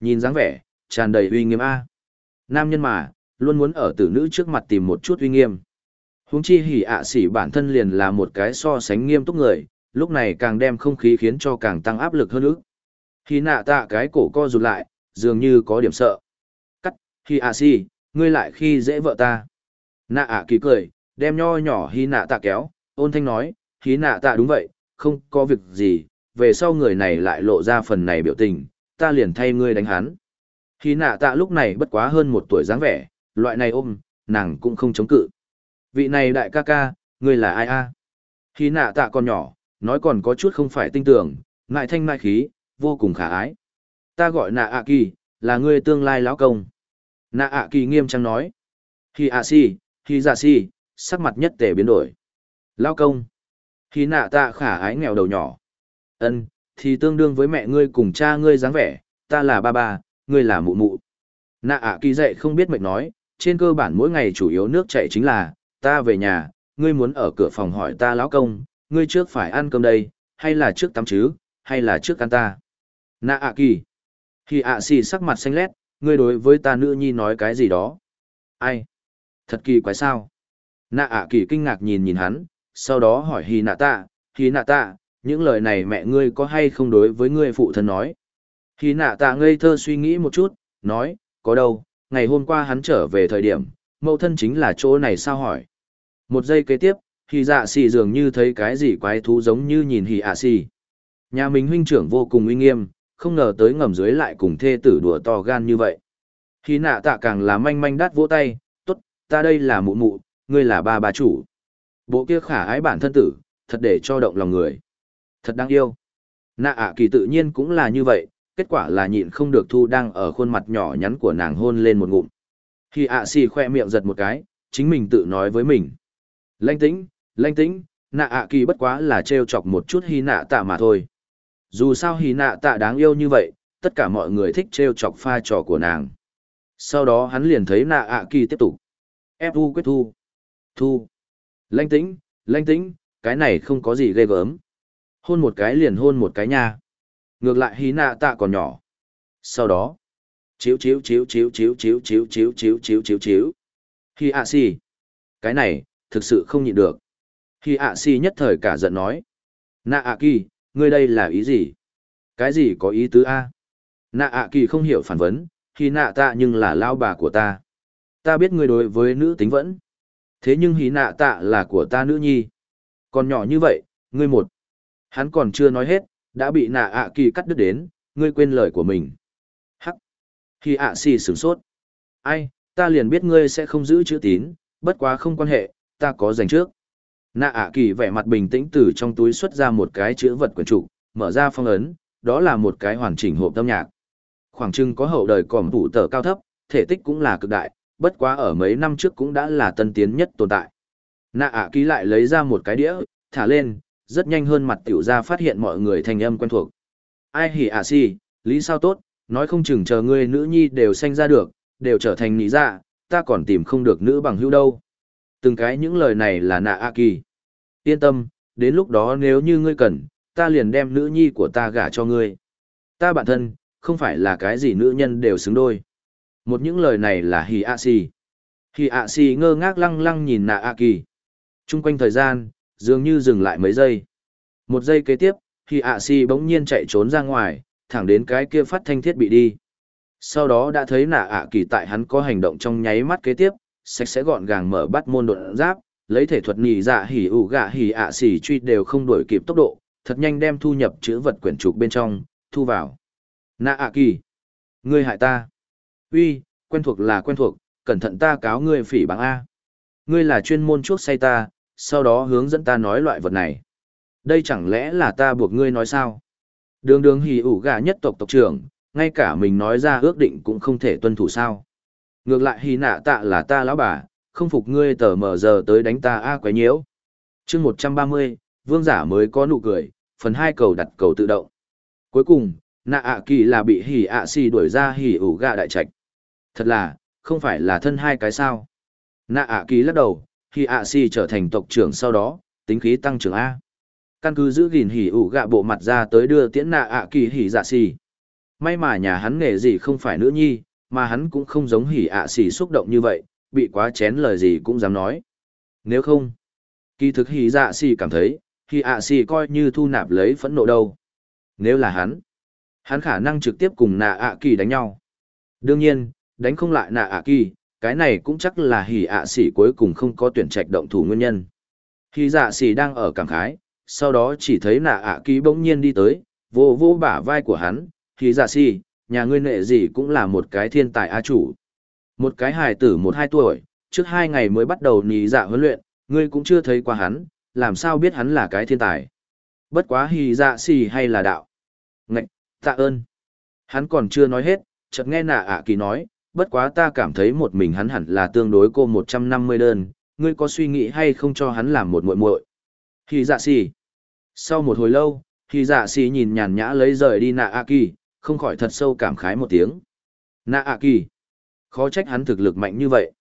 Nhìn dáng vẻ, tràn đầy uy nghiêm A. Nam nhân mà, luôn muốn ở tử nữ trước mặt tìm một chút uy nghiêm. Huống chi hỉ ạ xỉ bản thân liền là một cái so sánh nghiêm túc người, lúc này càng đem không khí khiến cho càng tăng áp lực hơn nữa. Khi nạ tạ cái cổ co rụt lại, dường như có điểm sợ. Cắt, khi ạ xỉ, ngươi lại khi dễ vợ ta. Nạ ạ kỳ cười, đem nho nhỏ hy nạ tạ kéo, ôn thanh nói, hí nạ tạ đúng vậy, không có việc gì, về sau người này lại lộ ra phần này biểu tình, ta liền thay ngươi đánh hắn. Hí nạ tạ lúc này bất quá hơn một tuổi dáng vẻ, loại này ôm, nàng cũng không chống cự. Vị này đại ca ca, ngươi là ai a? À? Hí nạ tạ còn nhỏ, nói còn có chút không phải tinh tưởng, ngại thanh ngại khí, vô cùng khả ái. Ta gọi nạ ạ kỳ, là ngươi tương lai lão công. Nạ ạ kỳ nghiêm trang nói. Hi ạ si, hi giả si, sắc mặt nhất tể biến đổi. Lão công. Hi nạ tạ khả ái nghèo đầu nhỏ. Ân, thì tương đương với mẹ ngươi cùng cha ngươi dáng vẻ, ta là ba ba, ngươi là mụ mụ. Nạ ạ kỳ dạy không biết mệnh nói, trên cơ bản mỗi ngày chủ yếu nước chảy chính là, ta về nhà, ngươi muốn ở cửa phòng hỏi ta lão công, ngươi trước phải ăn cơm đây, hay là trước tắm chứ, hay là trước ăn ta. Nạ ạ kỳ. Khi ạ xì sắc mặt xanh lét, ngươi đối với ta nữ nhi nói cái gì đó. Ai? Thật kỳ quái sao? Nạ ạ kỳ kinh ngạc nhìn nhìn hắn, sau đó hỏi hì nạ tạ, hì nạ tạ, những lời này mẹ ngươi có hay không đối với ngươi phụ thân nói. Khi nạ tạ ngây thơ suy nghĩ một chút, nói, có đâu, ngày hôm qua hắn trở về thời điểm, mẫu thân chính là chỗ này sao hỏi. Một giây kế tiếp, hì dạ xì dường như thấy cái gì quái thú giống như nhìn hì ạ xì. Nhà mình huynh trưởng vô cùng uy nghiêm, không ngờ tới ngầm dưới lại cùng thê tử đùa to gan như vậy. Khi nạ tạ càng là manh manh đắt vỗ tay, tốt, ta đây là mụ mụ, ngươi là ba bà chủ. Bộ kia khả ái bản thân tử, thật để cho động lòng người. Thật đáng yêu. Nạ ạ kỳ tự nhiên cũng là như vậy, kết quả là nhịn không được thu đang ở khuôn mặt nhỏ nhắn của nàng hôn lên một ngụm. Khi ạ xì khoe miệng giật một cái, chính mình tự nói với mình. Lanh tĩnh, lanh tĩnh, nạ ạ kỳ bất quá là trêu chọc một chút hy nạ tạ mà thôi. Dù sao hy nạ tạ đáng yêu như vậy, tất cả mọi người thích trêu chọc pha trò của nàng. Sau đó hắn liền thấy nạ ạ kỳ tiếp tục. Ép thu quyết thu. Thu. Lanh tĩnh, lanh tĩnh, cái này không có gì ghê gớm. Hôn một cái liền hôn một cái nha. Ngược lại hí nạ tạ còn nhỏ. Sau đó, chiếu chiếu chiếu chiếu chiếu chiếu chiếu chiếu chiếu chiếu chiếu chiếu. Hi ạ xì. Cái này, thực sự không nhịn được. Hi ạ xì nhất thời cả giận nói. Nạ ạ kỳ, ngươi đây là ý gì? Cái gì có ý tứ A? Nạ ạ kỳ không hiểu phản vấn, Hi nạ tạ nhưng là lao bà của ta. Ta biết ngươi đối với nữ tính vẫn. Thế nhưng hí nạ tạ là của ta nữ nhi. Còn nhỏ như vậy, ngươi một. Hắn còn chưa nói hết, đã bị nạ ạ kỳ cắt đứt đến, ngươi quên lời của mình. Hắc. Khi ạ xì sửng sốt. Ai, ta liền biết ngươi sẽ không giữ chữ tín, bất quá không quan hệ, ta có dành trước. Nạ ạ kỳ vẻ mặt bình tĩnh từ trong túi xuất ra một cái chữ vật quyển trục, mở ra phong ấn, đó là một cái hoàn chỉnh hộp âm nhạc. Khoảng trưng có hậu đời còm thủ tờ cao thấp, thể tích cũng là cực đại, bất quá ở mấy năm trước cũng đã là tân tiến nhất tồn tại. Nạ ạ kỳ lại lấy ra một cái đĩa, thả lên, rất nhanh hơn mặt tiểu ra phát hiện mọi người thành âm quen thuộc. Ai hỉ à si, lý sao tốt, nói không chừng chờ ngươi nữ nhi đều sanh ra được, đều trở thành nị dạ, ta còn tìm không được nữ bằng hữu đâu. Từng cái những lời này là nạ a kỳ. Yên tâm, đến lúc đó nếu như ngươi cần, ta liền đem nữ nhi của ta gả cho ngươi. Ta bản thân, không phải là cái gì nữ nhân đều xứng đôi. Một những lời này là hỉ ạ si. Hỉ ạ si ngơ ngác lăng lăng nhìn nạ a kỳ. Trung quanh thời gian, dường như dừng lại mấy giây. Một giây kế tiếp, thì ạ si bỗng nhiên chạy trốn ra ngoài, thẳng đến cái kia phát thanh thiết bị đi. Sau đó đã thấy nạ ạ kỳ tại hắn có hành động trong nháy mắt kế tiếp, sạch sẽ gọn gàng mở bắt môn đột giáp, lấy thể thuật nhì dạ hỉ ủ gạ hỉ ạ xỉ truy đều không đuổi kịp tốc độ, thật nhanh đem thu nhập chữ vật quyển trục bên trong, thu vào. Nạ ạ kỳ, ngươi hại ta. Uy, quen thuộc là quen thuộc, cẩn thận ta cáo ngươi phỉ bằng A. Ngươi là chuyên môn chuốc say ta, sau đó hướng dẫn ta nói loại vật này. Đây chẳng lẽ là ta buộc ngươi nói sao? Đường đường hỉ ủ gà nhất tộc tộc trưởng, ngay cả mình nói ra ước định cũng không thể tuân thủ sao. Ngược lại hỉ nạ tạ là ta lão bà, không phục ngươi tờ mở giờ tới đánh ta a à quái nhiễu. chương 130, vương giả mới có nụ cười, phần hai cầu đặt cầu tự động. Cuối cùng, nạ ạ kỳ là bị hỉ ạ xì đuổi ra hỉ ủ gà đại trạch. Thật là, không phải là thân hai cái sao. Nạ ạ kỳ lắc đầu, khi ạ si trở thành tộc trưởng sau đó tính khí tăng trưởng a căn cứ giữ gìn hỉ ủ gạ bộ mặt ra tới đưa tiễn nạ ạ kỳ hỉ dạ si may mà nhà hắn nghề gì không phải nữ nhi, mà hắn cũng không giống hỉ ạ xì xúc động như vậy, bị quá chén lời gì cũng dám nói. Nếu không, kỳ thực hỉ dạ xì cảm thấy, hỉ ạ xì coi như thu nạp lấy phẫn nộ đâu. Nếu là hắn, hắn khả năng trực tiếp cùng nạ ạ kỳ đánh nhau. Đương nhiên, đánh không lại nạ ạ kỳ, cái này cũng chắc là hỉ ạ xỉ cuối cùng không có tuyển trạch động thủ nguyên nhân. Hỉ dạ xỉ đang ở cảm khái, sau đó chỉ thấy nạ ạ ký bỗng nhiên đi tới, vô vô bả vai của hắn, hỉ dạ xỉ, nhà ngươi nệ gì cũng là một cái thiên tài a chủ. Một cái hài tử một hai tuổi, trước hai ngày mới bắt đầu nì dạ huấn luyện, ngươi cũng chưa thấy qua hắn, làm sao biết hắn là cái thiên tài. Bất quá hỉ dạ xỉ hay là đạo. Ngạch, tạ ơn. Hắn còn chưa nói hết, chợt nghe nạ ạ kỳ nói, bất quá ta cảm thấy một mình hắn hẳn là tương đối cô 150 đơn, ngươi có suy nghĩ hay không cho hắn làm một muội muội? Hỉ dạ xì. Sau một hồi lâu, Hỉ dạ xì nhìn nhàn nhã lấy rời đi nạ A kỳ, không khỏi thật sâu cảm khái một tiếng. Nạ A kỳ. Khó trách hắn thực lực mạnh như vậy.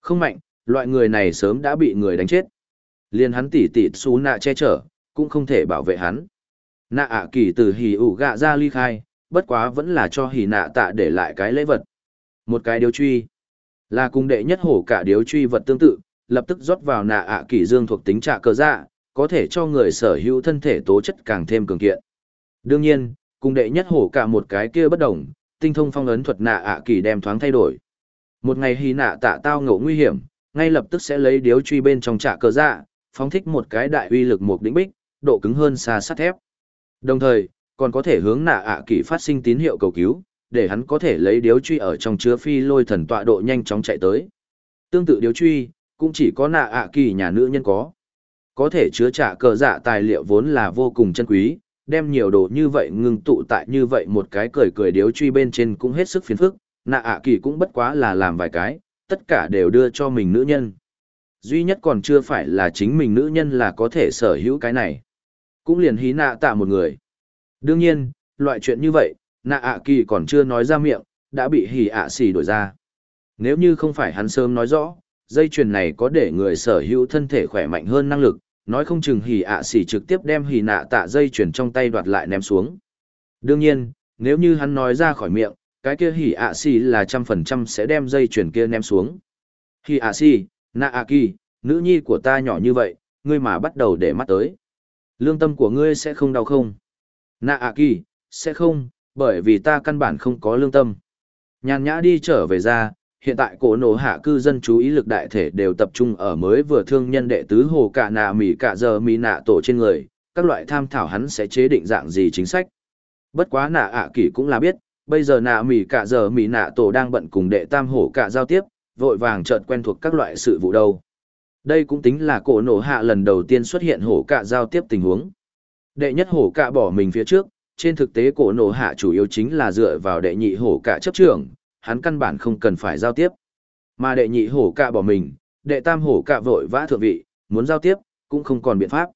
Không mạnh, loại người này sớm đã bị người đánh chết. Liên hắn tỉ tỉ xú nạ che chở, cũng không thể bảo vệ hắn. Nạ ạ kỳ từ hỉ ủ gạ ra ly khai, bất quá vẫn là cho hỉ nạ tạ để lại cái lễ vật. Một cái điếu truy. Là cung đệ nhất hổ cả điếu truy vật tương tự, lập tức rót vào nạ ạ kỳ dương thuộc tính trạ cơ dạ, có thể cho người sở hữu thân thể tố chất càng thêm cường kiện. Đương nhiên, cung đệ nhất hổ cả một cái kia bất đồng, tinh thông phong ấn thuật nạ ạ kỳ đem thoáng thay đổi. Một ngày hy nạ tạ tao ngộ nguy hiểm, ngay lập tức sẽ lấy điếu truy bên trong trạ cơ dạ, phóng thích một cái đại uy lực một đỉnh bích, độ cứng hơn xa sắt thép. Đồng thời, còn có thể hướng nạ ạ kỳ phát sinh tín hiệu cầu cứu, để hắn có thể lấy điếu truy ở trong chứa phi lôi thần tọa độ nhanh chóng chạy tới. Tương tự điếu truy, cũng chỉ có nạ ạ kỳ nhà nữ nhân có. Có thể chứa trả cờ dạ tài liệu vốn là vô cùng chân quý, đem nhiều đồ như vậy ngưng tụ tại như vậy một cái cười cười điếu truy bên trên cũng hết sức phiền phức, nạ ạ kỳ cũng bất quá là làm vài cái, tất cả đều đưa cho mình nữ nhân. Duy nhất còn chưa phải là chính mình nữ nhân là có thể sở hữu cái này. Cũng liền hí nạ tạ một người. Đương nhiên, loại chuyện như vậy, nạ ạ kỳ còn chưa nói ra miệng, đã bị hỉ ạ xỉ đổi ra. Nếu như không phải hắn sớm nói rõ, dây chuyền này có để người sở hữu thân thể khỏe mạnh hơn năng lực, nói không chừng hỉ ạ xỉ trực tiếp đem hỉ nạ tạ dây chuyền trong tay đoạt lại ném xuống. Đương nhiên, nếu như hắn nói ra khỏi miệng, cái kia hỉ ạ xỉ là trăm phần trăm sẽ đem dây chuyền kia ném xuống. Hỉ ạ xỉ, nạ ạ kỳ, nữ nhi của ta nhỏ như vậy, ngươi mà bắt đầu để mắt tới. Lương tâm của ngươi sẽ không đau không? Nạ ạ kỳ, sẽ không, bởi vì ta căn bản không có lương tâm. Nhàn nhã đi trở về ra, hiện tại cổ nổ hạ cư dân chú ý lực đại thể đều tập trung ở mới vừa thương nhân đệ tứ hồ cả nạ mỉ cả giờ mỉ nạ tổ trên người, các loại tham thảo hắn sẽ chế định dạng gì chính sách. Bất quá nạ ạ kỷ cũng là biết, bây giờ nạ mỉ cả giờ mỉ nạ tổ đang bận cùng đệ tam hổ cả giao tiếp, vội vàng chợt quen thuộc các loại sự vụ đâu. Đây cũng tính là cổ nổ hạ lần đầu tiên xuất hiện hổ cả giao tiếp tình huống. Đệ nhất hổ cả bỏ mình phía trước, trên thực tế cổ nổ hạ chủ yếu chính là dựa vào đệ nhị hổ cả chấp trưởng, hắn căn bản không cần phải giao tiếp. Mà đệ nhị hổ cả bỏ mình, đệ tam hổ cả vội vã thượng vị, muốn giao tiếp, cũng không còn biện pháp.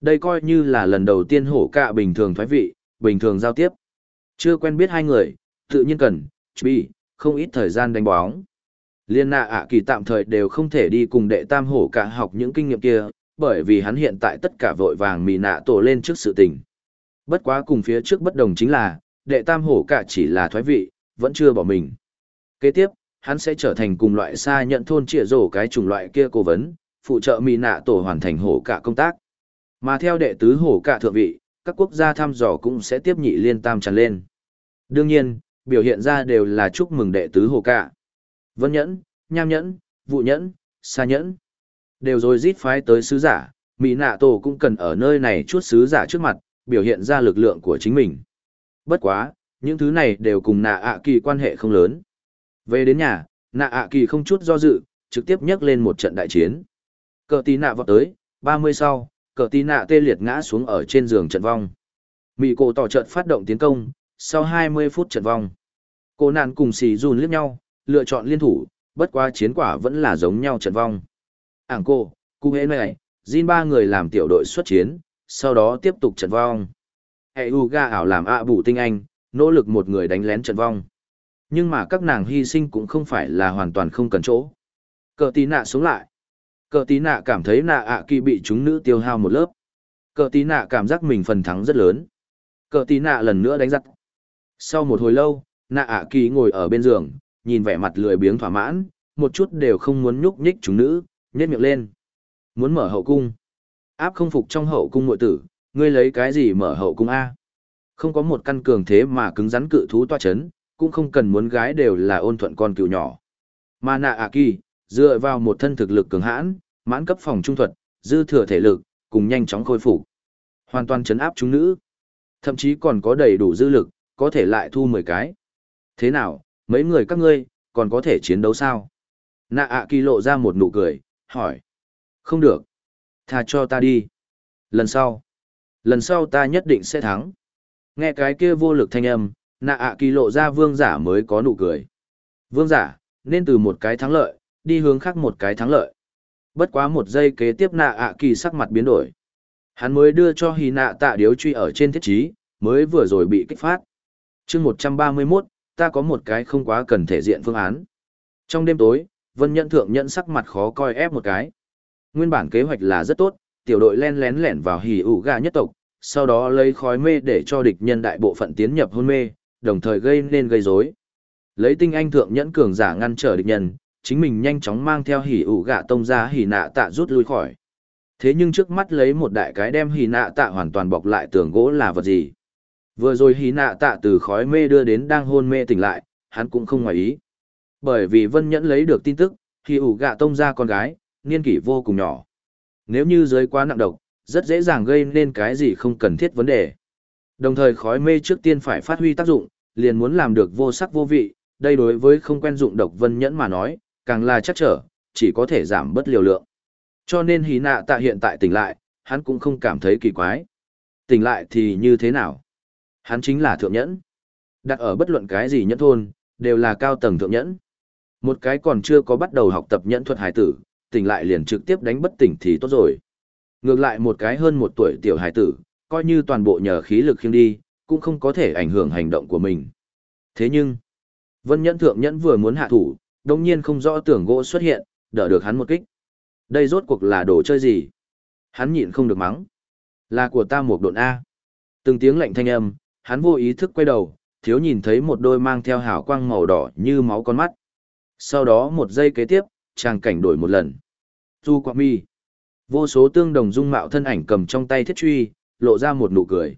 Đây coi như là lần đầu tiên hổ cả bình thường thoái vị, bình thường giao tiếp. Chưa quen biết hai người, tự nhiên cần, bị, không ít thời gian đánh bóng. Liên nạ ạ kỳ tạm thời đều không thể đi cùng đệ tam hổ cả học những kinh nghiệm kia, bởi vì hắn hiện tại tất cả vội vàng mì nạ tổ lên trước sự tình. Bất quá cùng phía trước bất đồng chính là, đệ tam hổ cả chỉ là thoái vị, vẫn chưa bỏ mình. Kế tiếp, hắn sẽ trở thành cùng loại xa nhận thôn trịa rổ cái chủng loại kia cố vấn, phụ trợ mì nạ tổ hoàn thành hổ cả công tác. Mà theo đệ tứ hổ cả thượng vị, các quốc gia thăm dò cũng sẽ tiếp nhị liên tam tràn lên. Đương nhiên, biểu hiện ra đều là chúc mừng đệ tứ hổ cả. Vân nhẫn, nham nhẫn, vụ nhẫn, xa nhẫn. Đều rồi rít phái tới sứ giả, Mỹ nạ tổ cũng cần ở nơi này chút sứ giả trước mặt, biểu hiện ra lực lượng của chính mình. Bất quá, những thứ này đều cùng nạ ạ kỳ quan hệ không lớn. Về đến nhà, nạ ạ kỳ không chút do dự, trực tiếp nhắc lên một trận đại chiến. Cờ tí nạ vọt tới, 30 sau, cờ tí nạ tê liệt ngã xuống ở trên giường trận vong. Mị cổ tỏ trận phát động tiến công, sau 20 phút trận vong. Cô nạn cùng xì dùn liếc nhau, lựa chọn liên thủ, bất quá chiến quả vẫn là giống nhau trận vong. Ảng cô, cung hế này, Jin ba người làm tiểu đội xuất chiến, sau đó tiếp tục trận vong. Hệ U ga ảo làm ạ bù tinh anh, nỗ lực một người đánh lén trận vong. Nhưng mà các nàng hy sinh cũng không phải là hoàn toàn không cần chỗ. Cờ tí nạ xuống lại. Cờ tí nạ cảm thấy nạ ạ kỳ bị chúng nữ tiêu hao một lớp. Cờ tí nạ cảm giác mình phần thắng rất lớn. Cờ tí nạ lần nữa đánh giặc. Sau một hồi lâu, nạ ạ kỳ ngồi ở bên giường, nhìn vẻ mặt lười biếng thỏa mãn, một chút đều không muốn nhúc nhích chúng nữ, nhét miệng lên. Muốn mở hậu cung. Áp không phục trong hậu cung muội tử, ngươi lấy cái gì mở hậu cung A? Không có một căn cường thế mà cứng rắn cự thú toa chấn, cũng không cần muốn gái đều là ôn thuận con cựu nhỏ. Mà nạ ạ kỳ, dựa vào một thân thực lực cường hãn, mãn cấp phòng trung thuật, dư thừa thể lực, cùng nhanh chóng khôi phục. Hoàn toàn chấn áp chúng nữ. Thậm chí còn có đầy đủ dư lực, có thể lại thu 10 cái. Thế nào, mấy người các ngươi, còn có thể chiến đấu sao? Nạ ạ kỳ lộ ra một nụ cười, hỏi. Không được tha cho ta đi. Lần sau. Lần sau ta nhất định sẽ thắng. Nghe cái kia vô lực thanh âm, nạ ạ kỳ lộ ra vương giả mới có nụ cười. Vương giả, nên từ một cái thắng lợi, đi hướng khác một cái thắng lợi. Bất quá một giây kế tiếp nạ ạ kỳ sắc mặt biến đổi. Hắn mới đưa cho hì nạ tạ điếu truy ở trên thiết trí, mới vừa rồi bị kích phát. chương 131, ta có một cái không quá cần thể diện phương án. Trong đêm tối, Vân nhận Thượng nhận sắc mặt khó coi ép một cái. Nguyên bản kế hoạch là rất tốt, tiểu đội len lén lẻn vào hỉ ủ gà nhất tộc, sau đó lấy khói mê để cho địch nhân đại bộ phận tiến nhập hôn mê, đồng thời gây nên gây rối. Lấy tinh anh thượng nhẫn cường giả ngăn trở địch nhân, chính mình nhanh chóng mang theo hỉ ủ gạ tông ra hỉ nạ tạ rút lui khỏi. Thế nhưng trước mắt lấy một đại cái đem hỉ nạ tạ hoàn toàn bọc lại tường gỗ là vật gì? Vừa rồi hỉ nạ tạ từ khói mê đưa đến đang hôn mê tỉnh lại, hắn cũng không ngoài ý. Bởi vì Vân Nhẫn lấy được tin tức, hỉ ủ gạ tông ra con gái, niên kỷ vô cùng nhỏ. Nếu như giới quá nặng độc, rất dễ dàng gây nên cái gì không cần thiết vấn đề. Đồng thời khói mê trước tiên phải phát huy tác dụng, liền muốn làm được vô sắc vô vị, đây đối với không quen dụng độc vân nhẫn mà nói, càng là chắc trở, chỉ có thể giảm bất liều lượng. Cho nên hí nạ tạ hiện tại tỉnh lại, hắn cũng không cảm thấy kỳ quái. Tỉnh lại thì như thế nào? Hắn chính là thượng nhẫn. Đặt ở bất luận cái gì nhẫn thôn, đều là cao tầng thượng nhẫn. Một cái còn chưa có bắt đầu học tập nhẫn thuật hải tử, tỉnh lại liền trực tiếp đánh bất tỉnh thì tốt rồi. Ngược lại một cái hơn một tuổi tiểu hải tử, coi như toàn bộ nhờ khí lực khiêng đi, cũng không có thể ảnh hưởng hành động của mình. Thế nhưng, Vân Nhẫn Thượng Nhẫn vừa muốn hạ thủ, đồng nhiên không rõ tưởng gỗ xuất hiện, đỡ được hắn một kích. Đây rốt cuộc là đồ chơi gì? Hắn nhịn không được mắng. Là của ta một độn A. Từng tiếng lệnh thanh âm, hắn vô ý thức quay đầu, thiếu nhìn thấy một đôi mang theo hào quang màu đỏ như máu con mắt. Sau đó một giây kế tiếp, trang cảnh đổi một lần. Du Quạ Mi. Vô số tương đồng dung mạo thân ảnh cầm trong tay thiết truy, lộ ra một nụ cười.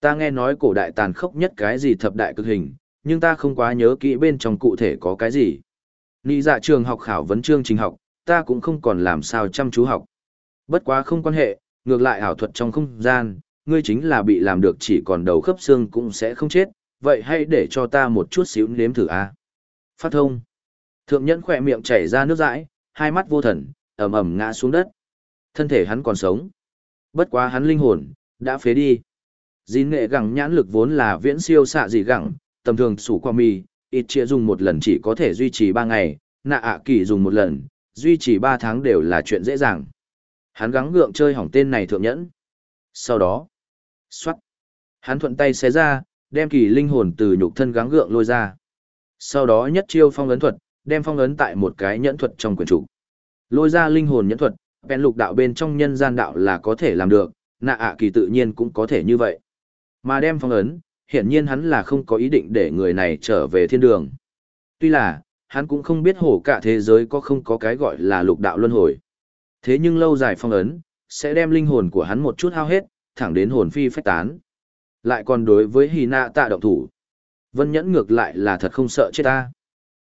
Ta nghe nói cổ đại tàn khốc nhất cái gì thập đại cực hình, nhưng ta không quá nhớ kỹ bên trong cụ thể có cái gì. Nị dạ trường học khảo vấn chương trình học, ta cũng không còn làm sao chăm chú học. Bất quá không quan hệ, ngược lại ảo thuật trong không gian, ngươi chính là bị làm được chỉ còn đầu khớp xương cũng sẽ không chết, vậy hãy để cho ta một chút xíu nếm thử a. Phát thông. Thượng nhẫn khỏe miệng chảy ra nước dãi, hai mắt vô thần, ầm ầm ngã xuống đất. Thân thể hắn còn sống. Bất quá hắn linh hồn, đã phế đi. Dín nghệ gẳng nhãn lực vốn là viễn siêu xạ dị gẳng, tầm thường sủ qua mi, ít chia dùng một lần chỉ có thể duy trì ba ngày, nạ ạ kỳ dùng một lần, duy trì ba tháng đều là chuyện dễ dàng. Hắn gắng gượng chơi hỏng tên này thượng nhẫn. Sau đó, xoát, hắn thuận tay xé ra, đem kỳ linh hồn từ nhục thân gắng gượng lôi ra. Sau đó nhất chiêu phong ấn thuật, đem phong ấn tại một cái nhẫn thuật trong quyển trục. Lôi ra linh hồn nhẫn thuật, bèn lục đạo bên trong nhân gian đạo là có thể làm được, nạ ạ kỳ tự nhiên cũng có thể như vậy. Mà đem phong ấn, hiển nhiên hắn là không có ý định để người này trở về thiên đường. Tuy là, hắn cũng không biết hổ cả thế giới có không có cái gọi là lục đạo luân hồi. Thế nhưng lâu dài phong ấn, sẽ đem linh hồn của hắn một chút hao hết, thẳng đến hồn phi phách tán. Lại còn đối với hì nạ tạ động thủ. Vân nhẫn ngược lại là thật không sợ chết ta.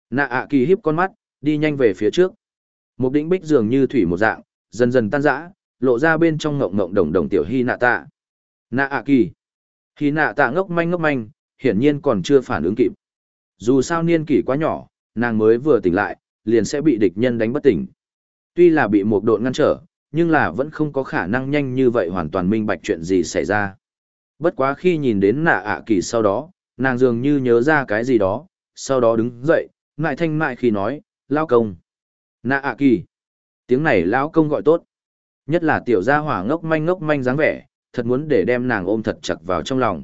Nạ ạ kỳ híp con mắt, đi nhanh về phía trước. Một đỉnh bích dường như thủy một dạng, dần dần tan rã, lộ ra bên trong ngộng ngộng đồng đồng tiểu hy nạ tạ. Nạ ạ kỳ. Hy nạ tạ ngốc manh ngốc manh, hiển nhiên còn chưa phản ứng kịp. Dù sao niên kỷ quá nhỏ, nàng mới vừa tỉnh lại, liền sẽ bị địch nhân đánh bất tỉnh. Tuy là bị một độn ngăn trở, nhưng là vẫn không có khả năng nhanh như vậy hoàn toàn minh bạch chuyện gì xảy ra. Bất quá khi nhìn đến nạ ạ kỳ sau đó, nàng dường như nhớ ra cái gì đó, sau đó đứng dậy, ngại thanh mại khi nói, lao công. Nạ ạ kỳ. Tiếng này lão công gọi tốt. Nhất là tiểu gia hỏa ngốc manh ngốc manh dáng vẻ, thật muốn để đem nàng ôm thật chặt vào trong lòng.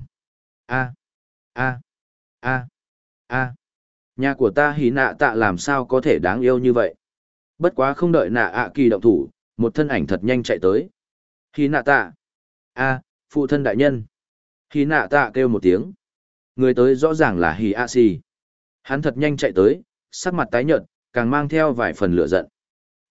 A, a, a, a. Nhà của ta hí nạ tạ làm sao có thể đáng yêu như vậy. Bất quá không đợi nạ ạ kỳ động thủ, một thân ảnh thật nhanh chạy tới. Hí nạ tạ. A, phụ thân đại nhân. Hí nạ tạ kêu một tiếng. Người tới rõ ràng là Hỉ A Si. Hắn thật nhanh chạy tới, sắc mặt tái nhợt, càng mang theo vài phần lửa giận.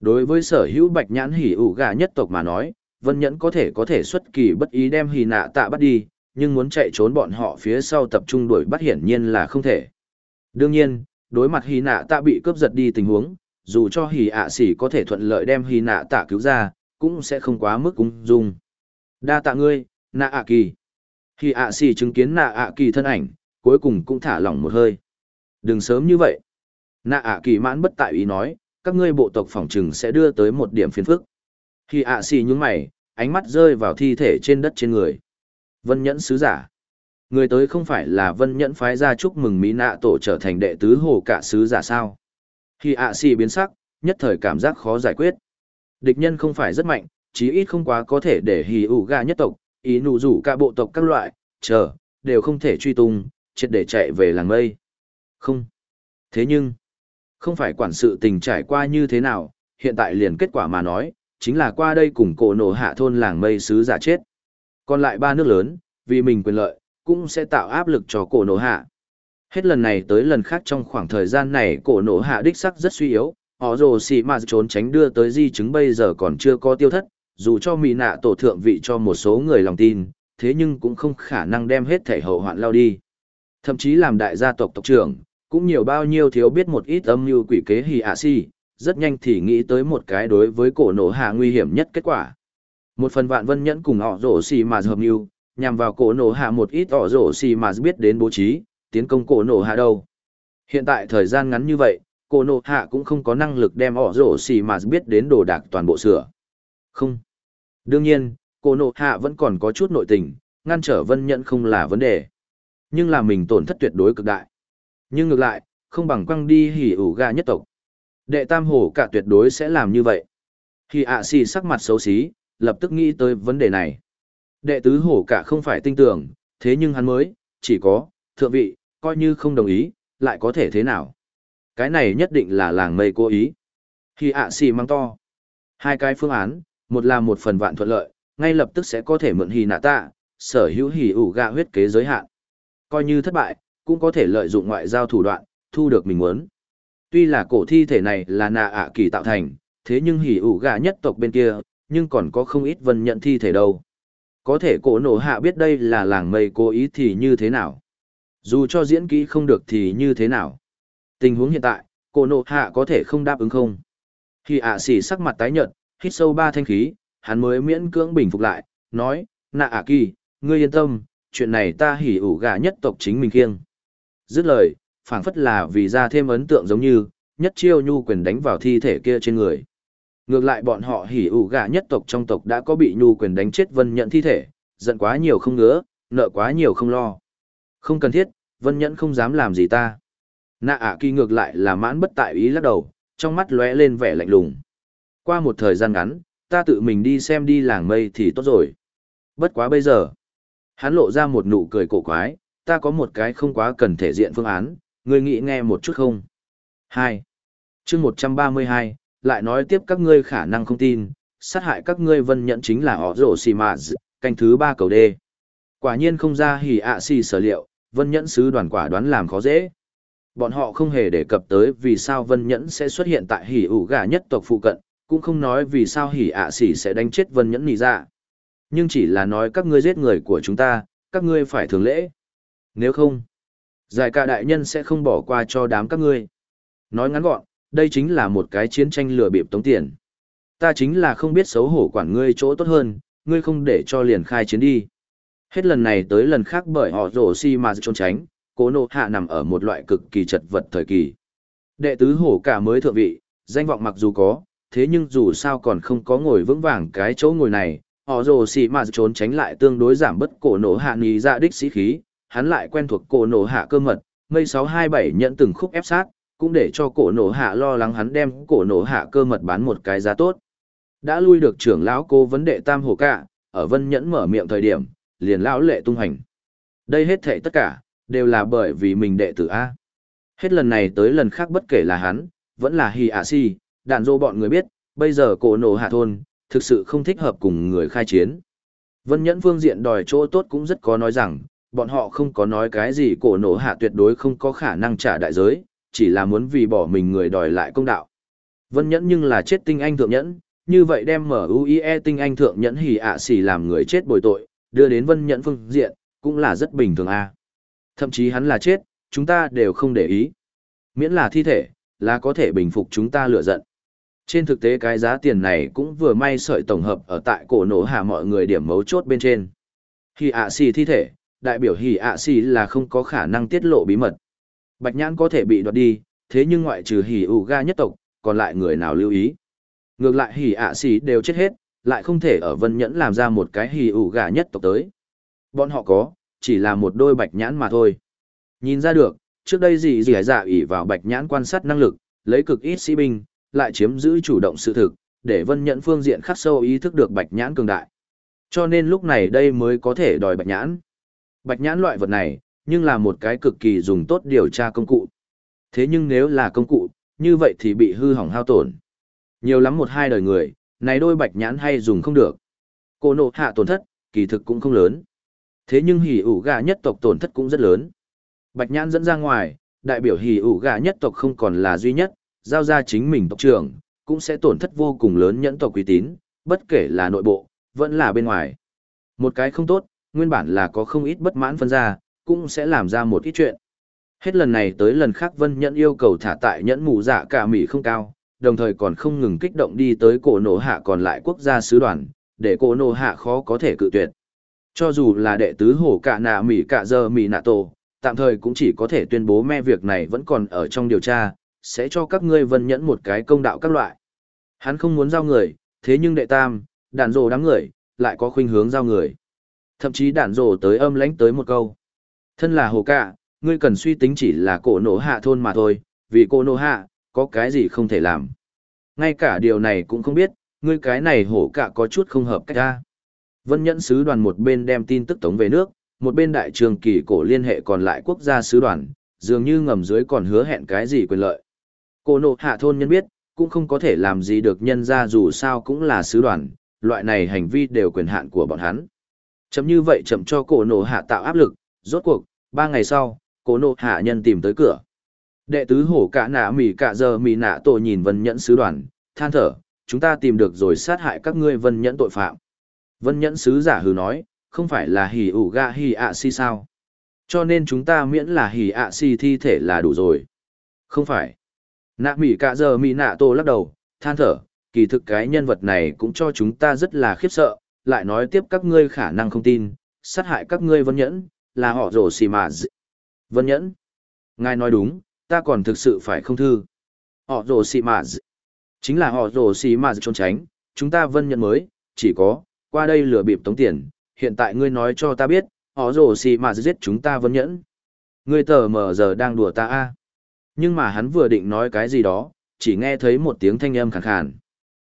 Đối với sở hữu bạch nhãn hỉ ủ gà nhất tộc mà nói, Vân Nhẫn có thể có thể xuất kỳ bất ý đem hỉ nạ tạ bắt đi, nhưng muốn chạy trốn bọn họ phía sau tập trung đuổi bắt hiển nhiên là không thể. Đương nhiên, đối mặt hỉ nạ tạ bị cướp giật đi tình huống, dù cho hỉ ạ xỉ có thể thuận lợi đem hỉ nạ tạ cứu ra, cũng sẽ không quá mức ung dung. Đa tạ ngươi, nạ ạ kỳ. Hỉ ạ xỉ chứng kiến nạ ạ kỳ thân ảnh, cuối cùng cũng thả lỏng một hơi. Đừng sớm như vậy. Nạ ạ kỳ mãn bất tại ý nói, các ngươi bộ tộc phỏng trừng sẽ đưa tới một điểm phiền phức. Khi ạ xì nhúng mày, ánh mắt rơi vào thi thể trên đất trên người. Vân nhẫn sứ giả. Người tới không phải là vân nhẫn phái ra chúc mừng Mỹ nạ tổ trở thành đệ tứ hồ cả sứ giả sao. Khi ạ xì biến sắc, nhất thời cảm giác khó giải quyết. Địch nhân không phải rất mạnh, chí ít không quá có thể để hì ủ gà nhất tộc, ý nụ rủ cả bộ tộc các loại, chờ, đều không thể truy tung, triệt để chạy về làng mây. Không. Thế nhưng, không phải quản sự tình trải qua như thế nào, hiện tại liền kết quả mà nói, chính là qua đây cùng cổ nổ hạ thôn làng mây sứ giả chết. Còn lại ba nước lớn, vì mình quyền lợi, cũng sẽ tạo áp lực cho cổ nổ hạ. Hết lần này tới lần khác trong khoảng thời gian này cổ nổ hạ đích sắc rất suy yếu, họ rồ xì mà trốn tránh đưa tới di chứng bây giờ còn chưa có tiêu thất, dù cho mì nạ tổ thượng vị cho một số người lòng tin, thế nhưng cũng không khả năng đem hết thể hậu hoạn lao đi. Thậm chí làm đại gia tộc tộc trưởng, cũng nhiều bao nhiêu thiếu biết một ít âm mưu quỷ kế hì ạ si, rất nhanh thì nghĩ tới một cái đối với cổ nổ hạ nguy hiểm nhất kết quả. Một phần vạn vân nhẫn cùng họ rổ xì mà hợp mưu, nhằm vào cổ nổ hạ một ít họ rổ xì mà biết đến bố trí, tiến công cổ nổ hạ đâu. Hiện tại thời gian ngắn như vậy, cổ nổ hạ cũng không có năng lực đem họ rổ xì mà biết đến đồ đạc toàn bộ sửa. Không. Đương nhiên, cổ nổ hạ vẫn còn có chút nội tình, ngăn trở vân nhẫn không là vấn đề. Nhưng là mình tổn thất tuyệt đối cực đại. Nhưng ngược lại, không bằng quăng đi hỉ ủ gà nhất tộc. Đệ tam hổ cả tuyệt đối sẽ làm như vậy. Hỉ ạ xì sắc mặt xấu xí, lập tức nghĩ tới vấn đề này. Đệ tứ hổ cả không phải tinh tưởng, thế nhưng hắn mới, chỉ có, thượng vị, coi như không đồng ý, lại có thể thế nào. Cái này nhất định là làng mây cố ý. Hỉ ạ xì mang to. Hai cái phương án, một là một phần vạn thuận lợi, ngay lập tức sẽ có thể mượn hỉ nạ tạ, sở hữu hỉ ủ gà huyết kế giới hạn. Coi như thất bại, cũng có thể lợi dụng ngoại giao thủ đoạn, thu được mình muốn. Tuy là cổ thi thể này là nạ ạ kỳ tạo thành, thế nhưng hỉ ủ gà nhất tộc bên kia, nhưng còn có không ít vân nhận thi thể đâu. Có thể cổ nổ hạ biết đây là làng mây cố ý thì như thế nào. Dù cho diễn kỹ không được thì như thế nào. Tình huống hiện tại, cổ nổ hạ có thể không đáp ứng không. Khi ạ xỉ sắc mặt tái nhợt, hít sâu ba thanh khí, hắn mới miễn cưỡng bình phục lại, nói, nạ ạ kỳ, ngươi yên tâm, chuyện này ta hỉ ủ gà nhất tộc chính mình kiêng. Dứt lời, phảng phất là vì ra thêm ấn tượng giống như, nhất chiêu nhu quyền đánh vào thi thể kia trên người. Ngược lại bọn họ hỉ ủ gà nhất tộc trong tộc đã có bị nhu quyền đánh chết vân nhận thi thể, giận quá nhiều không ngứa, nợ quá nhiều không lo. Không cần thiết, vân nhẫn không dám làm gì ta. Nạ ạ kỳ ngược lại là mãn bất tại ý lắc đầu, trong mắt lóe lên vẻ lạnh lùng. Qua một thời gian ngắn, ta tự mình đi xem đi làng mây thì tốt rồi. Bất quá bây giờ. Hắn lộ ra một nụ cười cổ quái, ta có một cái không quá cần thể diện phương án, ngươi nghĩ nghe một chút không? 2. chương 132, lại nói tiếp các ngươi khả năng không tin, sát hại các ngươi vân nhận chính là họ rổ xì mà, canh thứ ba cầu đê. Quả nhiên không ra hỉ ạ xì sở liệu, vân nhẫn sứ đoàn quả đoán làm khó dễ. Bọn họ không hề đề cập tới vì sao vân nhẫn sẽ xuất hiện tại hỉ ủ gà nhất tộc phụ cận, cũng không nói vì sao hỉ ạ xì sẽ đánh chết vân nhẫn nì ra. Nhưng chỉ là nói các ngươi giết người của chúng ta, các ngươi phải thường lễ. Nếu không, giải ca đại nhân sẽ không bỏ qua cho đám các ngươi. Nói ngắn gọn, đây chính là một cái chiến tranh lừa bịp tống tiền. Ta chính là không biết xấu hổ quản ngươi chỗ tốt hơn, ngươi không để cho liền khai chiến đi. Hết lần này tới lần khác bởi họ rổ si mà trốn tránh, cố nộ hạ nằm ở một loại cực kỳ chật vật thời kỳ. Đệ tứ hổ cả mới thượng vị, danh vọng mặc dù có, thế nhưng dù sao còn không có ngồi vững vàng cái chỗ ngồi này, họ rồ xì mà trốn tránh lại tương đối giảm bất cổ nổ hạ ní ra dạ đích sĩ khí, hắn lại quen thuộc cổ nổ hạ cơ mật, mây 627 nhận từng khúc ép sát, cũng để cho cổ nổ hạ lo lắng hắn đem cổ nổ hạ cơ mật bán một cái giá tốt. Đã lui được trưởng lão cô vấn đệ tam hồ cả, ở vân nhẫn mở miệng thời điểm, liền lão lệ tung hành. Đây hết thảy tất cả, đều là bởi vì mình đệ tử A. Hết lần này tới lần khác bất kể là hắn, vẫn là hì ạ Si, đàn dô bọn người biết, bây giờ cổ nổ hạ thôn, thực sự không thích hợp cùng người khai chiến. Vân Nhẫn phương diện đòi chỗ tốt cũng rất có nói rằng, bọn họ không có nói cái gì cổ nổ hạ tuyệt đối không có khả năng trả đại giới, chỉ là muốn vì bỏ mình người đòi lại công đạo. Vân Nhẫn nhưng là chết tinh anh thượng nhẫn, như vậy đem MUIE tinh anh thượng nhẫn hỉ ạ xỉ làm người chết bồi tội, đưa đến Vân Nhẫn phương diện, cũng là rất bình thường a. Thậm chí hắn là chết, chúng ta đều không để ý. Miễn là thi thể, là có thể bình phục chúng ta lựa giận. Trên thực tế cái giá tiền này cũng vừa may sợi tổng hợp ở tại cổ nổ hạ mọi người điểm mấu chốt bên trên. Hỉ ạ xỉ thi thể, đại biểu hỉ ạ xỉ là không có khả năng tiết lộ bí mật. Bạch nhãn có thể bị đoạt đi, thế nhưng ngoại trừ hỉ ủ ga nhất tộc, còn lại người nào lưu ý. Ngược lại hỉ ạ xỉ đều chết hết, lại không thể ở vân nhẫn làm ra một cái hỉ ủ ga nhất tộc tới. Bọn họ có, chỉ là một đôi bạch nhãn mà thôi. Nhìn ra được, trước đây gì gì dạ ỉ vào bạch nhãn quan sát năng lực, lấy cực ít sĩ binh, lại chiếm giữ chủ động sự thực, để vân nhẫn phương diện khắc sâu ý thức được bạch nhãn cường đại. Cho nên lúc này đây mới có thể đòi bạch nhãn. Bạch nhãn loại vật này, nhưng là một cái cực kỳ dùng tốt điều tra công cụ. Thế nhưng nếu là công cụ, như vậy thì bị hư hỏng hao tổn. Nhiều lắm một hai đời người, này đôi bạch nhãn hay dùng không được. Cô nộ hạ tổn thất, kỳ thực cũng không lớn. Thế nhưng hỉ ủ gà nhất tộc tổn thất cũng rất lớn. Bạch nhãn dẫn ra ngoài, đại biểu hỉ ủ gà nhất tộc không còn là duy nhất, giao ra chính mình tộc trưởng, cũng sẽ tổn thất vô cùng lớn nhẫn tộc uy tín, bất kể là nội bộ, vẫn là bên ngoài. Một cái không tốt, nguyên bản là có không ít bất mãn phân ra, cũng sẽ làm ra một ít chuyện. Hết lần này tới lần khác Vân Nhẫn yêu cầu thả tại nhẫn mù dạ cả Mỹ không cao, đồng thời còn không ngừng kích động đi tới cổ nổ hạ còn lại quốc gia sứ đoàn, để cổ nổ hạ khó có thể cự tuyệt. Cho dù là đệ tứ hổ cả nạ Mỹ cả giờ Mỹ nạ tổ, tạm thời cũng chỉ có thể tuyên bố me việc này vẫn còn ở trong điều tra, sẽ cho các ngươi Vân Nhẫn một cái công đạo các loại. Hắn không muốn giao người, thế nhưng đệ tam, đàn rồ đám người, lại có khuynh hướng giao người. Thậm chí đạn rồ tới âm lãnh tới một câu. Thân là hồ cả, ngươi cần suy tính chỉ là cổ nổ hạ thôn mà thôi, vì cổ nổ hạ, có cái gì không thể làm. Ngay cả điều này cũng không biết, ngươi cái này hổ cả có chút không hợp cách ra. Vân nhẫn sứ đoàn một bên đem tin tức tống về nước, một bên đại trường kỳ cổ liên hệ còn lại quốc gia sứ đoàn, dường như ngầm dưới còn hứa hẹn cái gì quyền lợi. Cổ nổ hạ thôn nhân biết, cũng không có thể làm gì được nhân ra dù sao cũng là sứ đoàn, loại này hành vi đều quyền hạn của bọn hắn. Chấm như vậy chậm cho cổ nổ hạ tạo áp lực, rốt cuộc, ba ngày sau, cổ nổ hạ nhân tìm tới cửa. Đệ tứ hổ cả nạ mỉ cả giờ mỉ nạ tổ nhìn vân nhẫn sứ đoàn, than thở, chúng ta tìm được rồi sát hại các ngươi vân nhẫn tội phạm. Vân nhẫn sứ giả hừ nói, không phải là hỉ ủ ga hỉ ạ si sao. Cho nên chúng ta miễn là hỉ ạ si thi thể là đủ rồi. Không phải. Nạ mỉ cả giờ mỉ nạ tổ lắc đầu, than thở, kỳ thực cái nhân vật này cũng cho chúng ta rất là khiếp sợ, lại nói tiếp các ngươi khả năng không tin, sát hại các ngươi vân nhẫn, là họ rồ xì mà d... Vân nhẫn. Ngài nói đúng, ta còn thực sự phải không thư. Họ rồ xì mà d... Chính là họ rồ xì mà d... trốn tránh, chúng ta vân nhẫn mới, chỉ có, qua đây lừa bịp tống tiền, hiện tại ngươi nói cho ta biết, họ rồ xì mà giết chúng ta vân nhẫn. Ngươi tờ mờ giờ đang đùa ta a Nhưng mà hắn vừa định nói cái gì đó, chỉ nghe thấy một tiếng thanh âm khàn khàn.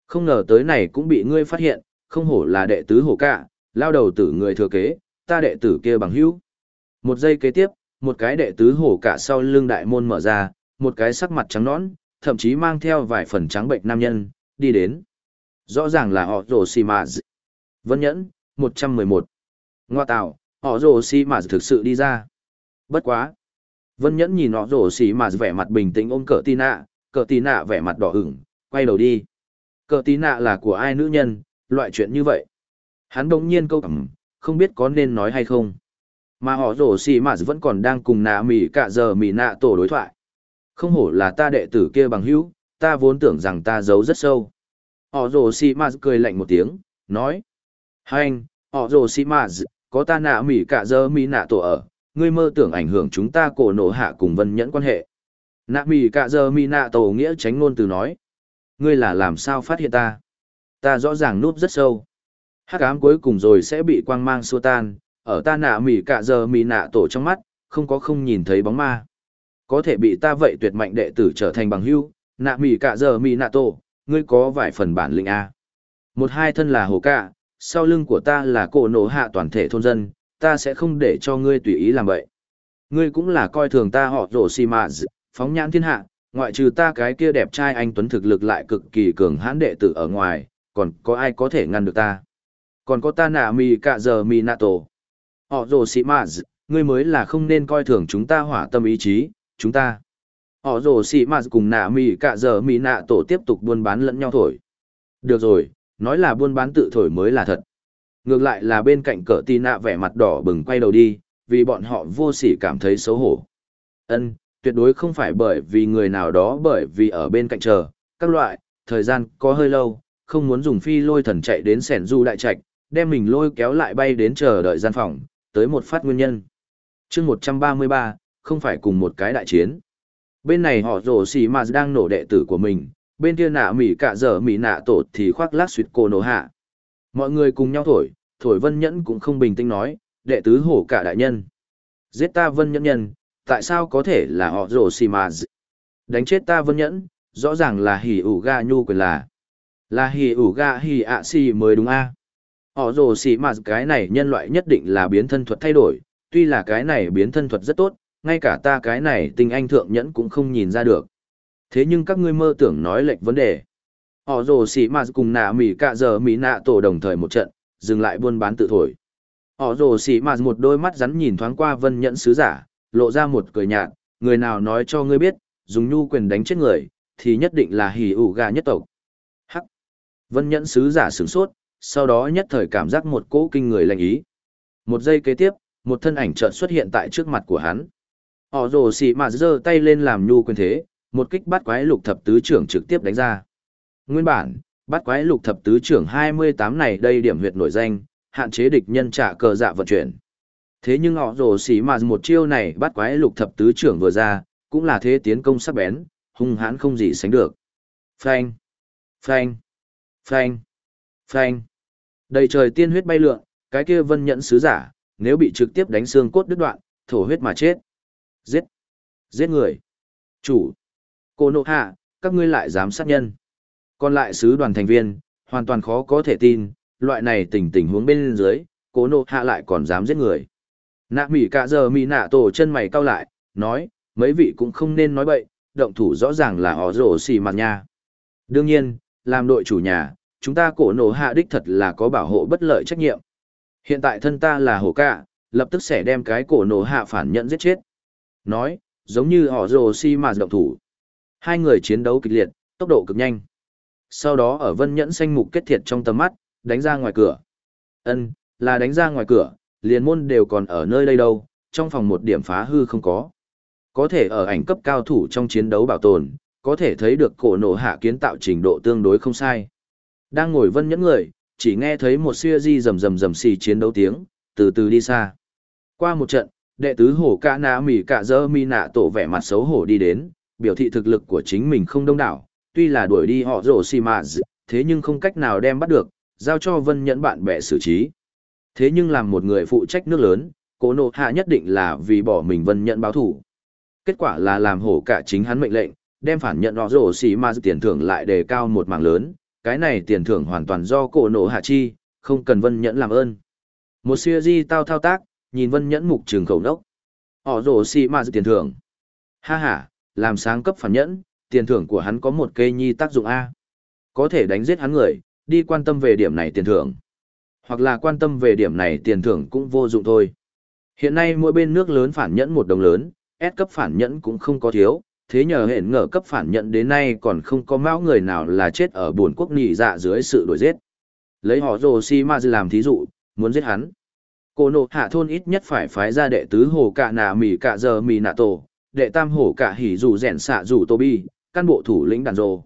Không ngờ tới này cũng bị ngươi phát hiện, không hổ là đệ tứ hổ cả, lao đầu tử người thừa kế, ta đệ tử kia bằng hữu. Một giây kế tiếp, một cái đệ tứ hổ cả sau lưng đại môn mở ra, một cái sắc mặt trắng nõn, thậm chí mang theo vài phần trắng bệnh nam nhân, đi đến. Rõ ràng là họ rồ xì mà Vân nhẫn, 111. Ngoa tạo, họ rồ xì mà thực sự đi ra. Bất quá. Vân nhẫn nhìn họ rồ xì mà vẻ mặt bình tĩnh ôm cờ tì nạ, cờ tì nạ vẻ mặt đỏ ửng, quay đầu đi. Cờ tì nạ là của ai nữ nhân, loại chuyện như vậy. Hắn đống nhiên câu ẩm, không biết có nên nói hay không. Mà họ rổ xì mà vẫn còn đang cùng nạ mỉ cả giờ mỉ nạ tổ đối thoại. Không hổ là ta đệ tử kia bằng hữu, ta vốn tưởng rằng ta giấu rất sâu. Họ rổ xì mà cười lạnh một tiếng, nói. Hành, họ rổ xì mà có ta nạ mỉ cả giờ mỉ nạ tổ ở, ngươi mơ tưởng ảnh hưởng chúng ta cổ nổ hạ cùng vân nhẫn quan hệ. Nạ mỉ cả giờ mỉ nạ tổ nghĩa tránh ngôn từ nói. Ngươi là làm sao phát hiện ta? Ta rõ ràng núp rất sâu. Hắc ám cuối cùng rồi sẽ bị quang mang xua tan, ở ta nạ mỉ cả giờ mỉ nạ tổ trong mắt, không có không nhìn thấy bóng ma. Có thể bị ta vậy tuyệt mạnh đệ tử trở thành bằng hưu, nạ mỉ cả giờ mỉ nạ tổ, ngươi có vài phần bản lĩnh A. Một hai thân là hồ cạ, sau lưng của ta là cổ nổ hạ toàn thể thôn dân, ta sẽ không để cho ngươi tùy ý làm vậy. Ngươi cũng là coi thường ta họ rổ xì mà phóng nhãn thiên hạ, ngoại trừ ta cái kia đẹp trai anh Tuấn thực lực lại cực kỳ cường hãn đệ tử ở ngoài, còn có ai có thể ngăn được ta. Còn có ta nạ mì cả giờ mì nạ tổ. Họ rồ sĩ mà ngươi mới là không nên coi thường chúng ta hỏa tâm ý chí, chúng ta. Họ rồ sĩ mà cùng nạ mì cả giờ mì nạ tổ tiếp tục buôn bán lẫn nhau thổi. Được rồi, nói là buôn bán tự thổi mới là thật. Ngược lại là bên cạnh cỡ tì nạ vẻ mặt đỏ bừng quay đầu đi, vì bọn họ vô sỉ cảm thấy xấu hổ. Ân, tuyệt đối không phải bởi vì người nào đó bởi vì ở bên cạnh chờ, các loại, thời gian có hơi lâu, không muốn dùng phi lôi thần chạy đến sẻn du đại trạch, đem mình lôi kéo lại bay đến chờ đợi gian phòng, tới một phát nguyên nhân. chương 133, không phải cùng một cái đại chiến. Bên này họ rổ xì mà đang nổ đệ tử của mình, bên kia nạ mỉ cả giờ mỉ nạ tổ thì khoác lát suyệt cô nổ hạ. Mọi người cùng nhau thổi, thổi vân nhẫn cũng không bình tĩnh nói, đệ tứ hổ cả đại nhân. Giết ta vân nhẫn nhân, tại sao có thể là họ rổ xì mà Đánh chết ta vân nhẫn, rõ ràng là hỉ ủ ga nhu quyền là. Là hỉ ủ gạ hỉ ạ xì mới đúng a Họ rồ xì mà cái này nhân loại nhất định là biến thân thuật thay đổi, tuy là cái này biến thân thuật rất tốt, ngay cả ta cái này tình anh thượng nhẫn cũng không nhìn ra được. Thế nhưng các ngươi mơ tưởng nói lệch vấn đề. Họ rồ xì mà cùng nạ mỉ cạ giờ mỉ nạ tổ đồng thời một trận, dừng lại buôn bán tự thổi. Họ rồ xì mà một đôi mắt rắn nhìn thoáng qua vân nhẫn sứ giả, lộ ra một cười nhạt, người nào nói cho ngươi biết, dùng nhu quyền đánh chết người, thì nhất định là hỉ ủ gà nhất tộc. Vân nhẫn sứ giả sửng sốt, sau đó nhất thời cảm giác một cỗ kinh người lành ý. Một giây kế tiếp, một thân ảnh chợt xuất hiện tại trước mặt của hắn. Họ rồ xì mà giơ tay lên làm nhu quyền thế, một kích bắt quái lục thập tứ trưởng trực tiếp đánh ra. Nguyên bản, bắt quái lục thập tứ trưởng 28 này đây điểm huyệt nổi danh, hạn chế địch nhân trả cờ dạ vận chuyển. Thế nhưng họ rồ xì mà một chiêu này bắt quái lục thập tứ trưởng vừa ra, cũng là thế tiến công sắc bén, hung hãn không gì sánh được. Phanh, phanh, phanh, phanh. Đầy trời tiên huyết bay lượn, cái kia vân nhẫn sứ giả, nếu bị trực tiếp đánh xương cốt đứt đoạn, thổ huyết mà chết. Giết, giết người. Chủ, cô nộ hạ, các ngươi lại dám sát nhân. Còn lại sứ đoàn thành viên, hoàn toàn khó có thể tin, loại này tình tình huống bên dưới, cố nộ hạ lại còn dám giết người. Nạ mỉ cả giờ mỉ nạ tổ chân mày cau lại, nói, mấy vị cũng không nên nói bậy, động thủ rõ ràng là họ rổ xì mặt nha. Đương nhiên, làm đội chủ nhà, chúng ta cổ nổ hạ đích thật là có bảo hộ bất lợi trách nhiệm. Hiện tại thân ta là hổ cả, lập tức sẽ đem cái cổ nổ hạ phản nhận giết chết. Nói, giống như họ rồ si mà động thủ. Hai người chiến đấu kịch liệt, tốc độ cực nhanh. Sau đó ở vân nhẫn xanh mục kết thiệt trong tầm mắt, đánh ra ngoài cửa. Ân, là đánh ra ngoài cửa, liền môn đều còn ở nơi đây đâu, trong phòng một điểm phá hư không có. Có thể ở ảnh cấp cao thủ trong chiến đấu bảo tồn, có thể thấy được cổ nổ hạ kiến tạo trình độ tương đối không sai. Đang ngồi vân nhẫn người, chỉ nghe thấy một xia di rầm rầm rầm xì chiến đấu tiếng, từ từ đi xa. Qua một trận, đệ tứ hổ ca nạ mỉ cả dơ mi nạ tổ vẻ mặt xấu hổ đi đến, biểu thị thực lực của chính mình không đông đảo, tuy là đuổi đi họ rổ xì mà thế nhưng không cách nào đem bắt được, giao cho vân nhẫn bạn bè xử trí. Thế nhưng làm một người phụ trách nước lớn, cố nộ hạ nhất định là vì bỏ mình vân nhẫn báo thủ. Kết quả là làm hổ cả chính hắn mệnh lệnh, đem phản nhận họ rổ xì mà tiền thưởng lại đề cao một mảng lớn, cái này tiền thưởng hoàn toàn do cổ nộ hạ chi, không cần vân nhẫn làm ơn. Một siêu di tao thao tác, nhìn vân nhẫn mục trường khẩu nốc Họ rổ xì mà tiền thưởng. Ha ha, làm sáng cấp phản nhẫn, tiền thưởng của hắn có một cây nhi tác dụng A. Có thể đánh giết hắn người, đi quan tâm về điểm này tiền thưởng. Hoặc là quan tâm về điểm này tiền thưởng cũng vô dụng thôi. Hiện nay mỗi bên nước lớn phản nhẫn một đồng lớn, S cấp phản nhẫn cũng không có thiếu, thế nhờ hẹn ngờ cấp phản nhận đến nay còn không có mão người nào là chết ở buồn quốc nỉ dạ dưới sự đuổi giết. Lấy họ rồ si ma làm thí dụ, muốn giết hắn. Cô nộ hạ thôn ít nhất phải phái ra đệ tứ hồ cả nà mì cả giờ mì nạ tổ, đệ tam hồ cả hỉ dù rèn xạ dù tô bi, căn bộ thủ lĩnh đàn rồ.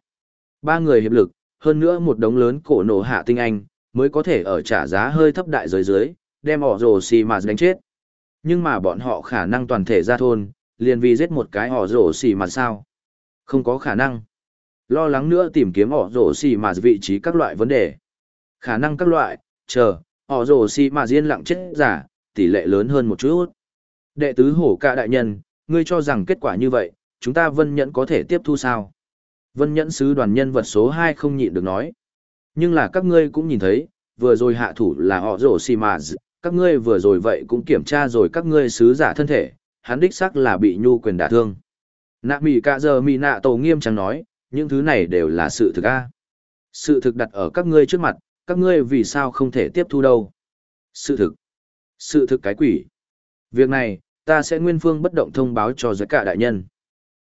Ba người hiệp lực, hơn nữa một đống lớn cổ nổ hạ tinh anh, mới có thể ở trả giá hơi thấp đại giới dưới, đem họ rồ si ma đánh chết. Nhưng mà bọn họ khả năng toàn thể ra thôn, liền vì giết một cái họ rổ xì mà sao? Không có khả năng. Lo lắng nữa tìm kiếm họ rổ xì mà vị trí các loại vấn đề. Khả năng các loại, chờ, họ rổ xì mà riêng lặng chết giả, tỷ lệ lớn hơn một chút. Đệ tứ hổ ca đại nhân, ngươi cho rằng kết quả như vậy, chúng ta vân nhẫn có thể tiếp thu sao? Vân nhẫn sứ đoàn nhân vật số 2 không nhịn được nói. Nhưng là các ngươi cũng nhìn thấy, vừa rồi hạ thủ là họ rổ xì mà các ngươi vừa rồi vậy cũng kiểm tra rồi các ngươi sứ giả thân thể, hắn đích xác là bị nhu quyền đả thương. Nạ mỉ cả giờ mỉ nạ tổ nghiêm trang nói, những thứ này đều là sự thực a. Sự thực đặt ở các ngươi trước mặt, các ngươi vì sao không thể tiếp thu đâu? Sự thực. Sự thực cái quỷ. Việc này, ta sẽ nguyên phương bất động thông báo cho giới cả đại nhân.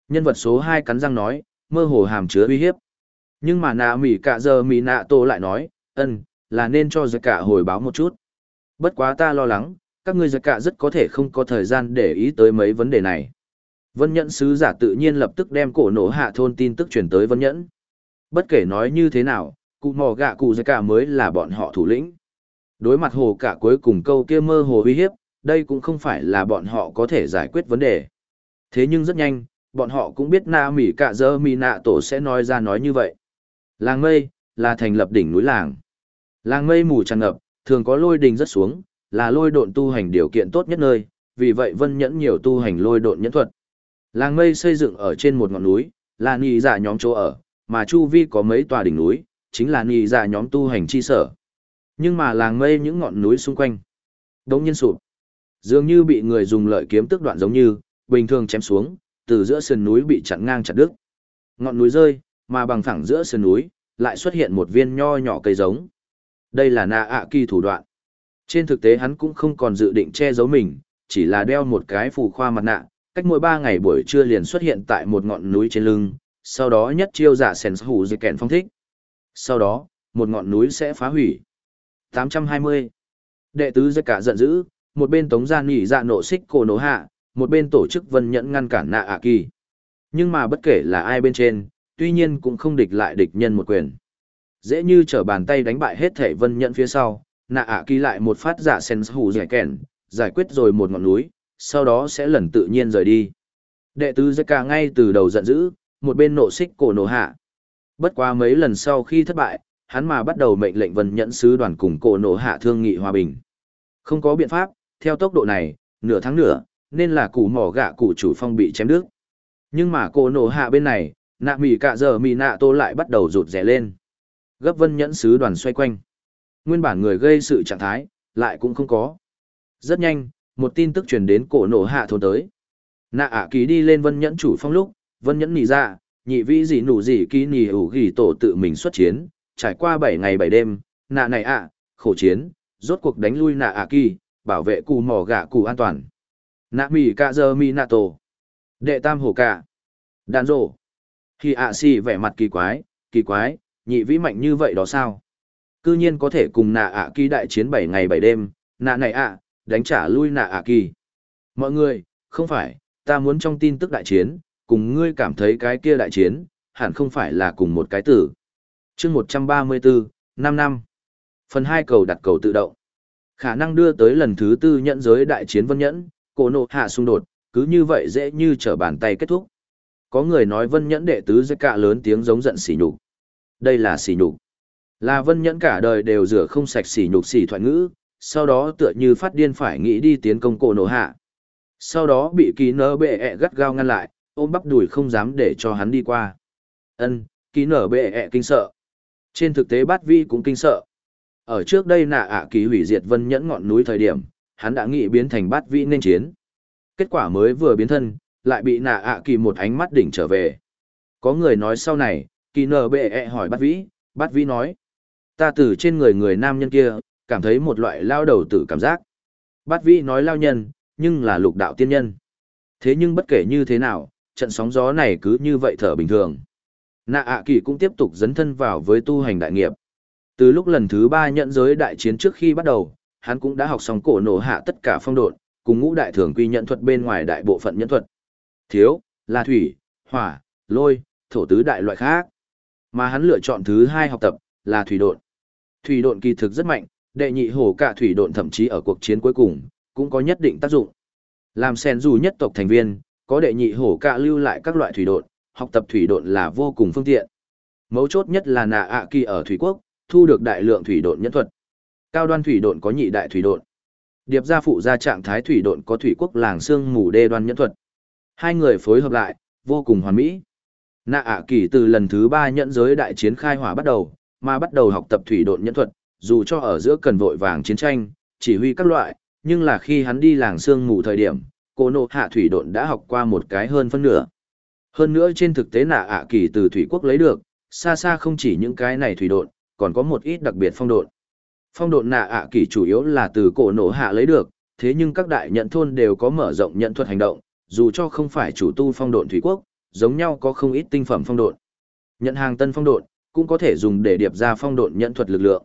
Nhân vật số 2 cắn răng nói, mơ hồ hàm chứa uy hiếp. Nhưng mà nạ mỉ cả giờ mỉ nạ tổ lại nói, ân, là nên cho giới cả hồi báo một chút. Bất quá ta lo lắng, các ngươi giặc cả rất có thể không có thời gian để ý tới mấy vấn đề này. Vân Nhẫn sứ giả tự nhiên lập tức đem cổ nổ hạ thôn tin tức truyền tới Vân Nhẫn. Bất kể nói như thế nào, cụ mò gạ cụ giặc cả mới là bọn họ thủ lĩnh. Đối mặt hồ cả cuối cùng câu kia mơ hồ uy hiếp, đây cũng không phải là bọn họ có thể giải quyết vấn đề. Thế nhưng rất nhanh, bọn họ cũng biết na mỉ cả giờ Mỹ nạ tổ sẽ nói ra nói như vậy. Làng mây, là thành lập đỉnh núi làng. Làng mây mù tràn ngập, thường có lôi đình rất xuống, là lôi độn tu hành điều kiện tốt nhất nơi, vì vậy vân nhẫn nhiều tu hành lôi độn nhẫn thuật. Làng mây xây dựng ở trên một ngọn núi, là nì giả dạ nhóm chỗ ở, mà chu vi có mấy tòa đỉnh núi, chính là nì giả dạ nhóm tu hành chi sở. Nhưng mà làng mây những ngọn núi xung quanh, đống nhiên sụp. Dường như bị người dùng lợi kiếm tức đoạn giống như, bình thường chém xuống, từ giữa sườn núi bị chặn ngang chặt đứt. Ngọn núi rơi, mà bằng phẳng giữa sườn núi, lại xuất hiện một viên nho nhỏ cây giống. Đây là Na ạ kỳ thủ đoạn. Trên thực tế hắn cũng không còn dự định che giấu mình, chỉ là đeo một cái phù khoa mặt nạ, cách mỗi ba ngày buổi trưa liền xuất hiện tại một ngọn núi trên lưng, sau đó nhất chiêu giả sèn hủ dây kèn phong thích. Sau đó, một ngọn núi sẽ phá hủy. 820. Đệ tứ giai cả giận dữ, một bên tống gia nhị dạ nộ xích cổ nổ hạ, một bên tổ chức vân nhẫn ngăn cản nạ ạ kỳ. Nhưng mà bất kể là ai bên trên, tuy nhiên cũng không địch lại địch nhân một quyền. Dễ như trở bàn tay đánh bại hết thể vân nhẫn phía sau, nạ ạ kỳ lại một phát giả sen hủ giải kèn, giải quyết rồi một ngọn núi, sau đó sẽ lần tự nhiên rời đi. Đệ tứ giải cả ngay từ đầu giận dữ, một bên nộ xích cổ nổ hạ. Bất quá mấy lần sau khi thất bại, hắn mà bắt đầu mệnh lệnh vân nhẫn sứ đoàn cùng cổ nổ hạ thương nghị hòa bình. Không có biện pháp, theo tốc độ này, nửa tháng nữa, nên là củ mỏ gạ cụ chủ phong bị chém đứt. Nhưng mà cổ nổ hạ bên này, nạ mỉ cả giờ mỉ nạ tô lại bắt đầu rụt rè lên. Gấp vân nhẫn sứ đoàn xoay quanh. Nguyên bản người gây sự trạng thái, lại cũng không có. Rất nhanh, một tin tức truyền đến cổ nổ hạ thôn tới. Nạ ả ký đi lên vân nhẫn chủ phong lúc, vân nhẫn nỉ ra, nhị vĩ gì nụ gì ký nỉ ủ ghi tổ tự mình xuất chiến, trải qua 7 ngày 7 đêm, nạ này ạ, khổ chiến, rốt cuộc đánh lui nạ ả kỳ, bảo vệ cù mỏ gạ cù an toàn. Nạ mì cạ giờ mì nạ tổ. Đệ tam hổ cạ. Đàn rổ. Khi ạ xì vẻ mặt kỳ quái, kỳ quái, nhị vĩ mạnh như vậy đó sao? Cư nhiên có thể cùng nạ ạ kỳ đại chiến 7 ngày 7 đêm, nạ này ạ, đánh trả lui nạ ạ kỳ. Mọi người, không phải, ta muốn trong tin tức đại chiến, cùng ngươi cảm thấy cái kia đại chiến, hẳn không phải là cùng một cái tử. chương 134, 5 năm. Phần 2 cầu đặt cầu tự động. Khả năng đưa tới lần thứ tư nhận giới đại chiến vân nhẫn, cổ nộ hạ xung đột, cứ như vậy dễ như trở bàn tay kết thúc. Có người nói vân nhẫn đệ tứ dễ cạ lớn tiếng giống giận xỉ nhục. Đây là xỉ nhục. Là vân nhẫn cả đời đều rửa không sạch xỉ nhục xỉ thoại ngữ, sau đó tựa như phát điên phải nghĩ đi tiến công cổ nộ hạ. Sau đó bị ký nở bệ ẹ gắt gao ngăn lại, ôm bắp đùi không dám để cho hắn đi qua. Ân, ký nở bệ ẹ kinh sợ. Trên thực tế bát vi cũng kinh sợ. Ở trước đây nạ ạ kỳ hủy diệt vân nhẫn ngọn núi thời điểm, hắn đã nghĩ biến thành bát Vi nên chiến. Kết quả mới vừa biến thân, lại bị nạ ạ kỳ một ánh mắt đỉnh trở về. Có người nói sau này, kỳ Nở bệ ẹ hỏi bát vĩ, bát vĩ nói. Ta từ trên người người nam nhân kia, cảm thấy một loại lao đầu tử cảm giác. Bát vĩ nói lao nhân, nhưng là lục đạo tiên nhân. Thế nhưng bất kể như thế nào, trận sóng gió này cứ như vậy thở bình thường. Nạ ạ kỳ cũng tiếp tục dấn thân vào với tu hành đại nghiệp. Từ lúc lần thứ ba nhận giới đại chiến trước khi bắt đầu, hắn cũng đã học xong cổ nổ hạ tất cả phong độn, cùng ngũ đại thường quy nhận thuật bên ngoài đại bộ phận nhận thuật. Thiếu, là thủy, hỏa, lôi, thổ tứ đại loại khác. Mà hắn lựa chọn thứ hai học tập, là thủy độn. Thủy độn kỳ thực rất mạnh, đệ nhị hổ cả thủy độn thậm chí ở cuộc chiến cuối cùng, cũng có nhất định tác dụng. Làm sen dù nhất tộc thành viên, có đệ nhị hổ cả lưu lại các loại thủy độn, học tập thủy độn là vô cùng phương tiện. Mấu chốt nhất là nà ạ kỳ ở thủy quốc, thu được đại lượng thủy độn nhân thuật. Cao đoan thủy độn có nhị đại thủy độn. Điệp gia phụ gia trạng thái thủy độn có thủy quốc làng xương mù đê đoan nhân thuật. Hai người phối hợp lại, vô cùng hoàn mỹ. Nạ ạ kỳ từ lần thứ ba nhận giới đại chiến khai hỏa bắt đầu, mà bắt đầu học tập thủy độn nhân thuật, dù cho ở giữa cần vội vàng chiến tranh, chỉ huy các loại, nhưng là khi hắn đi làng xương mù thời điểm, cô nộ hạ thủy độn đã học qua một cái hơn phân nửa. Hơn nữa trên thực tế nạ ạ kỳ từ thủy quốc lấy được, xa xa không chỉ những cái này thủy độn, còn có một ít đặc biệt phong độn. Phong độn nạ ạ kỳ chủ yếu là từ cổ nổ hạ lấy được, thế nhưng các đại nhận thôn đều có mở rộng nhận thuật hành động, dù cho không phải chủ tu phong độn thủy quốc, giống nhau có không ít tinh phẩm phong độn. Nhận hàng tân phong độn cũng có thể dùng để điệp ra phong độn nhận thuật lực lượng.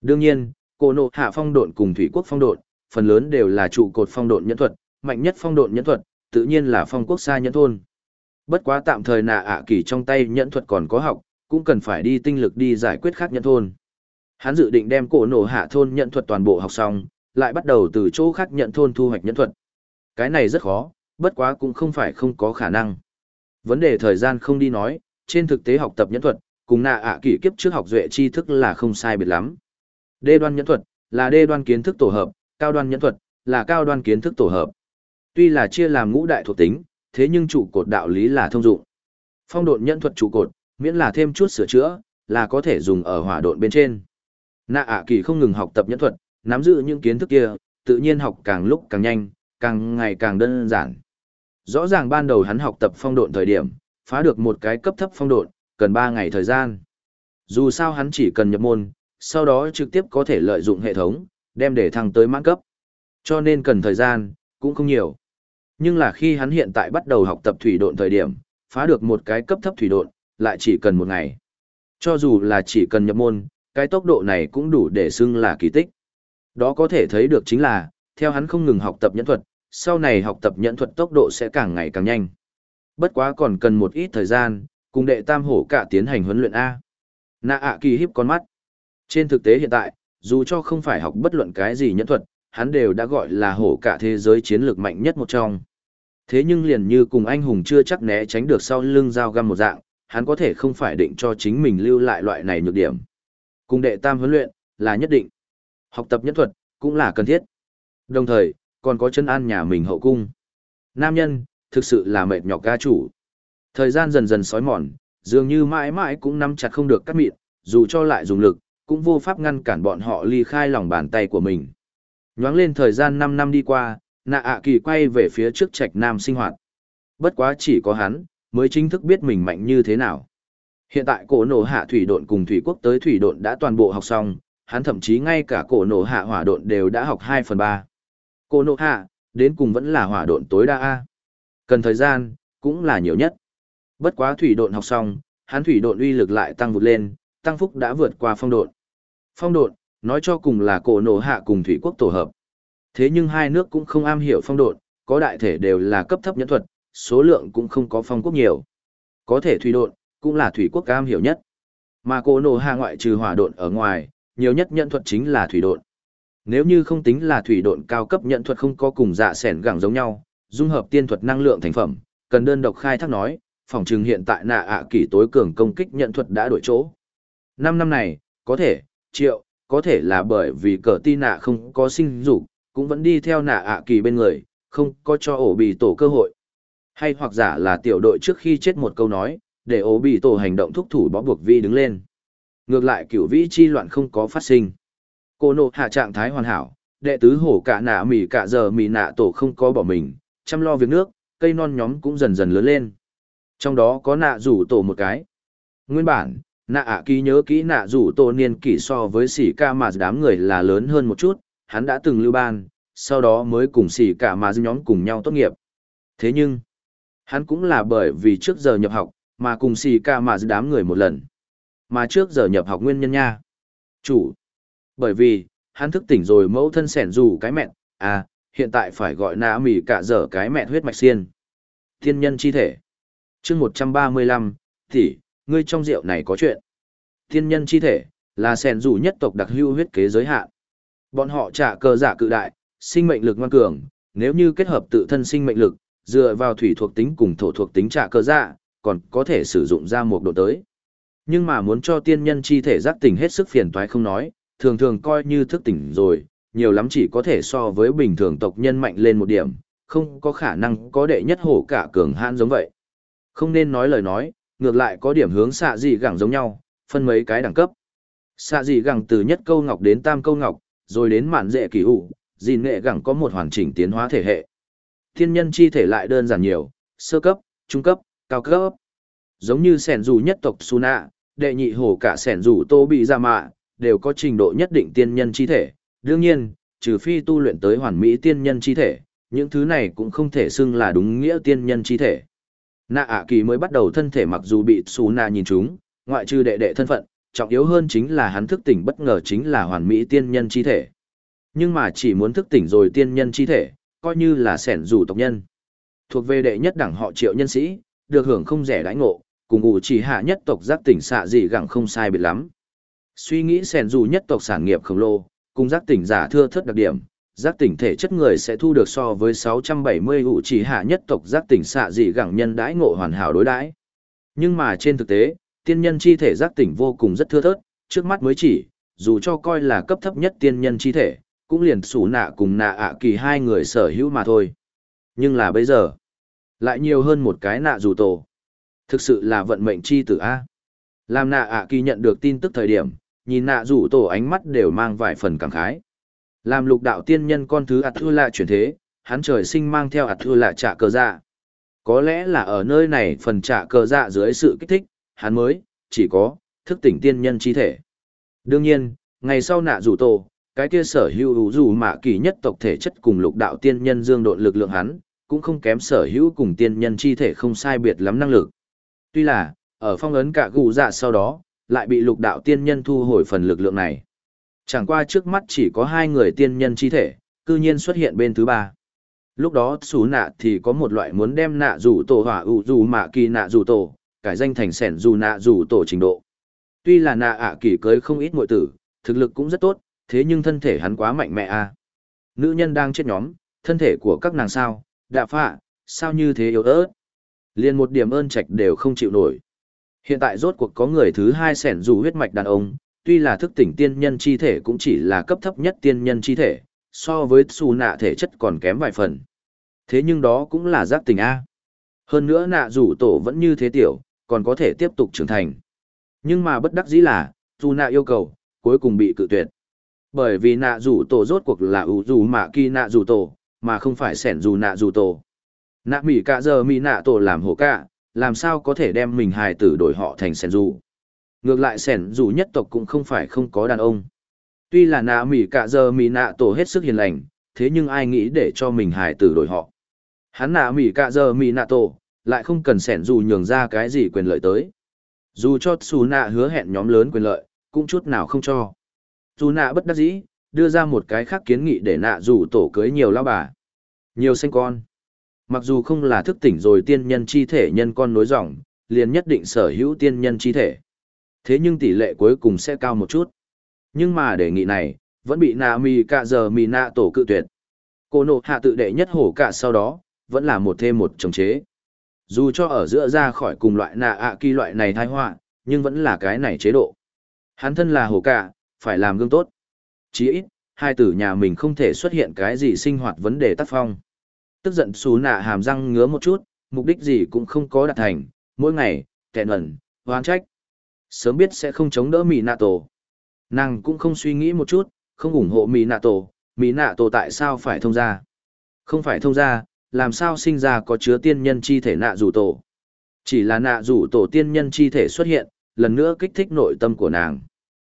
Đương nhiên, cổ nộ hạ phong độn cùng thủy quốc phong độn, phần lớn đều là trụ cột phong độn nhẫn thuật, mạnh nhất phong độn nhẫn thuật, tự nhiên là phong quốc xa nhẫn thôn. Bất quá tạm thời nạ ạ kỳ trong tay nhẫn thuật còn có học, cũng cần phải đi tinh lực đi giải quyết khác nhẫn thôn. Hắn dự định đem cổ nổ hạ thôn nhẫn thuật toàn bộ học xong, lại bắt đầu từ chỗ khác nhận thôn thu hoạch nhẫn thuật. Cái này rất khó, bất quá cũng không phải không có khả năng. Vấn đề thời gian không đi nói, trên thực tế học tập nhẫn thuật, cùng nạ ạ kỷ kiếp trước học duệ tri thức là không sai biệt lắm. Đê đoan nhẫn thuật, là đê đoan kiến thức tổ hợp, cao đoan nhẫn thuật, là cao đoan kiến thức tổ hợp. Tuy là chia làm ngũ đại thuộc tính, thế nhưng trụ cột đạo lý là thông dụng. Phong độn nhẫn thuật trụ cột, miễn là thêm chút sửa chữa, là có thể dùng ở hỏa độn bên trên. Nạ ạ kỳ không ngừng học tập nhẫn thuật, nắm giữ những kiến thức kia, tự nhiên học càng lúc càng nhanh, càng ngày càng đơn giản. Rõ ràng ban đầu hắn học tập phong độn thời điểm, phá được một cái cấp thấp phong độn, cần 3 ngày thời gian. Dù sao hắn chỉ cần nhập môn, sau đó trực tiếp có thể lợi dụng hệ thống, đem để thăng tới mãn cấp. Cho nên cần thời gian, cũng không nhiều. Nhưng là khi hắn hiện tại bắt đầu học tập thủy độn thời điểm, phá được một cái cấp thấp thủy độn, lại chỉ cần một ngày. Cho dù là chỉ cần nhập môn, cái tốc độ này cũng đủ để xưng là kỳ tích. Đó có thể thấy được chính là, theo hắn không ngừng học tập nhẫn thuật, sau này học tập nhẫn thuật tốc độ sẽ càng ngày càng nhanh. Bất quá còn cần một ít thời gian, cùng đệ tam hổ cả tiến hành huấn luyện A. Nạ ạ kỳ hiếp con mắt. Trên thực tế hiện tại, dù cho không phải học bất luận cái gì nhẫn thuật, hắn đều đã gọi là hổ cả thế giới chiến lược mạnh nhất một trong. Thế nhưng liền như cùng anh hùng chưa chắc né tránh được sau lưng dao găm một dạng, hắn có thể không phải định cho chính mình lưu lại loại này nhược điểm. Cùng đệ tam huấn luyện, là nhất định. Học tập nhẫn thuật, cũng là cần thiết. Đồng thời, còn có chân an nhà mình hậu cung. Nam nhân, thực sự là mệt nhọc ca chủ. Thời gian dần dần sói mòn, dường như mãi mãi cũng nắm chặt không được cắt mịn, dù cho lại dùng lực, cũng vô pháp ngăn cản bọn họ ly khai lòng bàn tay của mình. Nhoáng lên thời gian 5 năm đi qua, nạ ạ kỳ quay về phía trước trạch nam sinh hoạt. Bất quá chỉ có hắn, mới chính thức biết mình mạnh như thế nào. Hiện tại cổ nổ hạ thủy độn cùng thủy quốc tới thủy độn đã toàn bộ học xong, hắn thậm chí ngay cả cổ nổ hạ hỏa độn đều đã học 2 phần 3. Cổ nổ hạ, đến cùng vẫn là hỏa độn tối đa A. Cần thời gian, cũng là nhiều nhất. Bất quá thủy độn học xong, hắn thủy độn uy lực lại tăng vụt lên, tăng phúc đã vượt qua phong độn. Phong độn, nói cho cùng là cổ nổ hạ cùng thủy quốc tổ hợp. Thế nhưng hai nước cũng không am hiểu phong độn, có đại thể đều là cấp thấp nhẫn thuật, số lượng cũng không có phong quốc nhiều. Có thể thủy độn, cũng là thủy quốc am hiểu nhất. Mà cổ nổ hạ ngoại trừ hỏa độn ở ngoài, nhiều nhất nhận thuật chính là thủy độn. Nếu như không tính là thủy độn cao cấp nhận thuật không có cùng dạ sẻn gẳng giống nhau, dung hợp tiên thuật năng lượng thành phẩm, cần đơn độc khai thác nói, phòng trường hiện tại nạ ạ kỳ tối cường công kích nhận thuật đã đổi chỗ. Năm năm này, có thể, triệu, có thể là bởi vì cờ ti nạ không có sinh dục cũng vẫn đi theo nạ ạ kỳ bên người, không có cho ổ bị tổ cơ hội. Hay hoặc giả là tiểu đội trước khi chết một câu nói, để ổ bị tổ hành động thúc thủ bó buộc vi đứng lên. Ngược lại cửu vĩ chi loạn không có phát sinh. Cô nộ hạ trạng thái hoàn hảo, đệ tứ hổ cả nạ mì cả giờ mì nạ tổ không có bỏ mình, chăm lo việc nước, cây non nhóm cũng dần dần lớn lên. Trong đó có nạ rủ tổ một cái. Nguyên bản, nạ ạ ký nhớ kỹ nạ rủ tổ niên kỷ so với sỉ ca mà đám người là lớn hơn một chút, hắn đã từng lưu ban, sau đó mới cùng sỉ ca mà nhóm cùng nhau tốt nghiệp. Thế nhưng, hắn cũng là bởi vì trước giờ nhập học, mà cùng sỉ ca mà đám người một lần. Mà trước giờ nhập học nguyên nhân nha. Chủ. Bởi vì, hắn thức tỉnh rồi mẫu thân sẻn dù cái mẹn, à, hiện tại phải gọi nạ mỉ cả dở cái mẹn huyết mạch xiên. Thiên nhân chi thể chương 135, thì, ngươi trong rượu này có chuyện. Thiên nhân chi thể, là sẻn rủ nhất tộc đặc hưu huyết kế giới hạn. Bọn họ trả cờ giả cự đại, sinh mệnh lực ngoan cường, nếu như kết hợp tự thân sinh mệnh lực, dựa vào thủy thuộc tính cùng thổ thuộc tính trả cờ giả, còn có thể sử dụng ra một độ tới. Nhưng mà muốn cho tiên nhân chi thể giác tỉnh hết sức phiền toái không nói, thường thường coi như thức tỉnh rồi, nhiều lắm chỉ có thể so với bình thường tộc nhân mạnh lên một điểm, không có khả năng có đệ nhất hổ cả cường hãn giống vậy. Không nên nói lời nói, ngược lại có điểm hướng xạ dị gẳng giống nhau, phân mấy cái đẳng cấp. Xạ dị gẳng từ nhất câu ngọc đến tam câu ngọc, rồi đến mạn dễ kỳ hủ, dìn nghệ gẳng có một hoàn chỉnh tiến hóa thể hệ. Thiên nhân chi thể lại đơn giản nhiều, sơ cấp, trung cấp, cao cấp. Giống như sẻn dù nhất tộc Suna, đệ nhị hổ cả sẻn rủ tô bị ra mạ, đều có trình độ nhất định tiên nhân chi thể. Đương nhiên, trừ phi tu luyện tới hoàn mỹ tiên nhân chi thể, những thứ này cũng không thể xưng là đúng nghĩa tiên nhân chi thể. Nạ ạ kỳ mới bắt đầu thân thể mặc dù bị xù nạ nhìn chúng, ngoại trừ đệ đệ thân phận, trọng yếu hơn chính là hắn thức tỉnh bất ngờ chính là hoàn mỹ tiên nhân chi thể. Nhưng mà chỉ muốn thức tỉnh rồi tiên nhân chi thể, coi như là sẻn rủ tộc nhân. Thuộc về đệ nhất đẳng họ triệu nhân sĩ, được hưởng không rẻ đãi ngộ, cùng ngụ chỉ hạ nhất tộc giác tỉnh xạ gì gẳng không sai biệt lắm. Suy nghĩ sẻn rủ nhất tộc sản nghiệp khổng lồ, cùng giác tỉnh giả thưa thất đặc điểm, giác tỉnh thể chất người sẽ thu được so với 670 ủ chỉ hạ nhất tộc giác tỉnh xạ dị gẳng nhân đãi ngộ hoàn hảo đối đãi. Nhưng mà trên thực tế, tiên nhân chi thể giác tỉnh vô cùng rất thưa thớt, trước mắt mới chỉ, dù cho coi là cấp thấp nhất tiên nhân chi thể, cũng liền sủ nạ cùng nạ ạ kỳ hai người sở hữu mà thôi. Nhưng là bây giờ, lại nhiều hơn một cái nạ dù tổ. Thực sự là vận mệnh chi tử A. Làm nạ ạ kỳ nhận được tin tức thời điểm, nhìn nạ rủ tổ ánh mắt đều mang vài phần cảm khái. Làm lục đạo tiên nhân con thứ ạt thua lạ chuyển thế, hắn trời sinh mang theo ạt thua lạ trả cờ dạ. Có lẽ là ở nơi này phần trả cờ dạ dưới sự kích thích, hắn mới, chỉ có, thức tỉnh tiên nhân chi thể. Đương nhiên, ngày sau nạ rủ tổ, cái kia sở hữu hữu dù mạ kỳ nhất tộc thể chất cùng lục đạo tiên nhân dương độn lực lượng hắn, cũng không kém sở hữu cùng tiên nhân chi thể không sai biệt lắm năng lực. Tuy là, ở phong ấn cả gù dạ sau đó, lại bị lục đạo tiên nhân thu hồi phần lực lượng này. Chẳng qua trước mắt chỉ có hai người tiên nhân chi thể, cư nhiên xuất hiện bên thứ ba. Lúc đó xú nạ thì có một loại muốn đem nạ rủ tổ hỏa ủ dù mạ kỳ nạ rủ tổ, cải danh thành sẻn dù nạ rủ tổ trình độ. Tuy là nạ ạ kỳ cưới không ít muội tử, thực lực cũng rất tốt, thế nhưng thân thể hắn quá mạnh mẽ a. Nữ nhân đang chết nhóm, thân thể của các nàng sao, đạ phạ, sao như thế yếu ớt. Liên một điểm ơn trạch đều không chịu nổi. Hiện tại rốt cuộc có người thứ hai sẻn dù huyết mạch đàn ông, tuy là thức tỉnh tiên nhân chi thể cũng chỉ là cấp thấp nhất tiên nhân chi thể, so với xù nạ thể chất còn kém vài phần. Thế nhưng đó cũng là giác tỉnh A. Hơn nữa nạ rủ tổ vẫn như thế tiểu, còn có thể tiếp tục trưởng thành. Nhưng mà bất đắc dĩ là, dù nạ yêu cầu, cuối cùng bị cự tuyệt. Bởi vì nạ rủ tổ rốt cuộc là ủ rủ mạ kỳ nạ rủ tổ, mà không phải sẻn dù nạ rủ tổ. Nạ mỉ cả giờ mỉ nạ tổ làm hổ cả, làm sao có thể đem mình hài tử đổi họ thành sẻn dù. Ngược lại sẻn dù nhất tộc cũng không phải không có đàn ông. Tuy là nạ mỉ cạ giờ mỉ nạ tổ hết sức hiền lành, thế nhưng ai nghĩ để cho mình hài tử đổi họ. Hắn nạ mỉ cạ giờ mỉ nạ tổ, lại không cần sẻn dù nhường ra cái gì quyền lợi tới. Dù cho xù nạ hứa hẹn nhóm lớn quyền lợi, cũng chút nào không cho. Dù nạ bất đắc dĩ, đưa ra một cái khác kiến nghị để nạ dù tổ cưới nhiều lao bà. Nhiều sinh con. Mặc dù không là thức tỉnh rồi tiên nhân chi thể nhân con nối dòng, liền nhất định sở hữu tiên nhân chi thể. Thế nhưng tỷ lệ cuối cùng sẽ cao một chút. Nhưng mà đề nghị này, vẫn bị nạ mì cả giờ mì nạ tổ cự tuyệt. Cô nộ hạ tự đệ nhất hổ cả sau đó, vẫn là một thêm một trồng chế. Dù cho ở giữa ra khỏi cùng loại nạ ạ kỳ loại này thai họa nhưng vẫn là cái này chế độ. Hắn thân là hổ cả, phải làm gương tốt. Chí ít, hai tử nhà mình không thể xuất hiện cái gì sinh hoạt vấn đề tác phong. Tức giận xú nạ hàm răng ngứa một chút, mục đích gì cũng không có đạt thành, mỗi ngày, kẹn ẩn, hoang trách. Sớm biết sẽ không chống đỡ Mỹ nạ tổ. Nàng cũng không suy nghĩ một chút, không ủng hộ Mỹ nạ tổ, Mỹ nạ tổ tại sao phải thông ra. Không phải thông ra, làm sao sinh ra có chứa tiên nhân chi thể nạ rủ tổ. Chỉ là nạ rủ tổ tiên nhân chi thể xuất hiện, lần nữa kích thích nội tâm của nàng.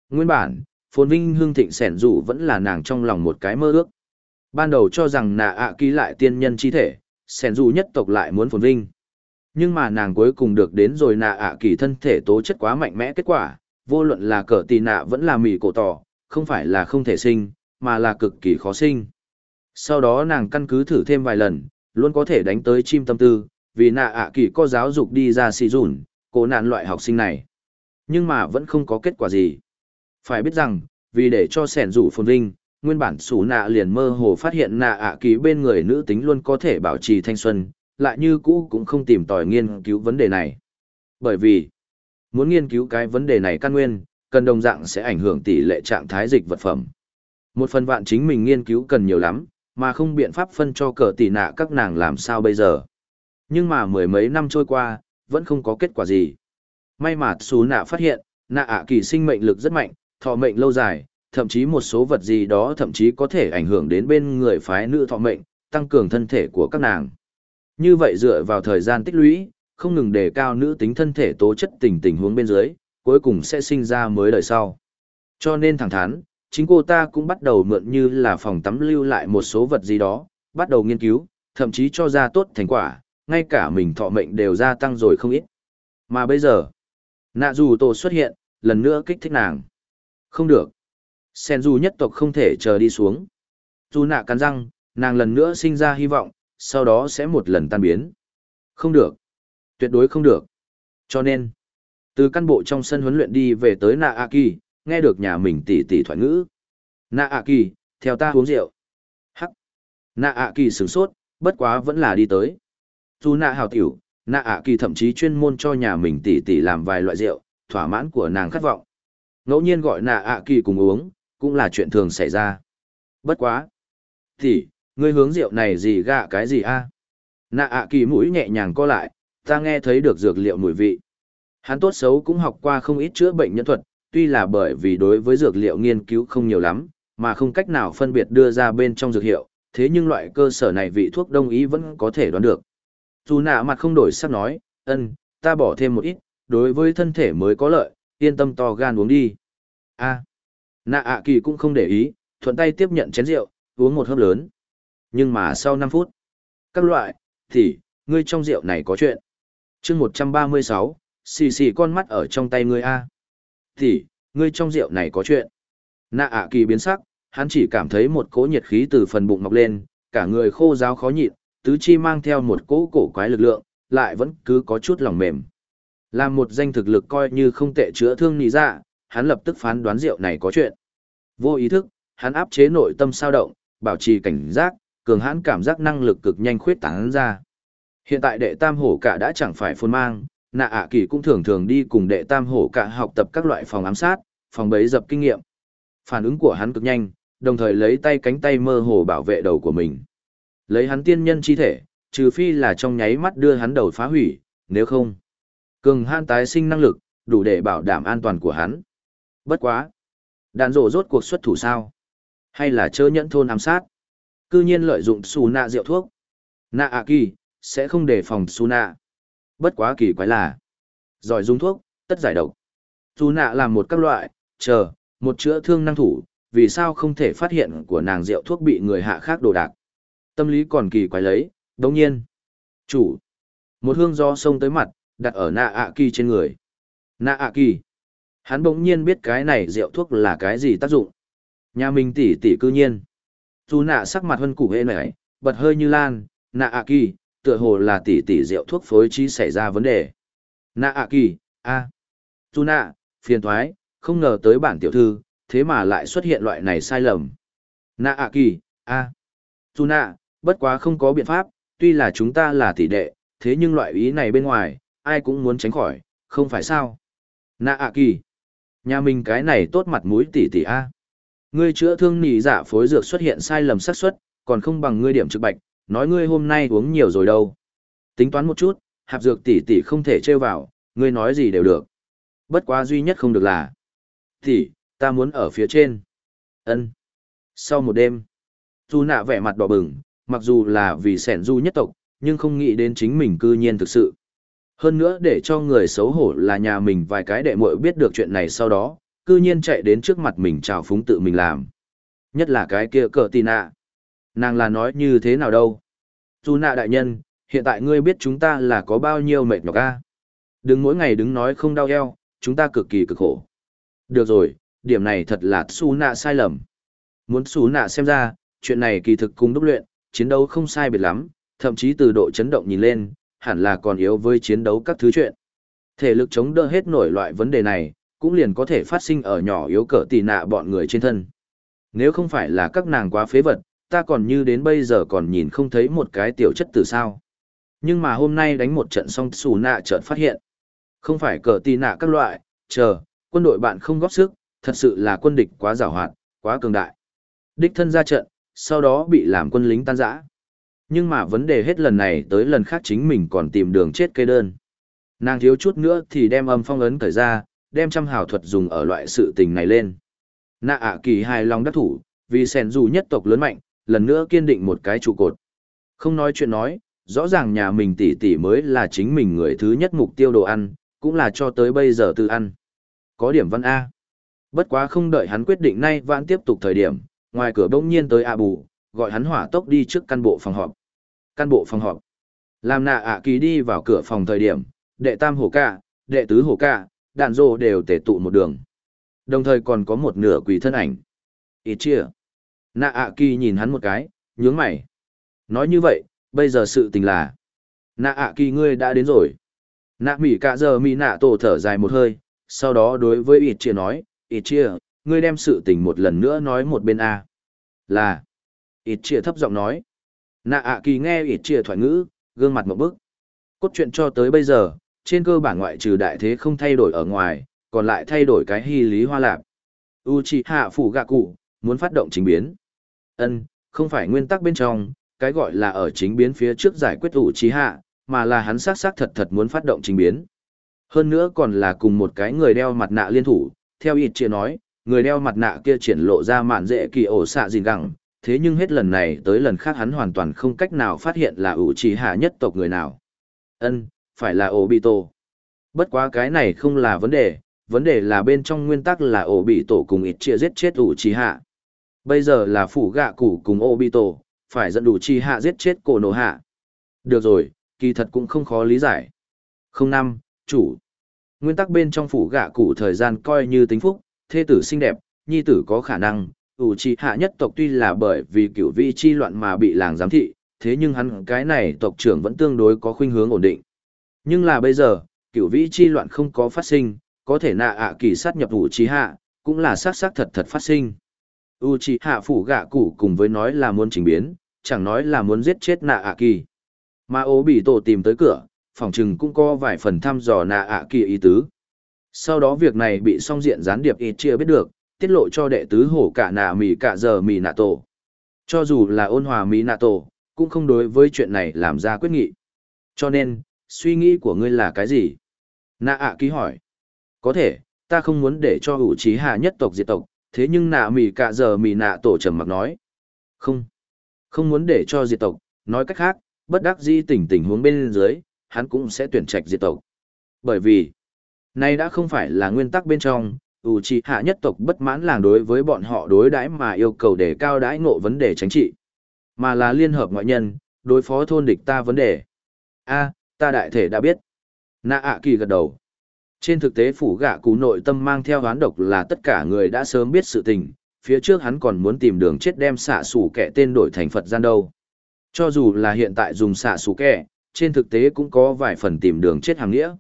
Nguyên bản, phồn vinh hương thịnh sẻn rủ vẫn là nàng trong lòng một cái mơ ước. Ban đầu cho rằng nạ ạ ký lại tiên nhân chi thể, sẻn rủ nhất tộc lại muốn phồn vinh. Nhưng mà nàng cuối cùng được đến rồi nạ ạ kỳ thân thể tố chất quá mạnh mẽ kết quả, vô luận là cỡ tì nạ vẫn là mỉ cổ tỏ, không phải là không thể sinh, mà là cực kỳ khó sinh. Sau đó nàng căn cứ thử thêm vài lần, luôn có thể đánh tới chim tâm tư, vì nạ ạ kỳ có giáo dục đi ra xì dùn, cổ nạn loại học sinh này. Nhưng mà vẫn không có kết quả gì. Phải biết rằng, vì để cho sẻn rủ phồn vinh, nguyên bản sủ nạ liền mơ hồ phát hiện nạ ạ kỳ bên người nữ tính luôn có thể bảo trì thanh xuân, lại như cũ cũng không tìm tòi nghiên cứu vấn đề này. Bởi vì, muốn nghiên cứu cái vấn đề này căn nguyên, cần đồng dạng sẽ ảnh hưởng tỷ lệ trạng thái dịch vật phẩm. Một phần vạn chính mình nghiên cứu cần nhiều lắm, mà không biện pháp phân cho cờ tỷ nạ các nàng làm sao bây giờ. Nhưng mà mười mấy năm trôi qua, vẫn không có kết quả gì. May mà xú nạ phát hiện, nạ ạ kỳ sinh mệnh lực rất mạnh, thọ mệnh lâu dài, thậm chí một số vật gì đó thậm chí có thể ảnh hưởng đến bên người phái nữ thọ mệnh, tăng cường thân thể của các nàng. Như vậy dựa vào thời gian tích lũy, không ngừng đề cao nữ tính thân thể tố chất tình tình huống bên dưới, cuối cùng sẽ sinh ra mới đời sau. Cho nên thẳng thắn, chính cô ta cũng bắt đầu mượn như là phòng tắm lưu lại một số vật gì đó, bắt đầu nghiên cứu, thậm chí cho ra tốt thành quả, ngay cả mình thọ mệnh đều gia tăng rồi không ít. Mà bây giờ, nạ dù tổ xuất hiện, lần nữa kích thích nàng. Không được. Sen dù nhất tộc không thể chờ đi xuống. Dù nạ cắn răng, nàng lần nữa sinh ra hy vọng, sau đó sẽ một lần tan biến. Không được. Tuyệt đối không được. Cho nên, từ căn bộ trong sân huấn luyện đi về tới nạ a kỳ, nghe được nhà mình tỉ tỉ thoại ngữ. Nạ a kỳ, theo ta uống rượu. Hắc. Nạ a kỳ sửng sốt, bất quá vẫn là đi tới. Dù nạ hào tiểu, nạ a kỳ thậm chí chuyên môn cho nhà mình tỉ tỉ làm vài loại rượu, thỏa mãn của nàng khát vọng. Ngẫu nhiên gọi nạ a kỳ cùng uống, cũng là chuyện thường xảy ra. Bất quá. Thì, ngươi hướng rượu này gì gạ cái gì a? Nạ ạ kỳ mũi nhẹ nhàng co lại, ta nghe thấy được dược liệu mùi vị. Hắn tốt xấu cũng học qua không ít chữa bệnh nhân thuật, tuy là bởi vì đối với dược liệu nghiên cứu không nhiều lắm, mà không cách nào phân biệt đưa ra bên trong dược hiệu, thế nhưng loại cơ sở này vị thuốc đông y vẫn có thể đoán được. Dù nạ mặt không đổi sắc nói, ân, ta bỏ thêm một ít, đối với thân thể mới có lợi, yên tâm to gan uống đi. a nạ ạ kỳ cũng không để ý, thuận tay tiếp nhận chén rượu, uống một hớp lớn. Nhưng mà sau 5 phút, các loại, thì, ngươi trong rượu này có chuyện. chương 136, xì xì con mắt ở trong tay ngươi A. Thì, ngươi trong rượu này có chuyện. Nạ ạ kỳ biến sắc, hắn chỉ cảm thấy một cỗ nhiệt khí từ phần bụng mọc lên, cả người khô giáo khó nhịn, tứ chi mang theo một cỗ cổ quái lực lượng, lại vẫn cứ có chút lòng mềm. Làm một danh thực lực coi như không tệ chữa thương nì ra, dạ, hắn lập tức phán đoán rượu này có chuyện. Vô ý thức, hắn áp chế nội tâm sao động, bảo trì cảnh giác, cường hãn cảm giác năng lực cực nhanh khuyết tán ra. Hiện tại đệ tam hổ cả đã chẳng phải phôn mang, nạ ạ kỳ cũng thường thường đi cùng đệ tam hổ cả học tập các loại phòng ám sát, phòng bấy dập kinh nghiệm. Phản ứng của hắn cực nhanh, đồng thời lấy tay cánh tay mơ hồ bảo vệ đầu của mình. Lấy hắn tiên nhân chi thể, trừ phi là trong nháy mắt đưa hắn đầu phá hủy, nếu không. Cường hãn tái sinh năng lực, đủ để bảo đảm an toàn của hắn. Bất quá. Đạn rổ rốt cuộc xuất thủ sao? Hay là chớ nhẫn thôn ám sát? Cư nhiên lợi dụng xù nạ rượu thuốc. Nạ ạ kỳ, sẽ không đề phòng xù nạ. Bất quá kỳ quái là. Giỏi dùng thuốc, tất giải độc. Xù nạ làm một các loại, chờ, một chữa thương năng thủ, vì sao không thể phát hiện của nàng rượu thuốc bị người hạ khác đồ đạc. Tâm lý còn kỳ quái lấy, đồng nhiên. Chủ. Một hương do sông tới mặt, đặt ở nạ ạ kỳ trên người. Nạ ạ kỳ. Hắn bỗng nhiên biết cái này rượu thuốc là cái gì tác dụng. Nhà mình tỉ tỉ cư nhiên. Dù nạ sắc mặt hân củ hê nảy, bật hơi như lan, nạ ạ kỳ, tựa hồ là tỉ tỉ rượu thuốc phối trí xảy ra vấn đề. Nạ ạ kỳ, a Dù nạ, phiền thoái, không ngờ tới bản tiểu thư, thế mà lại xuất hiện loại này sai lầm. Nạ ạ kỳ, a Dù nạ, bất quá không có biện pháp, tuy là chúng ta là tỷ đệ, thế nhưng loại ý này bên ngoài, ai cũng muốn tránh khỏi, không phải sao. Nạ ạ kỳ, nhà mình cái này tốt mặt mũi tỷ tỷ a Ngươi chữa thương nỉ dạ phối dược xuất hiện sai lầm xác suất, còn không bằng ngươi điểm trực bạch, nói ngươi hôm nay uống nhiều rồi đâu. Tính toán một chút, hạp dược tỷ tỷ không thể trêu vào, ngươi nói gì đều được. Bất quá duy nhất không được là, tỷ, ta muốn ở phía trên. Ân. Sau một đêm, Du nạ vẻ mặt đỏ bừng, mặc dù là vì sẻn du nhất tộc, nhưng không nghĩ đến chính mình cư nhiên thực sự. Hơn nữa để cho người xấu hổ là nhà mình vài cái đệ muội biết được chuyện này sau đó, cư nhiên chạy đến trước mặt mình chào phúng tự mình làm. Nhất là cái kia cờ tì nạ. Nàng là nói như thế nào đâu. Dù nạ đại nhân, hiện tại ngươi biết chúng ta là có bao nhiêu mệt nhọc a Đừng mỗi ngày đứng nói không đau eo, chúng ta cực kỳ cực khổ. Được rồi, điểm này thật là xú nạ sai lầm. Muốn xú nạ xem ra, chuyện này kỳ thực cùng đúc luyện, chiến đấu không sai biệt lắm, thậm chí từ độ chấn động nhìn lên, hẳn là còn yếu với chiến đấu các thứ chuyện. Thể lực chống đỡ hết nổi loại vấn đề này, cũng liền có thể phát sinh ở nhỏ yếu cỡ tì nạ bọn người trên thân. Nếu không phải là các nàng quá phế vật, ta còn như đến bây giờ còn nhìn không thấy một cái tiểu chất từ sao. Nhưng mà hôm nay đánh một trận xong xù nạ chợt phát hiện. Không phải cỡ tì nạ các loại, chờ, quân đội bạn không góp sức, thật sự là quân địch quá rào hoạt, quá cường đại. Đích thân ra trận, sau đó bị làm quân lính tan rã. Nhưng mà vấn đề hết lần này tới lần khác chính mình còn tìm đường chết cây đơn. Nàng thiếu chút nữa thì đem âm phong ấn cởi ra, đem trăm hào thuật dùng ở loại sự tình này lên. Nạ ạ kỳ hài lòng đắc thủ, vì sẻn dù nhất tộc lớn mạnh, lần nữa kiên định một cái trụ cột. Không nói chuyện nói, rõ ràng nhà mình tỷ tỷ mới là chính mình người thứ nhất mục tiêu đồ ăn, cũng là cho tới bây giờ tự ăn. Có điểm văn A. Bất quá không đợi hắn quyết định nay vãn tiếp tục thời điểm, ngoài cửa bỗng nhiên tới A Bù, gọi hắn hỏa tốc đi trước căn bộ phòng họp. Căn bộ phòng họp. Làm nạ ạ kỳ đi vào cửa phòng thời điểm, đệ tam hổ ca, đệ tứ hổ ca, đạn rồ đều tề tụ một đường. Đồng thời còn có một nửa quỷ thân ảnh. Ít chia. Nạ ạ kỳ nhìn hắn một cái, nhướng mày. Nói như vậy, bây giờ sự tình là. Nạ ạ kỳ ngươi đã đến rồi. Nạ mỉ cả giờ mỉ nạ tổ thở dài một hơi, sau đó đối với ít chia nói, ít chia, ngươi đem sự tình một lần nữa nói một bên A. Là. Ít chia thấp giọng nói. Nạ ạ kỳ nghe ít chia thoại ngữ, gương mặt một bức. Cốt truyện cho tới bây giờ, trên cơ bản ngoại trừ đại thế không thay đổi ở ngoài, còn lại thay đổi cái hy lý hoa lạp. Uchiha phủ gạ cụ, muốn phát động chính biến. Ân, không phải nguyên tắc bên trong, cái gọi là ở chính biến phía trước giải quyết Uchiha, mà là hắn xác xác thật thật muốn phát động chính biến. Hơn nữa còn là cùng một cái người đeo mặt nạ liên thủ, theo ít chia nói, người đeo mặt nạ kia triển lộ ra mạn dễ kỳ ổ xạ gìn gẳng, thế nhưng hết lần này tới lần khác hắn hoàn toàn không cách nào phát hiện là ủ trì hạ nhất tộc người nào. Ân, phải là ổ bị tổ. Bất quá cái này không là vấn đề, vấn đề là bên trong nguyên tắc là ổ bị tổ cùng ít chia giết chết ủ trì hạ. Bây giờ là phủ gạ củ cùng ổ bị tổ, phải dẫn đủ trì hạ giết chết cổ nổ hạ. Được rồi, kỳ thật cũng không khó lý giải. Không năm, chủ. Nguyên tắc bên trong phủ gạ củ thời gian coi như tính phúc, thê tử xinh đẹp, nhi tử có khả năng, ủ trì hạ nhất tộc tuy là bởi vì cửu vị chi loạn mà bị làng giám thị, thế nhưng hắn cái này tộc trưởng vẫn tương đối có khuynh hướng ổn định. Nhưng là bây giờ, cửu vĩ chi loạn không có phát sinh, có thể nạ ạ kỳ sát nhập ủ trì hạ, cũng là sát sát thật thật phát sinh. U trì hạ phủ gạ cụ cùng với nói là muốn trình biến, chẳng nói là muốn giết chết nạ ạ kỳ. Mà ố bị tổ tìm tới cửa, phòng trừng cũng có vài phần thăm dò nạ ạ kỳ ý tứ. Sau đó việc này bị song diện gián điệp ít chia biết được, tiết lộ cho đệ tứ hổ cả nạ mì cả giờ mì nạ tổ. Cho dù là ôn hòa mì nạ tổ, cũng không đối với chuyện này làm ra quyết nghị. Cho nên, suy nghĩ của ngươi là cái gì? Nạ ạ ký hỏi. Có thể, ta không muốn để cho ủ trí hạ nhất tộc diệt tộc, thế nhưng nạ mì cả giờ mì nạ tổ trầm mặc nói. Không, không muốn để cho diệt tộc, nói cách khác, bất đắc di tình tình huống bên dưới, hắn cũng sẽ tuyển trạch diệt tộc. Bởi vì, nay đã không phải là nguyên tắc bên trong, ủ trí hạ nhất tộc bất mãn làng đối với bọn họ đối đãi mà yêu cầu để cao đãi ngộ vấn đề chính trị mà là liên hợp ngoại nhân đối phó thôn địch ta vấn đề a ta đại thể đã biết nạ ạ kỳ gật đầu trên thực tế phủ gạ cú nội tâm mang theo hoán độc là tất cả người đã sớm biết sự tình phía trước hắn còn muốn tìm đường chết đem xạ xù kẻ tên đổi thành phật gian đâu cho dù là hiện tại dùng xạ xù kẻ trên thực tế cũng có vài phần tìm đường chết hàng nghĩa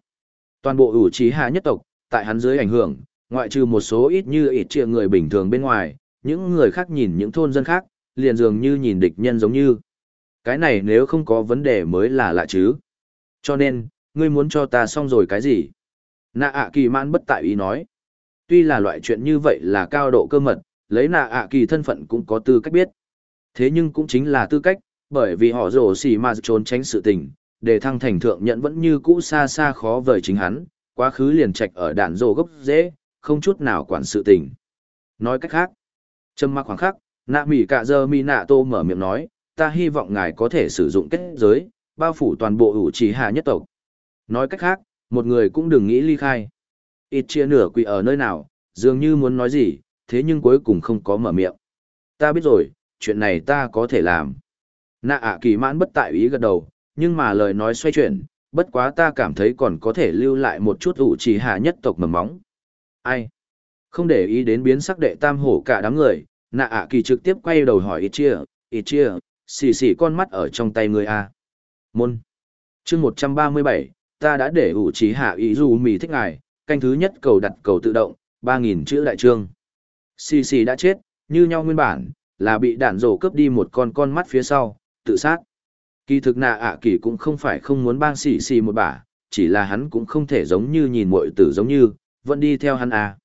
toàn bộ ủ trí hạ nhất tộc tại hắn dưới ảnh hưởng ngoại trừ một số ít như ít chia người bình thường bên ngoài, những người khác nhìn những thôn dân khác, liền dường như nhìn địch nhân giống như. Cái này nếu không có vấn đề mới là lạ chứ. Cho nên, ngươi muốn cho ta xong rồi cái gì? Nạ ạ kỳ mãn bất tại ý nói. Tuy là loại chuyện như vậy là cao độ cơ mật, lấy nạ ạ kỳ thân phận cũng có tư cách biết. Thế nhưng cũng chính là tư cách, bởi vì họ rổ xì mà trốn tránh sự tình, để thăng thành thượng nhận vẫn như cũ xa xa khó vời chính hắn, quá khứ liền trạch ở đạn rổ gốc dễ, không chút nào quản sự tình. Nói cách khác, trầm mặc khoảng khắc, nạ mỉ cả giờ mi nạ tô mở miệng nói, ta hy vọng ngài có thể sử dụng kết giới, bao phủ toàn bộ ủ trì hạ nhất tộc. Nói cách khác, một người cũng đừng nghĩ ly khai. Ít chia nửa quỷ ở nơi nào, dường như muốn nói gì, thế nhưng cuối cùng không có mở miệng. Ta biết rồi, chuyện này ta có thể làm. Nạ ạ kỳ mãn bất tại ý gật đầu, nhưng mà lời nói xoay chuyển, bất quá ta cảm thấy còn có thể lưu lại một chút ủ trì hạ nhất tộc mầm móng. Ai? Không để ý đến biến sắc đệ tam hổ cả đám người, nạ ạ kỳ trực tiếp quay đầu hỏi ít chia, ít chia, xì xì con mắt ở trong tay người a. À? Môn. chương một trăm ba mươi bảy, ta đã để ủ trí hạ ý dù mì thích ngài, canh thứ nhất cầu đặt cầu tự động, ba nghìn chữ đại trương. Xì xì đã chết, như nhau nguyên bản, là bị đạn rổ cướp đi một con con mắt phía sau, tự sát. Kỳ thực nạ ạ kỳ cũng không phải không muốn bang xì xì một bả, chỉ là hắn cũng không thể giống như nhìn muội tử giống như, vẫn đi theo hắn à.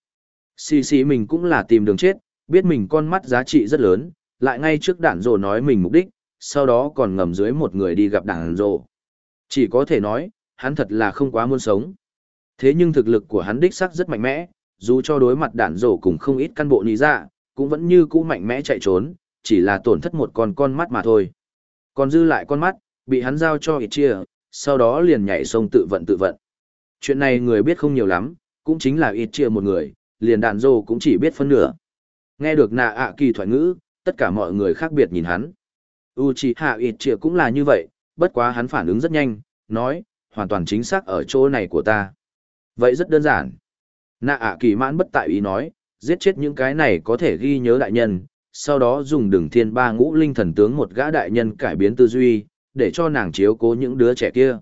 Xì xì mình cũng là tìm đường chết, biết mình con mắt giá trị rất lớn, lại ngay trước đạn rổ nói mình mục đích, sau đó còn ngầm dưới một người đi gặp đảng rộ. Chỉ có thể nói, hắn thật là không quá muốn sống. Thế nhưng thực lực của hắn đích xác rất mạnh mẽ, dù cho đối mặt đảng rộ cùng không ít căn bộ ní ra, dạ, cũng vẫn như cũ mạnh mẽ chạy trốn, chỉ là tổn thất một con con mắt mà thôi. Còn dư lại con mắt, bị hắn giao cho ít chia, sau đó liền nhảy sông tự vận tự vận. Chuyện này người biết không nhiều lắm, cũng chính là ít chia một người, liền đàn dô cũng chỉ biết phân nửa. Nghe được nạ ạ kỳ thoại ngữ, tất cả mọi người khác biệt nhìn hắn. Uchiha Itchia cũng là như vậy, bất quá hắn phản ứng rất nhanh, nói, hoàn toàn chính xác ở chỗ này của ta. Vậy rất đơn giản. Nạ ạ kỳ mãn bất tại ý nói, giết chết những cái này có thể ghi nhớ đại nhân, sau đó dùng đường thiên ba ngũ linh thần tướng một gã đại nhân cải biến tư duy, để cho nàng chiếu cố những đứa trẻ kia.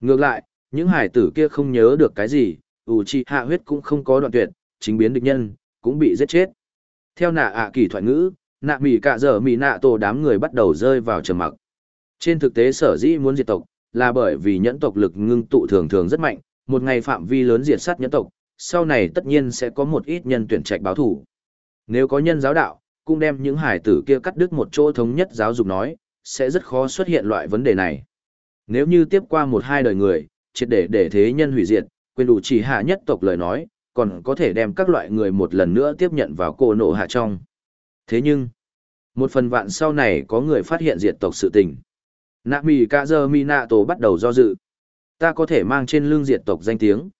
Ngược lại, những hải tử kia không nhớ được cái gì, Uchiha huyết cũng không có đoạn tuyệt, chính biến địch nhân, cũng bị giết chết. Theo nạ ạ kỳ thoại ngữ, nạ mỉ cả dở mỉ nạ tổ đám người bắt đầu rơi vào trầm mặc. Trên thực tế sở dĩ muốn diệt tộc, là bởi vì nhẫn tộc lực ngưng tụ thường thường rất mạnh, một ngày phạm vi lớn diệt sát nhẫn tộc, sau này tất nhiên sẽ có một ít nhân tuyển trạch báo thủ. Nếu có nhân giáo đạo, cũng đem những hải tử kia cắt đứt một chỗ thống nhất giáo dục nói, sẽ rất khó xuất hiện loại vấn đề này. Nếu như tiếp qua một hai đời người, triệt để để thế nhân hủy diệt, quên đủ chỉ hạ nhất tộc lời nói, còn có thể đem các loại người một lần nữa tiếp nhận vào cổ nộ hạ trong. Thế nhưng, một phần vạn sau này có người phát hiện diệt tộc sự tình. Nạ mì cả giờ mi nạ tổ bắt đầu do dự. Ta có thể mang trên lưng diệt tộc danh tiếng.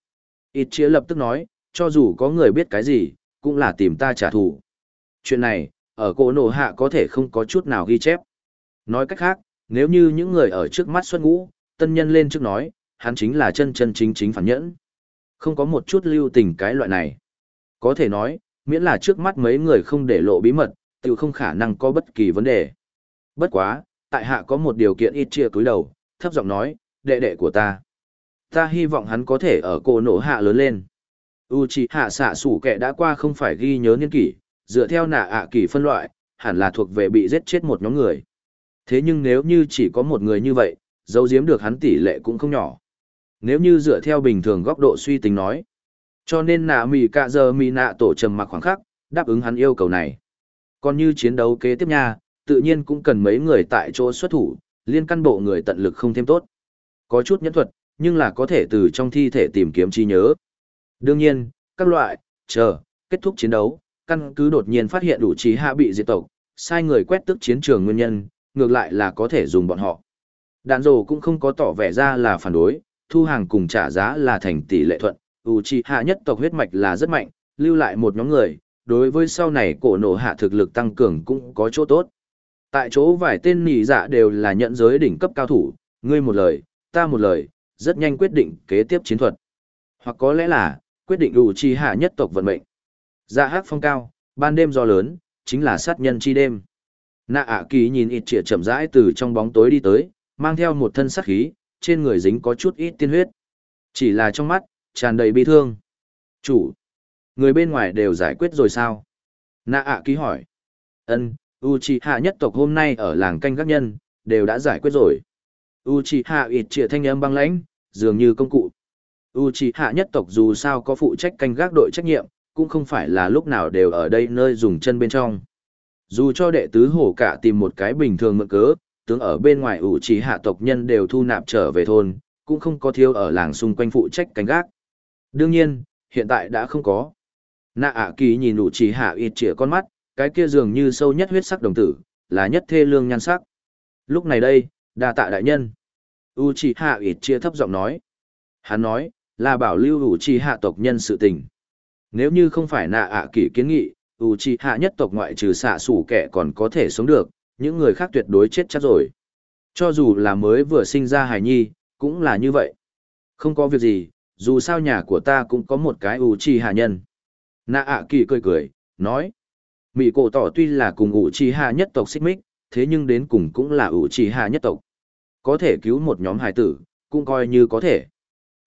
Ít chia lập tức nói, cho dù có người biết cái gì, cũng là tìm ta trả thù. Chuyện này, ở cổ nổ hạ có thể không có chút nào ghi chép. Nói cách khác, nếu như những người ở trước mắt xuất ngũ, tân nhân lên trước nói, hắn chính là chân chân chính chính phản nhẫn. Không có một chút lưu tình cái loại này. Có thể nói, miễn là trước mắt mấy người không để lộ bí mật, tự không khả năng có bất kỳ vấn đề. Bất quá, tại hạ có một điều kiện ít chia cúi đầu, thấp giọng nói, đệ đệ của ta. Ta hy vọng hắn có thể ở cổ nổ hạ lớn lên. Uchiha xạ sủ kẻ đã qua không phải ghi nhớ niên kỷ, dựa theo nạ ạ kỷ phân loại, hẳn là thuộc về bị giết chết một nhóm người. Thế nhưng nếu như chỉ có một người như vậy, dấu giếm được hắn tỷ lệ cũng không nhỏ. Nếu như dựa theo bình thường góc độ suy tính nói. Cho nên nạ mì cạ giờ mì nạ tổ trầm mặc khoảng khắc, đáp ứng hắn yêu cầu này. Còn như chiến đấu kế tiếp nha, tự nhiên cũng cần mấy người tại chỗ xuất thủ, liên căn bộ người tận lực không thêm tốt. Có chút nhẫn thuật, nhưng là có thể từ trong thi thể tìm kiếm trí nhớ. Đương nhiên, các loại, chờ, kết thúc chiến đấu, căn cứ đột nhiên phát hiện đủ trí hạ bị diệt tộc, sai người quét tức chiến trường nguyên nhân, ngược lại là có thể dùng bọn họ. Đạn rồ cũng không có tỏ vẻ ra là phản đối, thu hàng cùng trả giá là thành tỷ lệ thuận, Uchiha nhất tộc huyết mạch là rất mạnh, lưu lại một nhóm người, đối với sau này cổ nổ hạ thực lực tăng cường cũng có chỗ tốt. Tại chỗ vài tên nỉ dạ đều là nhận giới đỉnh cấp cao thủ, ngươi một lời, ta một lời, rất nhanh quyết định kế tiếp chiến thuật. Hoặc có lẽ là, quyết định ủ trì hạ nhất tộc vận mệnh. Dạ hát phong cao, ban đêm do lớn, chính là sát nhân chi đêm. Nạ ạ kỳ nhìn ít trịa chậm rãi từ trong bóng tối đi tới, mang theo một thân sát khí, trên người dính có chút ít tiên huyết. Chỉ là trong mắt, tràn đầy bi thương. Chủ, người bên ngoài đều giải quyết rồi sao? Nạ ạ ký hỏi. Ân, Uchiha nhất tộc hôm nay ở làng canh các nhân, đều đã giải quyết rồi. Uchiha ít trịa thanh âm băng lãnh, dường như công cụ. Uchiha nhất tộc dù sao có phụ trách canh gác đội trách nhiệm, cũng không phải là lúc nào đều ở đây nơi dùng chân bên trong. Dù cho đệ tứ hổ cả tìm một cái bình thường mượn cớ, tướng ở bên ngoài ủ trí hạ tộc nhân đều thu nạp trở về thôn, cũng không có thiếu ở làng xung quanh phụ trách canh gác. Đương nhiên, hiện tại đã không có. Nạ ạ kỳ nhìn ủ chỉ hạ ít trịa con mắt, cái kia dường như sâu nhất huyết sắc đồng tử, là nhất thê lương nhan sắc. Lúc này đây, đa tạ đại nhân. u trì hạ ít chia thấp giọng nói. Hắn nói, là bảo lưu Uchiha tộc nhân sự tình. Nếu như không phải nạ ạ kỳ kiến nghị, u trì hạ nhất tộc ngoại trừ xạ sủ kẻ còn có thể sống được, những người khác tuyệt đối chết chắc rồi. Cho dù là mới vừa sinh ra hài nhi, cũng là như vậy. Không có việc gì, dù sao nhà của ta cũng có một cái U trì hạ nhân. Nạ ạ kỳ cười cười, nói. Mỹ cổ tỏ tuy là cùng U trì hạ nhất tộc xích mích, thế nhưng đến cùng cũng là U trì hạ nhất tộc. Có thể cứu một nhóm hài tử, cũng coi như có thể.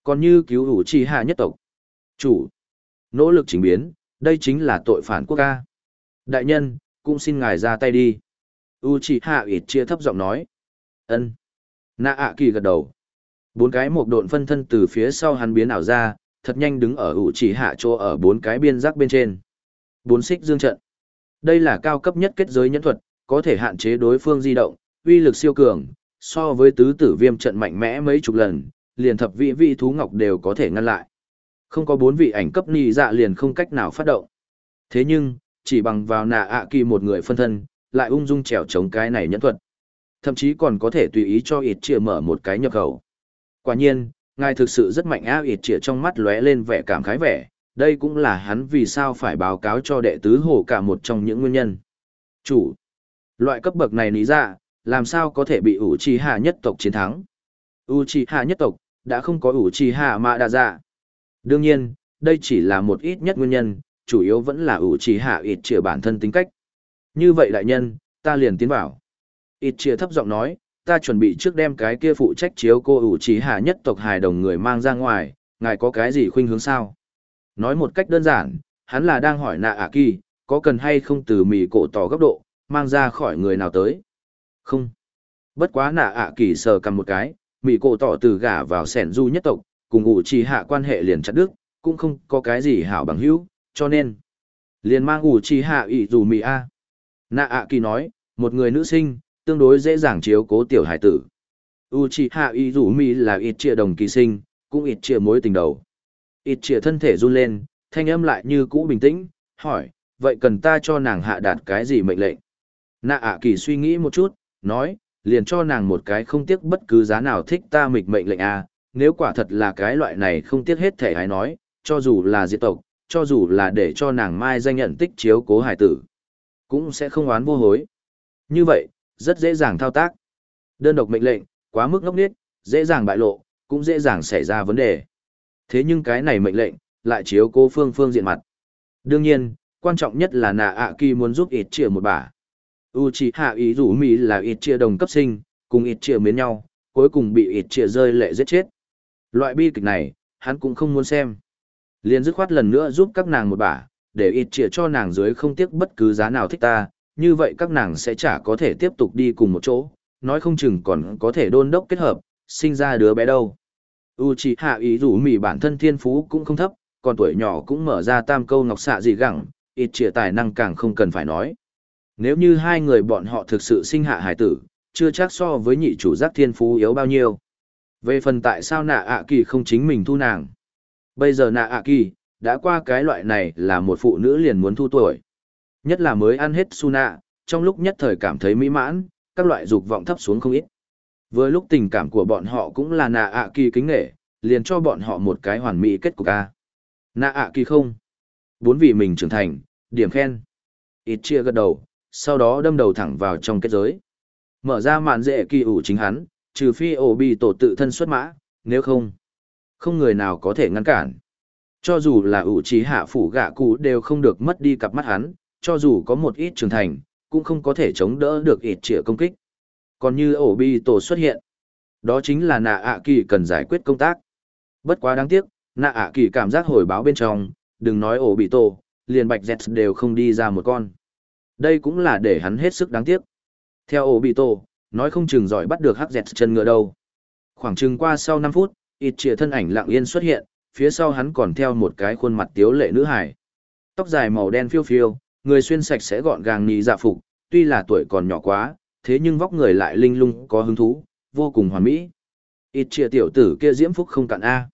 Còn như cứu U trì hạ nhất tộc. Chủ. Nỗ lực chỉnh biến, đây chính là tội phản quốc ca. Đại nhân, cũng xin ngài ra tay đi. Uchiha ít chia thấp giọng nói. ân Nạ ạ kỳ gật đầu. Bốn cái một độn phân thân từ phía sau hắn biến ảo ra, thật nhanh đứng ở ụ chỉ hạ chỗ ở bốn cái biên giác bên trên. Bốn xích dương trận. Đây là cao cấp nhất kết giới nhẫn thuật, có thể hạn chế đối phương di động, uy lực siêu cường, so với tứ tử viêm trận mạnh mẽ mấy chục lần, liền thập vị vị thú ngọc đều có thể ngăn lại. Không có bốn vị ảnh cấp nì dạ liền không cách nào phát động. Thế nhưng, chỉ bằng vào nạ ạ kỳ một người phân thân, lại ung dung trèo chống cái này nhẫn thuật. Thậm chí còn có thể tùy ý cho ịt chia mở một cái nhập khẩu. Quả nhiên, ngài thực sự rất mạnh á ịt trịa trong mắt lóe lên vẻ cảm khái vẻ, đây cũng là hắn vì sao phải báo cáo cho đệ tứ hổ cả một trong những nguyên nhân. Chủ, loại cấp bậc này lý ra, làm sao có thể bị ủ trì hạ nhất tộc chiến thắng. U trì hạ nhất tộc, đã không có ủ trì hạ mà đa dạ. Đương nhiên, đây chỉ là một ít nhất nguyên nhân, chủ yếu vẫn là ủ trì hạ ít trìa bản thân tính cách. Như vậy đại nhân, ta liền tiến vào. Ít trìa thấp giọng nói, ta chuẩn bị trước đem cái kia phụ trách chiếu cô ủ trì hạ nhất tộc hài đồng người mang ra ngoài, ngài có cái gì khuynh hướng sao? Nói một cách đơn giản, hắn là đang hỏi nạ ả kỳ, có cần hay không từ mì cổ tỏ góc độ, mang ra khỏi người nào tới? Không. Bất quá nạ ả kỳ sờ cầm một cái, mì cổ tỏ từ gả vào sẻn du nhất tộc, cùng ủ trì hạ quan hệ liền chặt đức, cũng không có cái gì hảo bằng hữu, cho nên liền mang ủ trì hạ ỷ dù mì a. Nạ ả kỳ nói, một người nữ sinh, tương đối dễ dàng chiếu cố tiểu hải tử. Uchiha Izumi là ít chia đồng kỳ sinh, cũng ít chia mối tình đầu. Ít chia thân thể run lên, thanh âm lại như cũ bình tĩnh, hỏi, vậy cần ta cho nàng hạ đạt cái gì mệnh lệnh? Nạ ạ kỳ suy nghĩ một chút, nói, liền cho nàng một cái không tiếc bất cứ giá nào thích ta mịch mệnh lệnh a nếu quả thật là cái loại này không tiếc hết thể hãy nói, cho dù là diệt tộc, cho dù là để cho nàng mai danh nhận tích chiếu cố hải tử, cũng sẽ không oán vô hối. Như vậy, rất dễ dàng thao tác. Đơn độc mệnh lệnh, quá mức ngốc nghếch, dễ dàng bại lộ, cũng dễ dàng xảy ra vấn đề. Thế nhưng cái này mệnh lệnh, lại chiếu cô phương phương diện mặt. Đương nhiên, quan trọng nhất là nà ạ kỳ muốn giúp ít chia một bả. Uchiha ý rủ mỹ là ít chia đồng cấp sinh, cùng ít chia miến nhau, cuối cùng bị ít chia rơi lệ giết chết. Loại bi kịch này, hắn cũng không muốn xem. Liền dứt khoát lần nữa giúp các nàng một bả, để ít chia cho nàng dưới không tiếc bất cứ giá nào thích ta, như vậy các nàng sẽ chả có thể tiếp tục đi cùng một chỗ, nói không chừng còn có thể đôn đốc kết hợp, sinh ra đứa bé đâu. Uchiha ý rủ mỉ bản thân thiên phú cũng không thấp, còn tuổi nhỏ cũng mở ra tam câu ngọc xạ gì gẳng, ít trịa tài năng càng không cần phải nói. Nếu như hai người bọn họ thực sự sinh hạ hải tử, chưa chắc so với nhị chủ giác thiên phú yếu bao nhiêu. Về phần tại sao nạ ạ kỳ không chính mình thu nàng. Bây giờ nạ ạ kỳ, đã qua cái loại này là một phụ nữ liền muốn thu tuổi. Nhất là mới ăn hết su nạ, trong lúc nhất thời cảm thấy mỹ mãn, các loại dục vọng thấp xuống không ít. Vừa lúc tình cảm của bọn họ cũng là nạ ạ kỳ kính nghệ, liền cho bọn họ một cái hoàn mỹ kết cục a. Nạ ạ kỳ không. Bốn vì mình trưởng thành, điểm khen. Ít chia gật đầu, sau đó đâm đầu thẳng vào trong kết giới. Mở ra màn dễ kỳ ủ chính hắn, trừ phi ổ bị tổ tự thân xuất mã, nếu không, không người nào có thể ngăn cản. Cho dù là ủ trí hạ phủ gạ cụ đều không được mất đi cặp mắt hắn, cho dù có một ít trưởng thành, cũng không có thể chống đỡ được ít trịa công kích. Còn như ổ bi tổ xuất hiện, đó chính là nạ ạ kỳ cần giải quyết công tác. Bất quá đáng tiếc, nạ ạ kỳ cảm giác hồi báo bên trong, đừng nói ổ bị tổ, liền bạch dẹt đều không đi ra một con. Đây cũng là để hắn hết sức đáng tiếc. Theo ổ bị tổ, nói không chừng giỏi bắt được hắc dẹt chân ngựa đâu. Khoảng chừng qua sau 5 phút, ít trịa thân ảnh lặng yên xuất hiện, phía sau hắn còn theo một cái khuôn mặt tiếu lệ nữ hải. Tóc dài màu đen phiêu phiêu, người xuyên sạch sẽ gọn gàng nhị dạ phục, tuy là tuổi còn nhỏ quá, thế nhưng vóc người lại linh lung có hứng thú, vô cùng hoàn mỹ. Ít chia tiểu tử kia diễm phúc không cạn A.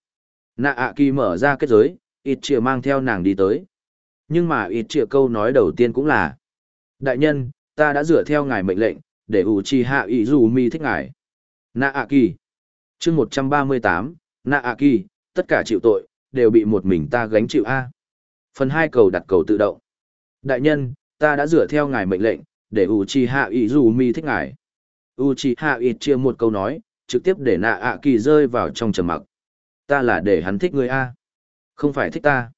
Nạ ạ kỳ mở ra kết giới, ít chia mang theo nàng đi tới. Nhưng mà ít chia câu nói đầu tiên cũng là Đại nhân, ta đã dựa theo ngài mệnh lệnh, để ủ trì hạ ý dù mi thích ngài. Nạ ạ kỳ. chương 138, Nạ ạ kỳ, tất cả chịu tội, đều bị một mình ta gánh chịu A. Phần hai cầu đặt cầu tự động. Đại nhân, ta đã dựa theo ngài mệnh lệnh, để Uchiha Izumi thích ngài. Uchiha chia một câu nói, trực tiếp để nạ ạ kỳ rơi vào trong trầm mặc. Ta là để hắn thích ngươi a, không phải thích ta.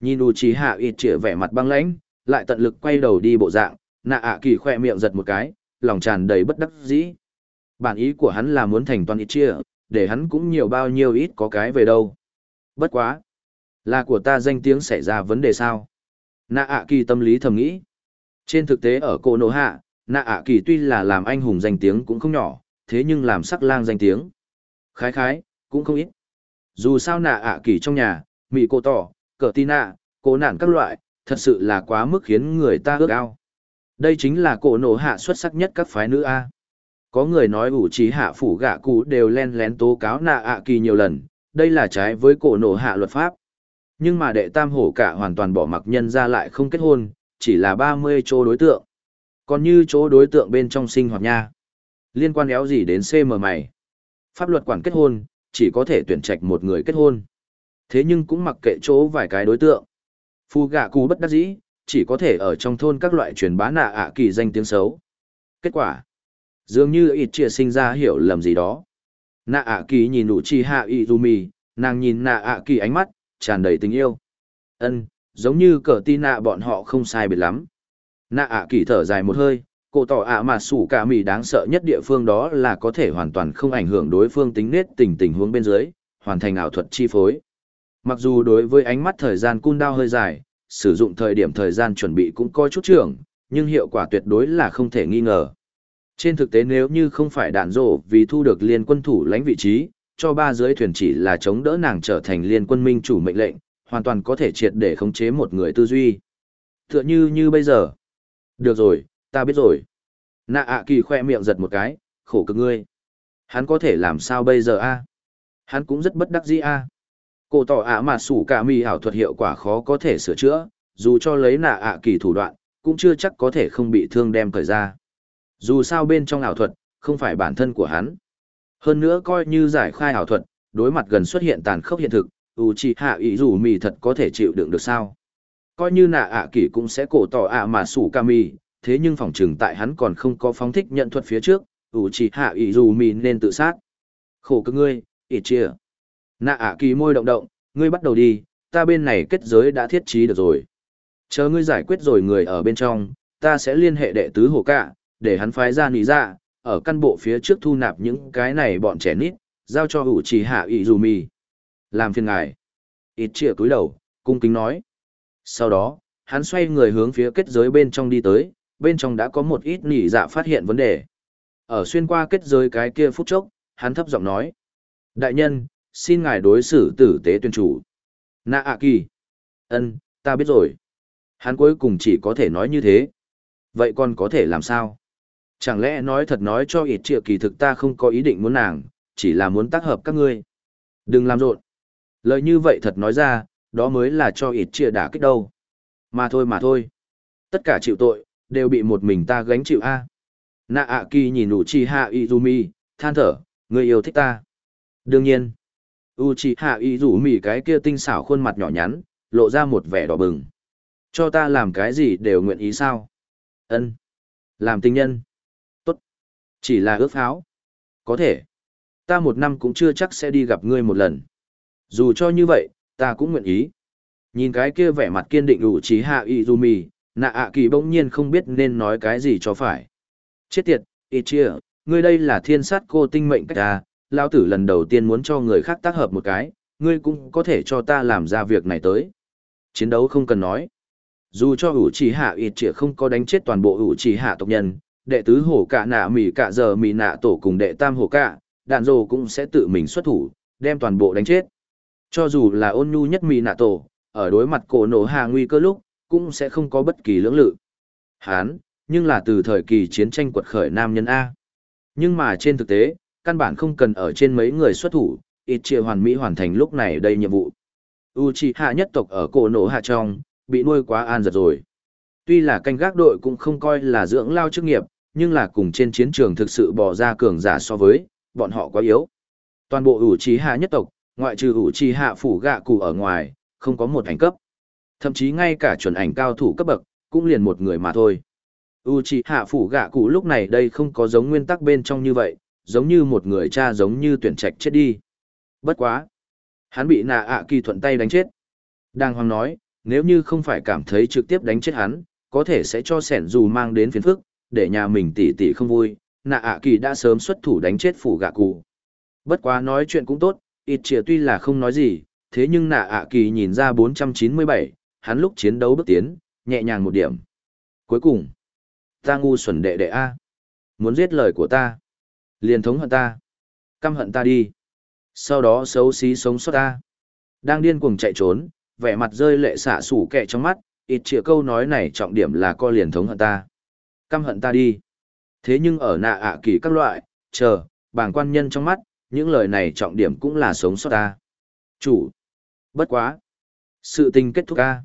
Nhìn Uchiha chia vẻ mặt băng lãnh, lại tận lực quay đầu đi bộ dạng, nạ ạ kỳ khoe miệng giật một cái, lòng tràn đầy bất đắc dĩ. Bản ý của hắn là muốn thành toàn chia, để hắn cũng nhiều bao nhiêu ít có cái về đâu. Bất quá. Là của ta danh tiếng xảy ra vấn đề sao? Nạ ạ kỳ tâm lý thầm nghĩ. Trên thực tế ở cổ nổ hạ, nạ ạ kỳ tuy là làm anh hùng danh tiếng cũng không nhỏ, thế nhưng làm sắc lang danh tiếng. Khái khái, cũng không ít. Dù sao nạ ạ kỳ trong nhà, mị cô tỏ, cờ tin nạ, cố nạn các loại, thật sự là quá mức khiến người ta ước ao. Đây chính là cổ nổ hạ xuất sắc nhất các phái nữ A. Có người nói ủ trí hạ phủ gạ cụ đều len lén tố cáo nạ ạ kỳ nhiều lần, đây là trái với cổ nổ hạ luật pháp. Nhưng mà đệ tam hổ cả hoàn toàn bỏ mặc nhân ra lại không kết hôn, chỉ là 30 chỗ đối tượng. Còn như chỗ đối tượng bên trong sinh hoạt nha. Liên quan éo gì đến CM mày? Pháp luật quản kết hôn, chỉ có thể tuyển trạch một người kết hôn. Thế nhưng cũng mặc kệ chỗ vài cái đối tượng. Phu gạ cú bất đắc dĩ, chỉ có thể ở trong thôn các loại truyền bá nạ ạ kỳ danh tiếng xấu. Kết quả, dường như ít chia sinh ra hiểu lầm gì đó. Nạ ạ kỳ nhìn đủ chi hạ Izumi, nàng nhìn nạ ạ kỳ ánh mắt, tràn đầy tình yêu. ân giống như cờ tin nạ bọn họ không sai biệt lắm. Nạ ạ kỳ thở dài một hơi, cổ tỏ ạ mà sủ cả mì đáng sợ nhất địa phương đó là có thể hoàn toàn không ảnh hưởng đối phương tính nết tình tình huống bên dưới, hoàn thành ảo thuật chi phối. Mặc dù đối với ánh mắt thời gian cun đao hơi dài, sử dụng thời điểm thời gian chuẩn bị cũng coi chút trưởng, nhưng hiệu quả tuyệt đối là không thể nghi ngờ. Trên thực tế nếu như không phải đạn rổ vì thu được liên quân thủ lãnh vị trí, cho ba dưới thuyền chỉ là chống đỡ nàng trở thành liên quân minh chủ mệnh lệnh, hoàn toàn có thể triệt để khống chế một người tư duy. Tựa như như bây giờ. Được rồi, ta biết rồi. Nạ ạ kỳ khoe miệng giật một cái, khổ cực ngươi. Hắn có thể làm sao bây giờ a? Hắn cũng rất bất đắc dĩ a. Cổ tỏ ạ mà sủ cả mì ảo thuật hiệu quả khó có thể sửa chữa, dù cho lấy nạ ạ kỳ thủ đoạn, cũng chưa chắc có thể không bị thương đem cởi ra. Dù sao bên trong ảo thuật, không phải bản thân của hắn. Hơn nữa coi như giải khai ảo thuật, đối mặt gần xuất hiện tàn khốc hiện thực, u Izumi hạ ý dù mì thật có thể chịu đựng được sao. Coi như nạ ạ kỳ cũng sẽ cổ tỏ ạ mà sủ Kami, thế nhưng phòng trừng tại hắn còn không có phóng thích nhận thuật phía trước, u Izumi hạ ý dù mì nên tự sát. Khổ cơ ngươi, Ichia. chia. Nạ ạ kỳ môi động động, ngươi bắt đầu đi, ta bên này kết giới đã thiết trí được rồi. Chờ ngươi giải quyết rồi người ở bên trong, ta sẽ liên hệ đệ tứ hồ cả, để hắn phái ra nỉ ra, dạ, ở căn bộ phía trước thu nạp những cái này bọn trẻ nít, giao cho ủ trì hạ ý dù mì. Làm phiền ngài. Ít trịa cúi đầu, cung kính nói. Sau đó, hắn xoay người hướng phía kết giới bên trong đi tới, bên trong đã có một ít nỉ dạ phát hiện vấn đề. Ở xuyên qua kết giới cái kia phút chốc, hắn thấp giọng nói. Đại nhân, xin ngài đối xử tử tế tuyên chủ. Nạ ạ kỳ. ân ta biết rồi. Hắn cuối cùng chỉ có thể nói như thế. Vậy còn có thể làm sao? Chẳng lẽ nói thật nói cho ít triệu kỳ thực ta không có ý định muốn nàng, chỉ là muốn tác hợp các ngươi. Đừng làm rộn. Lời như vậy thật nói ra, đó mới là cho ít triệu đả kích đâu. Mà thôi mà thôi. Tất cả chịu tội, đều bị một mình ta gánh chịu a. Nạ ạ kỳ nhìn Uchiha Izumi, than thở, người yêu thích ta. Đương nhiên. Uchiha Izumi cái kia tinh xảo khuôn mặt nhỏ nhắn, lộ ra một vẻ đỏ bừng. Cho ta làm cái gì đều nguyện ý sao? Ân, Làm tình nhân. Chỉ là ước pháo. Có thể. Ta một năm cũng chưa chắc sẽ đi gặp ngươi một lần. Dù cho như vậy, ta cũng nguyện ý. Nhìn cái kia vẻ mặt kiên định đủ trí hạ Izumi, nạ ạ kỳ bỗng nhiên không biết nên nói cái gì cho phải. Chết tiệt, Ichia, ngươi đây là thiên sát cô tinh mệnh cách ta, lao tử lần đầu tiên muốn cho người khác tác hợp một cái, ngươi cũng có thể cho ta làm ra việc này tới. Chiến đấu không cần nói. Dù cho ủ chỉ hạ ít chỉ không có đánh chết toàn bộ ủ chỉ hạ tộc nhân, đệ tứ hổ cả nạ mỉ cả giờ mỉ nạ tổ cùng đệ tam hổ cả, đạn rồ cũng sẽ tự mình xuất thủ, đem toàn bộ đánh chết. Cho dù là ôn nhu nhất mỉ nạ tổ, ở đối mặt cổ nổ hạ nguy cơ lúc, cũng sẽ không có bất kỳ lưỡng lự. Hán, nhưng là từ thời kỳ chiến tranh quật khởi nam nhân A. Nhưng mà trên thực tế, căn bản không cần ở trên mấy người xuất thủ, ít chia hoàn mỹ hoàn thành lúc này đây nhiệm vụ. Uchiha nhất tộc ở cổ nổ hạ trong, bị nuôi quá an giật rồi. Tuy là canh gác đội cũng không coi là dưỡng lao chức nghiệp, nhưng là cùng trên chiến trường thực sự bỏ ra cường giả so với, bọn họ quá yếu. Toàn bộ ủ trí hạ nhất tộc, ngoại trừ ủ trí hạ phủ gạ cụ ở ngoài, không có một ảnh cấp. Thậm chí ngay cả chuẩn ảnh cao thủ cấp bậc, cũng liền một người mà thôi. U trí hạ phủ gạ cụ lúc này đây không có giống nguyên tắc bên trong như vậy, giống như một người cha giống như tuyển trạch chết đi. Bất quá. Hắn bị nạ ạ kỳ thuận tay đánh chết. Đang hoàng nói, nếu như không phải cảm thấy trực tiếp đánh chết hắn, có thể sẽ cho sẻn dù mang đến phiền phức, để nhà mình tỉ tỉ không vui, nạ ạ kỳ đã sớm xuất thủ đánh chết phủ gạ cụ. Bất quá nói chuyện cũng tốt, ít trịa tuy là không nói gì, thế nhưng nạ ạ kỳ nhìn ra 497, hắn lúc chiến đấu bước tiến, nhẹ nhàng một điểm. Cuối cùng, ta ngu xuẩn đệ đệ A. Muốn giết lời của ta. Liền thống hận ta. Căm hận ta đi. Sau đó xấu xí sống sót ta. Đang điên cuồng chạy trốn, vẻ mặt rơi lệ xả sủ kẹ trong mắt, ít chĩa câu nói này trọng điểm là co liền thống hận ta. Căm hận ta đi. Thế nhưng ở nạ ạ kỳ các loại, chờ, bảng quan nhân trong mắt, những lời này trọng điểm cũng là sống sót ta. Chủ. Bất quá. Sự tình kết thúc ca.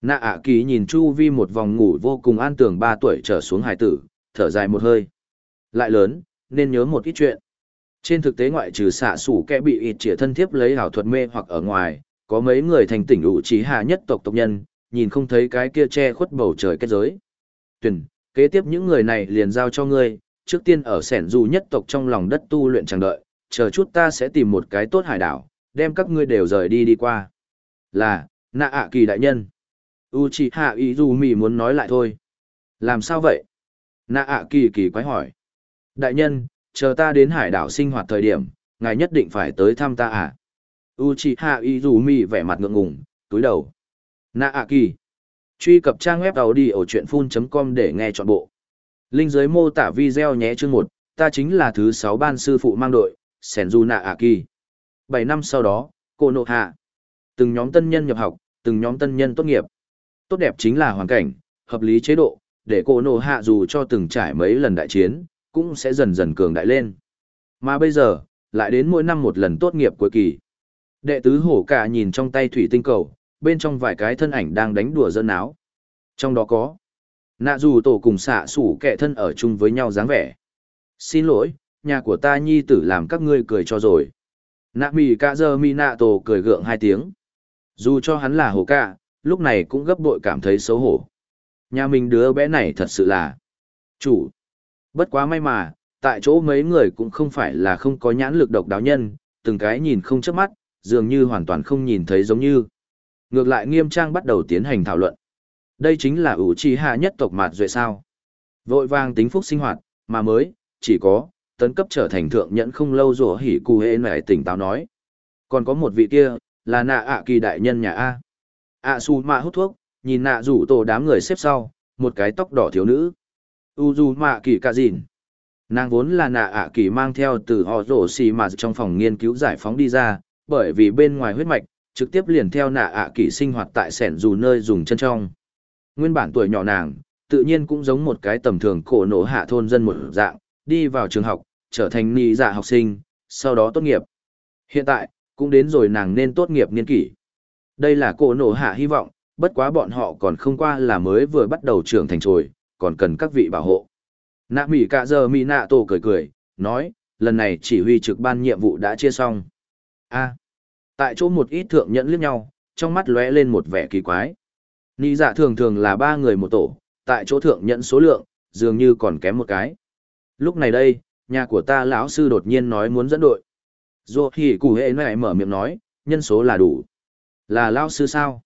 Nạ ạ kỳ nhìn chu vi một vòng ngủ vô cùng an tường ba tuổi trở xuống hải tử, thở dài một hơi. Lại lớn, nên nhớ một ít chuyện. Trên thực tế ngoại trừ xạ sủ kẻ bị ít trịa thân thiếp lấy hảo thuật mê hoặc ở ngoài, có mấy người thành tỉnh ủ trí hạ nhất tộc tộc nhân, nhìn không thấy cái kia che khuất bầu trời kết giới. Tuyển, kế tiếp những người này liền giao cho ngươi, trước tiên ở sẻn dù nhất tộc trong lòng đất tu luyện chẳng đợi, chờ chút ta sẽ tìm một cái tốt hải đảo, đem các ngươi đều rời đi đi qua. Là, nạ ạ kỳ đại nhân. Uchiha Izumi muốn nói lại thôi. Làm sao vậy? Nạ ạ kỳ kỳ quái hỏi. Đại nhân, chờ ta đến hải đảo sinh hoạt thời điểm, ngài nhất định phải tới thăm ta à? Uchiha Izumi vẻ mặt ngượng ngùng, túi đầu. Nạ ạ kỳ. Truy cập trang web đầu đi ở chuyện full.com để nghe trọn bộ. Linh dưới mô tả video nhé chương một, ta chính là thứ sáu ban sư phụ mang đội, Senju Nạ ạ kỳ. Bảy năm sau đó, cô nộ hạ. Từng nhóm tân nhân nhập học, từng nhóm tân nhân tốt nghiệp. Tốt đẹp chính là hoàn cảnh, hợp lý chế độ, để cô nộ hạ dù cho từng trải mấy lần đại chiến, cũng sẽ dần dần cường đại lên. Mà bây giờ, lại đến mỗi năm một lần tốt nghiệp cuối kỳ. Đệ tứ hổ cả nhìn trong tay thủy tinh cầu, bên trong vài cái thân ảnh đang đánh đùa dân áo. Trong đó có nạ dù tổ cùng xạ sủ kẻ thân ở chung với nhau dáng vẻ. Xin lỗi, nhà của ta nhi tử làm các ngươi cười cho rồi. Nạ mì cả giờ mi nạ tổ cười gượng hai tiếng. Dù cho hắn là hồ cả, lúc này cũng gấp bội cảm thấy xấu hổ. Nhà mình đứa bé này thật sự là chủ. Bất quá may mà, tại chỗ mấy người cũng không phải là không có nhãn lực độc đáo nhân, từng cái nhìn không chớp mắt, dường như hoàn toàn không nhìn thấy giống như. Ngược lại nghiêm trang bắt đầu tiến hành thảo luận. Đây chính là ủ trì hạ nhất tộc mạt duệ sao. Vội vàng tính phúc sinh hoạt, mà mới, chỉ có, tấn cấp trở thành thượng nhẫn không lâu rồi hỉ cù hệ mẹ tỉnh táo nói. Còn có một vị kia, là nạ ạ kỳ đại nhân nhà A. ạ su mạ hút thuốc, nhìn nạ rủ tổ đám người xếp sau, một cái tóc đỏ thiếu nữ. U du mạ kỳ ca dìn. Nàng vốn là nạ ạ kỳ mang theo từ họ rổ xì mà trong phòng nghiên cứu giải phóng đi ra, bởi vì bên ngoài huyết mạch, trực tiếp liền theo nạ ạ kỳ sinh hoạt tại sẻn dù nơi dùng chân trong. Nguyên bản tuổi nhỏ nàng, tự nhiên cũng giống một cái tầm thường cổ nổ hạ thôn dân một dạng, đi vào trường học, trở thành ni dạ học sinh, sau đó tốt nghiệp. Hiện tại, cũng đến rồi nàng nên tốt nghiệp niên kỷ. Đây là cổ nổ hạ hy vọng, bất quá bọn họ còn không qua là mới vừa bắt đầu trưởng thành trồi, còn cần các vị bảo hộ. Nạ mỉ cả giờ mỉ nạ tổ cười cười, nói, lần này chỉ huy trực ban nhiệm vụ đã chia xong. a tại chỗ một ít thượng nhẫn liếc nhau, trong mắt lóe lên một vẻ kỳ quái. Nị dạ thường thường là ba người một tổ, tại chỗ thượng nhẫn số lượng, dường như còn kém một cái. Lúc này đây, nhà của ta lão sư đột nhiên nói muốn dẫn đội. Dù thì cụ hệ này mở miệng nói, nhân số là đủ. Là lão sư sao?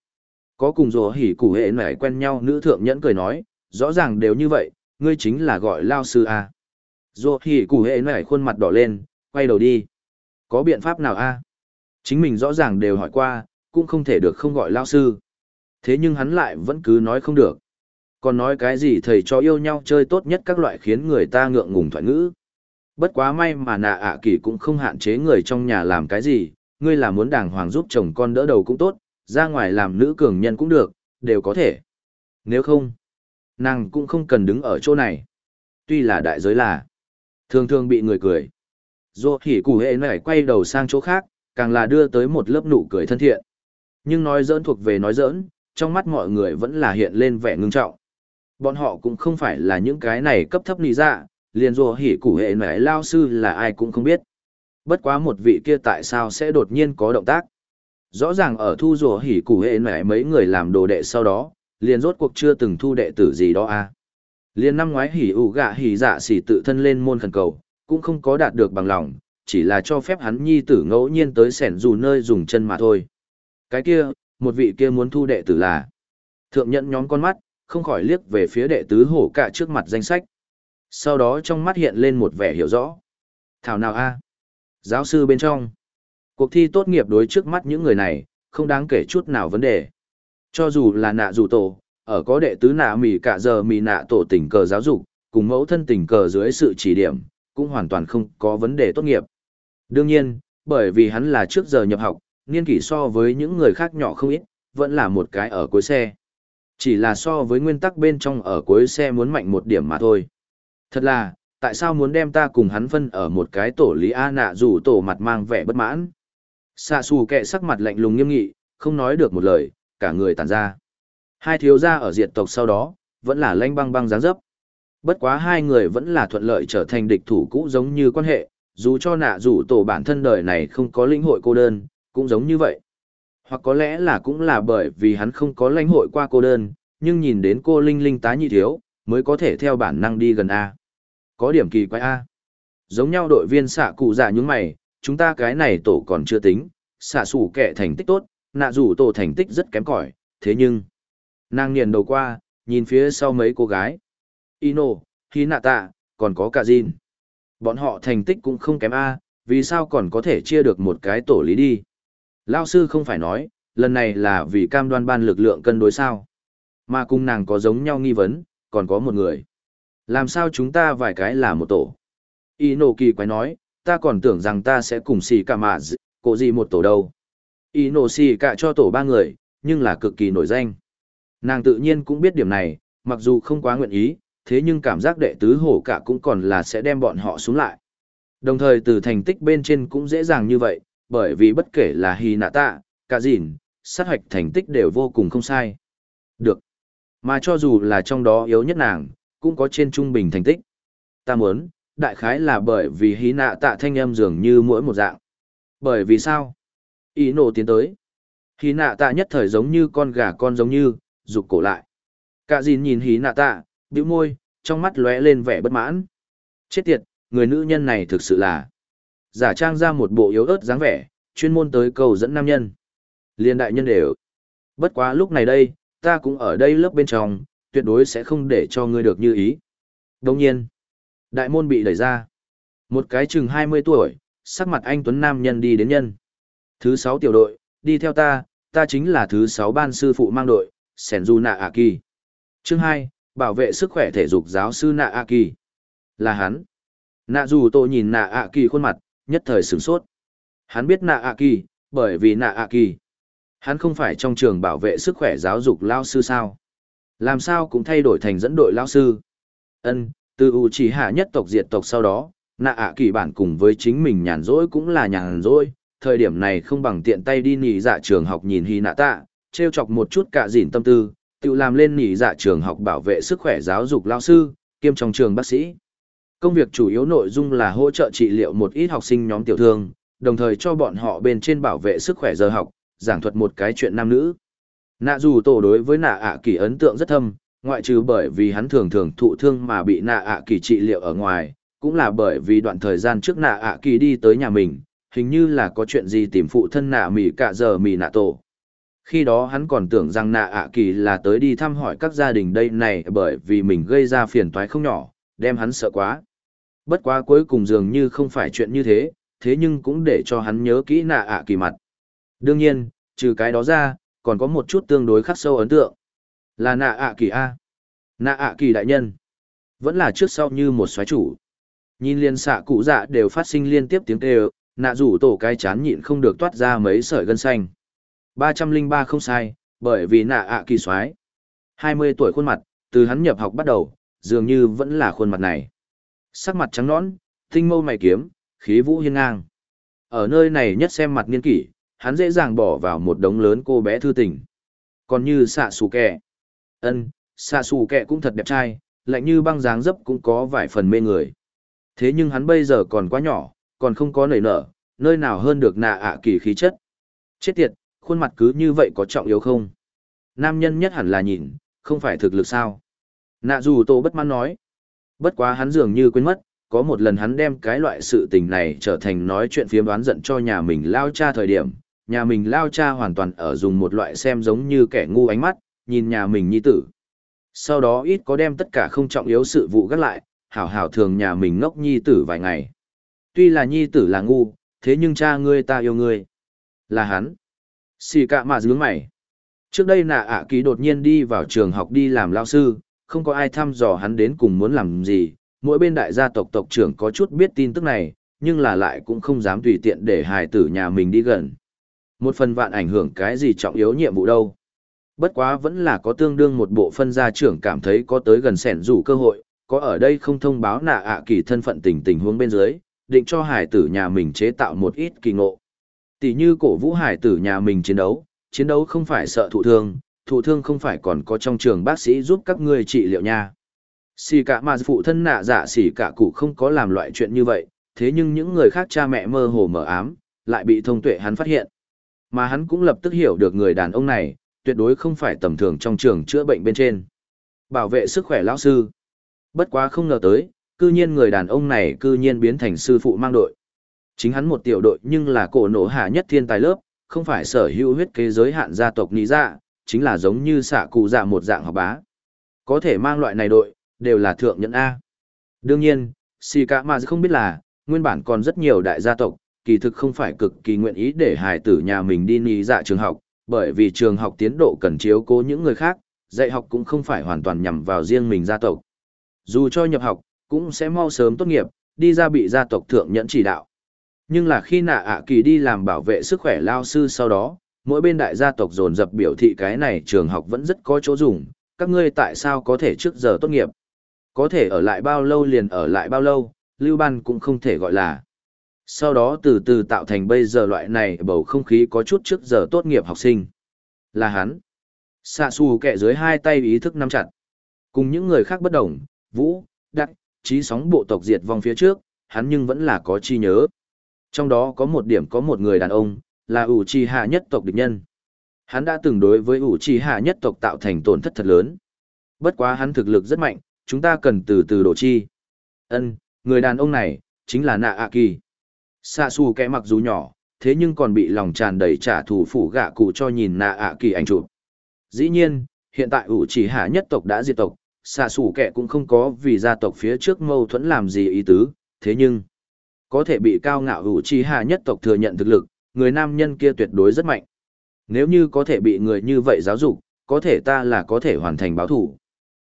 Có cùng dù hỉ cụ hệ này quen nhau nữ thượng nhẫn cười nói, rõ ràng đều như vậy, ngươi chính là gọi lao sư à. Dù hỉ cụ hệ này khuôn mặt đỏ lên, quay đầu đi. Có biện pháp nào a? Chính mình rõ ràng đều hỏi qua, cũng không thể được không gọi lao sư. Thế nhưng hắn lại vẫn cứ nói không được. Còn nói cái gì thầy cho yêu nhau chơi tốt nhất các loại khiến người ta ngượng ngùng thoại ngữ. Bất quá may mà nạ ạ kỳ cũng không hạn chế người trong nhà làm cái gì, ngươi là muốn đàng hoàng giúp chồng con đỡ đầu cũng tốt, ra ngoài làm nữ cường nhân cũng được, đều có thể. Nếu không, nàng cũng không cần đứng ở chỗ này. Tuy là đại giới là, thường thường bị người cười. Dù hỉ cụ hệ này quay đầu sang chỗ khác, càng là đưa tới một lớp nụ cười thân thiện. Nhưng nói giỡn thuộc về nói giỡn, trong mắt mọi người vẫn là hiện lên vẻ ngưng trọng. Bọn họ cũng không phải là những cái này cấp thấp nì dạ, liền dù hỉ củ hệ nẻ lao sư là ai cũng không biết. Bất quá một vị kia tại sao sẽ đột nhiên có động tác. Rõ ràng ở thu rùa hỉ củ hệ nẻ mấy người làm đồ đệ sau đó, liền rốt cuộc chưa từng thu đệ tử gì đó à. Liền năm ngoái hỉ ủ gạ hỉ dạ xỉ tự thân lên môn khẩn cầu, cũng không có đạt được bằng lòng, chỉ là cho phép hắn nhi tử ngẫu nhiên tới sẻn dù nơi dùng chân mà thôi. Cái kia, một vị kia muốn thu đệ tử là. Thượng nhận nhóm con mắt, không khỏi liếc về phía đệ tứ hổ cả trước mặt danh sách. Sau đó trong mắt hiện lên một vẻ hiểu rõ. Thảo nào a à? Giáo sư bên trong. Cuộc thi tốt nghiệp đối trước mắt những người này, không đáng kể chút nào vấn đề. Cho dù là nạ dù tổ, ở có đệ tứ nạ mì cả giờ mì nạ tổ tình cờ giáo dục, cùng mẫu thân tình cờ dưới sự chỉ điểm, cũng hoàn toàn không có vấn đề tốt nghiệp. Đương nhiên, bởi vì hắn là trước giờ nhập học, niên kỷ so với những người khác nhỏ không ít, vẫn là một cái ở cuối xe. Chỉ là so với nguyên tắc bên trong ở cuối xe muốn mạnh một điểm mà thôi. Thật là, tại sao muốn đem ta cùng hắn phân ở một cái tổ lý A nạ dù tổ mặt mang vẻ bất mãn. Xạ xù kệ sắc mặt lạnh lùng nghiêm nghị, không nói được một lời, cả người tàn ra. Hai thiếu gia ở diệt tộc sau đó, vẫn là lanh băng băng dáng dấp. Bất quá hai người vẫn là thuận lợi trở thành địch thủ cũ giống như quan hệ, dù cho nạ rủ tổ bản thân đời này không có lĩnh hội cô đơn, cũng giống như vậy. Hoặc có lẽ là cũng là bởi vì hắn không có lãnh hội qua cô đơn, nhưng nhìn đến cô Linh Linh tá nhị thiếu, mới có thể theo bản năng đi gần A. Có điểm kỳ quái A. Giống nhau đội viên xạ cụ dạ giả những mày, chúng ta cái này tổ còn chưa tính, xạ sủ kẻ thành tích tốt, nạ rủ tổ thành tích rất kém cỏi thế nhưng... Nàng nghiền đầu qua, nhìn phía sau mấy cô gái. Ino, Hinata, còn có cả Jin. Bọn họ thành tích cũng không kém A, vì sao còn có thể chia được một cái tổ lý đi. Lao sư không phải nói, lần này là vì cam đoan ban lực lượng cân đối sao. Mà cùng nàng có giống nhau nghi vấn, còn có một người. Làm sao chúng ta vài cái là một tổ? Y nổ kỳ quái nói, ta còn tưởng rằng ta sẽ cùng xì cả mà cổ gì một tổ đâu. Y nổ xì cả cho tổ ba người, nhưng là cực kỳ nổi danh. Nàng tự nhiên cũng biết điểm này, mặc dù không quá nguyện ý, thế nhưng cảm giác đệ tứ hổ cả cũng còn là sẽ đem bọn họ xuống lại. Đồng thời từ thành tích bên trên cũng dễ dàng như vậy, bởi vì bất kể là Hy Nạ Tạ, Cả Dìn, sát hoạch thành tích đều vô cùng không sai. Được. Mà cho dù là trong đó yếu nhất nàng, cũng có trên trung bình thành tích. Ta muốn, đại khái là bởi vì hí nạ tạ thanh âm dường như mỗi một dạng. Bởi vì sao? Ý nổ tiến tới. Hí nạ tạ nhất thời giống như con gà con giống như, rụt cổ lại. Cả dìn nhìn hí nạ tạ, bĩu môi, trong mắt lóe lên vẻ bất mãn. Chết tiệt, người nữ nhân này thực sự là giả trang ra một bộ yếu ớt dáng vẻ, chuyên môn tới cầu dẫn nam nhân. Liên đại nhân đều. Bất quá lúc này đây, ta cũng ở đây lớp bên trong, tuyệt đối sẽ không để cho ngươi được như ý. Đồng nhiên, đại môn bị đẩy ra. Một cái chừng 20 tuổi, sắc mặt anh Tuấn Nam nhân đi đến nhân. Thứ 6 tiểu đội, đi theo ta, ta chính là thứ 6 ban sư phụ mang đội, Senju Nạ aki. Chương 2, bảo vệ sức khỏe thể dục giáo sư Nạ A Kỳ. Là hắn. Nạ dù tôi nhìn Nạ A Kỳ khuôn mặt, nhất thời sửng sốt. Hắn biết Nạ A Kỳ, bởi vì Nạ A Kỳ. Hắn không phải trong trường bảo vệ sức khỏe giáo dục lao sư sao. Làm sao cũng thay đổi thành dẫn đội lao sư. Ân, từ u chỉ hạ nhất tộc diệt tộc sau đó, nạ ạ kỳ bản cùng với chính mình nhàn rỗi cũng là nhàn rỗi, thời điểm này không bằng tiện tay đi nỉ dạ trường học nhìn hy nạ tạ, trêu chọc một chút cả dìn tâm tư, tự làm lên nỉ dạ trường học bảo vệ sức khỏe giáo dục lao sư, kiêm trong trường bác sĩ. Công việc chủ yếu nội dung là hỗ trợ trị liệu một ít học sinh nhóm tiểu thương, đồng thời cho bọn họ bên trên bảo vệ sức khỏe giờ học, giảng thuật một cái chuyện nam nữ. Nạ dù tổ đối với nạ ạ kỳ ấn tượng rất thâm, ngoại trừ bởi vì hắn thường thường thụ thương mà bị nạ ạ kỳ trị liệu ở ngoài, cũng là bởi vì đoạn thời gian trước nạ ạ kỳ đi tới nhà mình, hình như là có chuyện gì tìm phụ thân nạ mỉ cả giờ mỉ nạ tổ. Khi đó hắn còn tưởng rằng nạ ạ kỳ là tới đi thăm hỏi các gia đình đây này bởi vì mình gây ra phiền toái không nhỏ, đem hắn sợ quá. Bất quá cuối cùng dường như không phải chuyện như thế, thế nhưng cũng để cho hắn nhớ kỹ nạ ạ kỳ mặt. Đương nhiên, trừ cái đó ra, còn có một chút tương đối khắc sâu ấn tượng. Là nạ ạ kỳ A. Nạ ạ kỳ đại nhân. Vẫn là trước sau như một xoáy chủ. Nhìn liên xạ cụ dạ đều phát sinh liên tiếp tiếng kêu, nạ rủ tổ cái chán nhịn không được toát ra mấy sợi gân xanh ba trăm linh ba không sai, bởi vì nạ ạ kỳ xoáy. mươi tuổi khuôn mặt, từ hắn nhập học bắt đầu, dường như vẫn là khuôn mặt này. Sắc mặt trắng nõn, tinh mâu mày kiếm, khí vũ hiên ngang. Ở nơi này nhất xem mặt niên kỷ, hắn dễ dàng bỏ vào một đống lớn cô bé thư tình. Còn như xạ xù kẹ. ân xạ xù kẹ cũng thật đẹp trai, lạnh như băng dáng dấp cũng có vài phần mê người. Thế nhưng hắn bây giờ còn quá nhỏ, còn không có nảy nở, nơi nào hơn được nạ ạ kỳ khí chất. Chết tiệt, khuôn mặt cứ như vậy có trọng yếu không? Nam nhân nhất hẳn là nhìn, không phải thực lực sao? Nạ dù tô bất mãn nói. Bất quá hắn dường như quên mất, có một lần hắn đem cái loại sự tình này trở thành nói chuyện phiếm đoán giận cho nhà mình lao cha thời điểm, nhà mình lao cha hoàn toàn ở dùng một loại xem giống như kẻ ngu ánh mắt, nhìn nhà mình nhi tử. Sau đó ít có đem tất cả không trọng yếu sự vụ gắt lại, hảo hảo thường nhà mình ngốc nhi tử vài ngày. Tuy là nhi tử là ngu, thế nhưng cha ngươi ta yêu ngươi. Là hắn. Xì cạ mà dướng mày. Trước đây nạ ạ ký đột nhiên đi vào trường học đi làm lao sư, không có ai thăm dò hắn đến cùng muốn làm gì. Mỗi bên đại gia tộc tộc trưởng có chút biết tin tức này, nhưng là lại cũng không dám tùy tiện để hài tử nhà mình đi gần. Một phần vạn ảnh hưởng cái gì trọng yếu nhiệm vụ đâu. Bất quá vẫn là có tương đương một bộ phân gia trưởng cảm thấy có tới gần sẻn rủ cơ hội, có ở đây không thông báo nạ ạ kỳ thân phận tình tình huống bên dưới, định cho hải tử nhà mình chế tạo một ít kỳ ngộ. Tỷ như cổ vũ hải tử nhà mình chiến đấu, chiến đấu không phải sợ thụ thương, thụ thương không phải còn có trong trường bác sĩ giúp các ngươi trị liệu nha. Xì cả mà phụ thân nạ giả, xì cả cụ không có làm loại chuyện như vậy, thế nhưng những người khác cha mẹ mơ hồ mờ ám, lại bị thông tuệ hắn phát hiện. Mà hắn cũng lập tức hiểu được người đàn ông này, tuyệt đối không phải tầm thường trong trường chữa bệnh bên trên. Bảo vệ sức khỏe lão sư. Bất quá không ngờ tới, cư nhiên người đàn ông này cư nhiên biến thành sư phụ mang đội. Chính hắn một tiểu đội nhưng là cổ nổ hạ nhất thiên tài lớp, không phải sở hữu huyết kế giới hạn gia tộc nghĩ dạ, chính là giống như xạ cụ dạ một dạng học bá. Có thể mang loại này đội, đều là thượng nhẫn A. Đương nhiên, si cả mà không biết là, nguyên bản còn rất nhiều đại gia tộc, kỳ thực không phải cực kỳ nguyện ý để hài tử nhà mình đi nghĩ dạ trường học, bởi vì trường học tiến độ cần chiếu cố những người khác, dạy học cũng không phải hoàn toàn nhằm vào riêng mình gia tộc. Dù cho nhập học, cũng sẽ mau sớm tốt nghiệp, đi ra bị gia tộc thượng nhẫn chỉ đạo. Nhưng là khi nạ ạ kỳ đi làm bảo vệ sức khỏe lao sư sau đó, mỗi bên đại gia tộc dồn dập biểu thị cái này trường học vẫn rất có chỗ dùng, các ngươi tại sao có thể trước giờ tốt nghiệp? Có thể ở lại bao lâu liền ở lại bao lâu, lưu ban cũng không thể gọi là. Sau đó từ từ tạo thành bây giờ loại này bầu không khí có chút trước giờ tốt nghiệp học sinh. Là hắn. Xạ xù kẹ dưới hai tay ý thức nắm chặt. Cùng những người khác bất đồng, Vũ, Đắc, trí sóng bộ tộc diệt vong phía trước, hắn nhưng vẫn là có chi nhớ. Trong đó có một điểm có một người đàn ông, là ủ trì hạ nhất tộc địch nhân. Hắn đã từng đối với ủ trì hạ nhất tộc tạo thành tổn thất thật lớn. Bất quá hắn thực lực rất mạnh, chúng ta cần từ từ đổ chi. Ân, người đàn ông này, chính là nạ ạ kỳ. Xạ xù kẽ mặc dù nhỏ, thế nhưng còn bị lòng tràn đầy trả thù phủ gạ cụ cho nhìn nạ ạ kỳ ảnh chụp. Dĩ nhiên, hiện tại ủ trì hạ nhất tộc đã diệt tộc, xạ xù kẻ cũng không có vì gia tộc phía trước mâu thuẫn làm gì ý tứ, thế nhưng, có thể bị cao ngạo hữu trí hạ nhất tộc thừa nhận thực lực, người nam nhân kia tuyệt đối rất mạnh. Nếu như có thể bị người như vậy giáo dục, có thể ta là có thể hoàn thành báo thủ.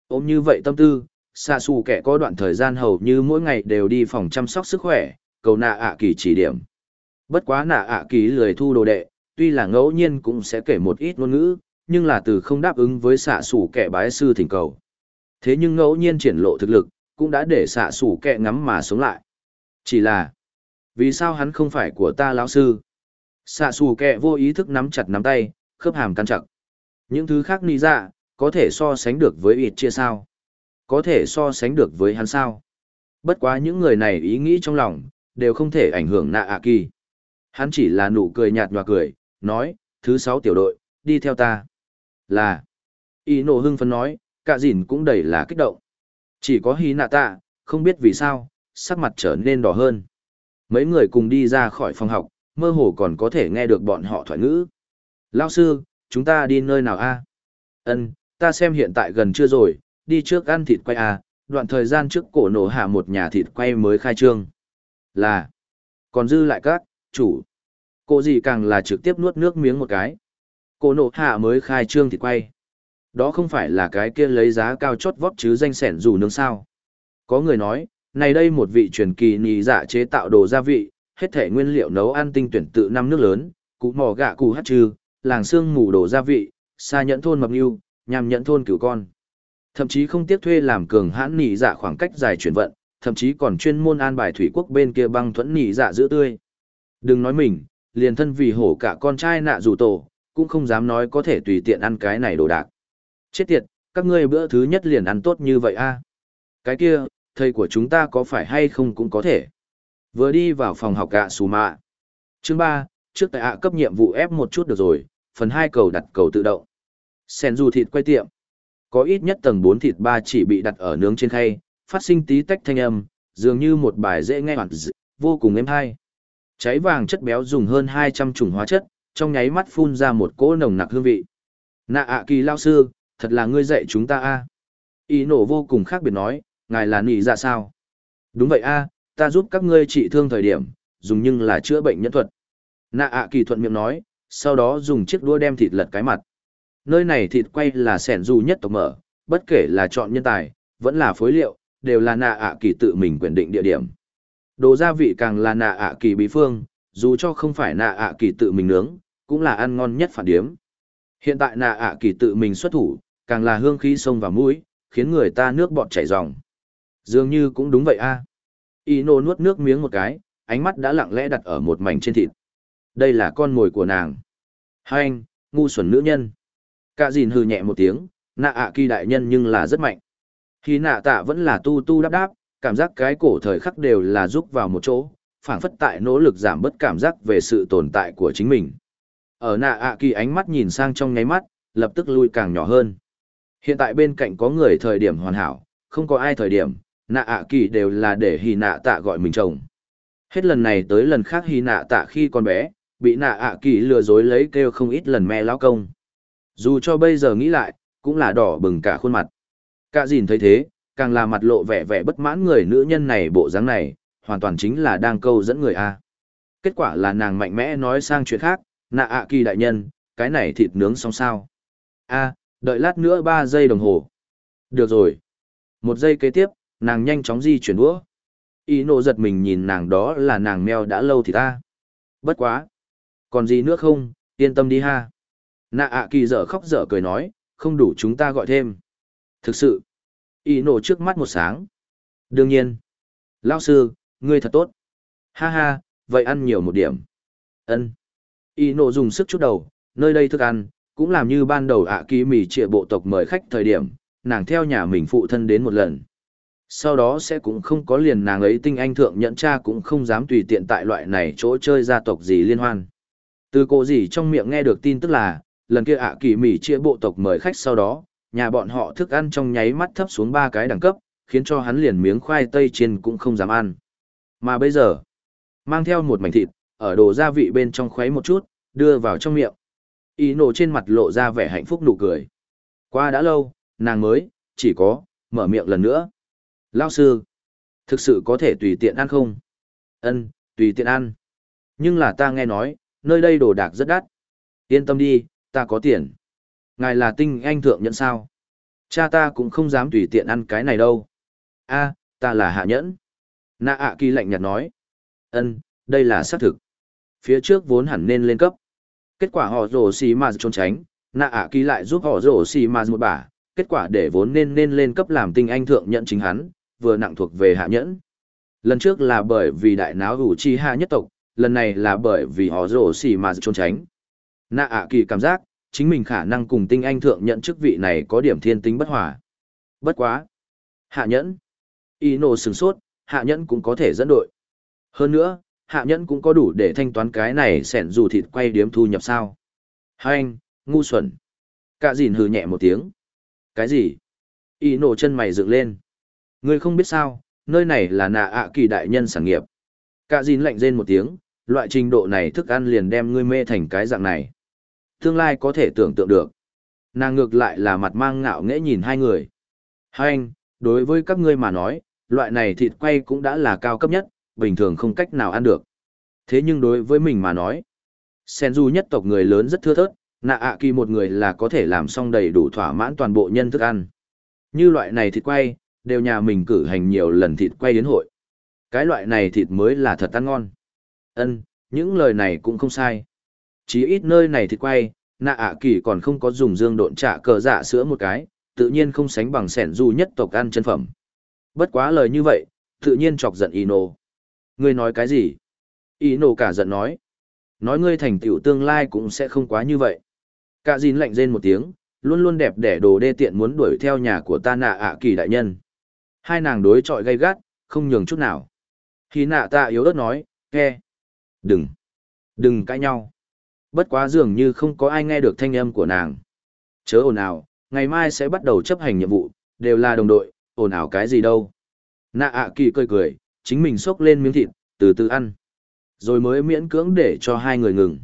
Ôm như vậy tâm tư, xạ xù kẻ có đoạn thời gian hầu như mỗi ngày đều đi phòng chăm sóc sức khỏe, cầu nạ ạ kỳ chỉ điểm. Bất quá nạ ạ kỳ lười thu đồ đệ, tuy là ngẫu nhiên cũng sẽ kể một ít ngôn ngữ, nhưng là từ không đáp ứng với xạ xù kẻ bái sư thỉnh cầu. Thế nhưng ngẫu nhiên triển lộ thực lực, cũng đã để xạ xù kẻ ngắm mà sống lại. Chỉ là, vì sao hắn không phải của ta lão sư? Xạ xù kẹ vô ý thức nắm chặt nắm tay, khớp hàm căn chặt. Những thứ khác ni ra, dạ, có thể so sánh được với ịt chia sao? Có thể so sánh được với hắn sao? Bất quá những người này ý nghĩ trong lòng, đều không thể ảnh hưởng nạ ạ kỳ. Hắn chỉ là nụ cười nhạt nhòa cười, nói, thứ sáu tiểu đội, đi theo ta. Là, ý nổ hưng phấn nói, cả dìn cũng đầy là kích động. Chỉ có hí nạ tạ, không biết vì sao, sắc mặt trở nên đỏ hơn. Mấy người cùng đi ra khỏi phòng học, mơ hồ còn có thể nghe được bọn họ thoại ngữ. Lao sư, chúng ta đi nơi nào a? Ân, ta xem hiện tại gần chưa rồi, đi trước ăn thịt quay a, đoạn thời gian trước cổ nổ hạ một nhà thịt quay mới khai trương. Là, còn dư lại các, chủ. Cô gì càng là trực tiếp nuốt nước miếng một cái. Cổ nổ hạ mới khai trương thịt quay. Đó không phải là cái kia lấy giá cao chót vót chứ danh sẻn dù nướng sao. Có người nói, này đây một vị truyền kỳ nì dạ chế tạo đồ gia vị, hết thể nguyên liệu nấu ăn tinh tuyển tự năm nước lớn, cụ mò gạ cụ hát trừ, làng xương mù đồ gia vị, xa nhẫn thôn mập nhu, nhằm nhẫn thôn cửu con. Thậm chí không tiếc thuê làm cường hãn nỉ dạ khoảng cách dài chuyển vận, thậm chí còn chuyên môn an bài thủy quốc bên kia băng thuẫn nỉ dạ giữ tươi. Đừng nói mình, liền thân vì hổ cả con trai nạ dù tổ, cũng không dám nói có thể tùy tiện ăn cái này đồ đạc. Chết tiệt, các ngươi bữa thứ nhất liền ăn tốt như vậy a Cái kia, thầy của chúng ta có phải hay không cũng có thể. Vừa đi vào phòng học gạ xù mạ. Chương ba trước tại ạ cấp nhiệm vụ ép một chút được rồi, phần hai cầu đặt cầu tự động. Sen du thịt quay tiệm. Có ít nhất tầng bốn thịt ba chỉ bị đặt ở nướng trên khay, phát sinh tí tách thanh âm, dường như một bài dễ nghe hoàn dị, vô cùng êm hay. Cháy vàng chất béo dùng hơn 200 chủng hóa chất, trong nháy mắt phun ra một cỗ nồng nặc hương vị. Nạ ạ kỳ lao sư, thật là ngươi dạy chúng ta a Y nổ vô cùng khác biệt nói, ngài là nị dạ sao? Đúng vậy a ta giúp các ngươi trị thương thời điểm, dùng nhưng là chữa bệnh nhân thuật. Nạ ạ kỳ thuận miệng nói, sau đó dùng chiếc đũa đem thịt lật cái mặt. Nơi này thịt quay là sẻn dù nhất tộc mở, bất kể là chọn nhân tài, vẫn là phối liệu, đều là nạ ạ kỳ tự mình quyền định địa điểm. Đồ gia vị càng là nạ ạ kỳ bí phương, dù cho không phải nạ ạ kỳ tự mình nướng, cũng là ăn ngon nhất phản điếm. Hiện tại nạ ạ kỳ tự mình xuất thủ, càng là hương khí sông vào mũi, khiến người ta nước bọt chảy ròng. Dường như cũng đúng vậy a. À. Ino nuốt nước miếng một cái, ánh mắt đã lặng lẽ đặt ở một mảnh trên thịt. Đây là con mồi của nàng. Hai anh, ngu xuẩn nữ nhân. Cả dìn hừ nhẹ một tiếng, nạ ạ kỳ đại nhân nhưng là rất mạnh. Khi nạ tạ vẫn là tu tu đáp đáp, cảm giác cái cổ thời khắc đều là rúc vào một chỗ, phảng phất tại nỗ lực giảm bớt cảm giác về sự tồn tại của chính mình. Ở nạ ạ kỳ ánh mắt nhìn sang trong nháy mắt, lập tức lui càng nhỏ hơn. Hiện tại bên cạnh có người thời điểm hoàn hảo, không có ai thời điểm, nạ ạ kỳ đều là để hì nạ tạ gọi mình chồng. Hết lần này tới lần khác hì nạ tạ khi còn bé, bị nạ ạ kỳ lừa dối lấy kêu không ít lần mẹ lão công. Dù cho bây giờ nghĩ lại, cũng là đỏ bừng cả khuôn mặt. Cả dìn thấy thế, càng là mặt lộ vẻ vẻ bất mãn người nữ nhân này bộ dáng này, hoàn toàn chính là đang câu dẫn người A. Kết quả là nàng mạnh mẽ nói sang chuyện khác, nạ ạ kỳ đại nhân, cái này thịt nướng xong sao. A, đợi lát nữa ba giây đồng hồ. Được rồi. Một giây kế tiếp, nàng nhanh chóng di chuyển đũa. y nộ giật mình nhìn nàng đó là nàng meo đã lâu thì ta. Bất quá. Còn gì nữa không, yên tâm đi ha. Nạ ạ kỳ dở khóc dở cười nói, không đủ chúng ta gọi thêm. Thực sự. y nộ trước mắt một sáng. Đương nhiên. Lao sư, ngươi thật tốt. Ha ha, vậy ăn nhiều một điểm. ân y nộ dùng sức chút đầu, nơi đây thức ăn, cũng làm như ban đầu ạ kỳ mì trịa bộ tộc mời khách thời điểm, nàng theo nhà mình phụ thân đến một lần. Sau đó sẽ cũng không có liền nàng ấy tinh anh thượng nhẫn cha cũng không dám tùy tiện tại loại này chỗ chơi gia tộc gì liên hoan. Từ cô gì trong miệng nghe được tin tức là, lần kia ạ kỳ mỉ chia bộ tộc mời khách sau đó, nhà bọn họ thức ăn trong nháy mắt thấp xuống ba cái đẳng cấp, khiến cho hắn liền miếng khoai tây chiên cũng không dám ăn. Mà bây giờ, mang theo một mảnh thịt, ở đồ gia vị bên trong khuấy một chút, đưa vào trong miệng. Ý nổ trên mặt lộ ra vẻ hạnh phúc nụ cười. Qua đã lâu, nàng mới, chỉ có, mở miệng lần nữa. Lao sư, thực sự có thể tùy tiện ăn không? Ân, tùy tiện ăn. Nhưng là ta nghe nói, nơi đây đồ đạc rất đắt. Yên tâm đi, ta có tiền. Ngài là tinh anh thượng nhẫn sao? Cha ta cũng không dám tùy tiện ăn cái này đâu. a ta là hạ nhẫn. Nạ ạ kỳ lạnh nhạt nói. Ân, đây là xác thực. Phía trước vốn hẳn nên lên cấp. Kết quả họ rổ xì mà trốn tránh, nạ ạ kỳ lại giúp họ rổ xì mà một bả, kết quả để vốn nên nên lên cấp làm tinh anh thượng nhận chính hắn, vừa nặng thuộc về hạ nhẫn. Lần trước là bởi vì đại náo ủ chi hạ nhất tộc, lần này là bởi vì họ rổ xì mà trốn tránh. Nạ ạ kỳ cảm giác, chính mình khả năng cùng tinh anh thượng nhận chức vị này có điểm thiên tính bất hòa. Bất quá. Hạ nhẫn. Y nổ sừng sốt, hạ nhẫn cũng có thể dẫn đội. Hơn nữa, hạ nhẫn cũng có đủ để thanh toán cái này sẻn dù thịt quay điếm thu nhập sao. Hai anh, ngu xuẩn. Cả dìn hừ nhẹ một tiếng. Cái gì? Y nổ chân mày dựng lên. Ngươi không biết sao, nơi này là nạ ạ kỳ đại nhân sản nghiệp. Cả dìn lạnh rên một tiếng, loại trình độ này thức ăn liền đem ngươi mê thành cái dạng này. Tương lai có thể tưởng tượng được. Nàng ngược lại là mặt mang ngạo nghễ nhìn hai người. Hai anh, đối với các ngươi mà nói, loại này thịt quay cũng đã là cao cấp nhất, bình thường không cách nào ăn được. Thế nhưng đối với mình mà nói, sen du nhất tộc người lớn rất thưa thớt, nạ ạ kỳ một người là có thể làm xong đầy đủ thỏa mãn toàn bộ nhân thức ăn. Như loại này thịt quay, đều nhà mình cử hành nhiều lần thịt quay đến hội. Cái loại này thịt mới là thật ăn ngon. Ân, những lời này cũng không sai. Chỉ ít nơi này thịt quay, nạ ạ kỳ còn không có dùng dương độn trả cờ dạ sữa một cái, tự nhiên không sánh bằng sẻn du nhất tộc ăn chân phẩm. Bất quá lời như vậy, tự nhiên chọc giận Ino. Ngươi nói cái gì? Ino cả giận nói. Nói ngươi thành tựu tương lai cũng sẽ không quá như vậy. Cả dìn lạnh rên một tiếng, luôn luôn đẹp đẻ đồ đê tiện muốn đuổi theo nhà của ta nạ ạ kỳ đại nhân. Hai nàng đối chọi gay gắt, không nhường chút nào. Khi nạ ta yếu ớt nói, nghe. Đừng. Đừng cãi nhau. Bất quá dường như không có ai nghe được thanh âm của nàng. Chớ ồn ào, ngày mai sẽ bắt đầu chấp hành nhiệm vụ, đều là đồng đội, ồn ào cái gì đâu. Nạ ạ kỳ cười cười, chính mình xốc lên miếng thịt, từ từ ăn. Rồi mới miễn cưỡng để cho hai người ngừng.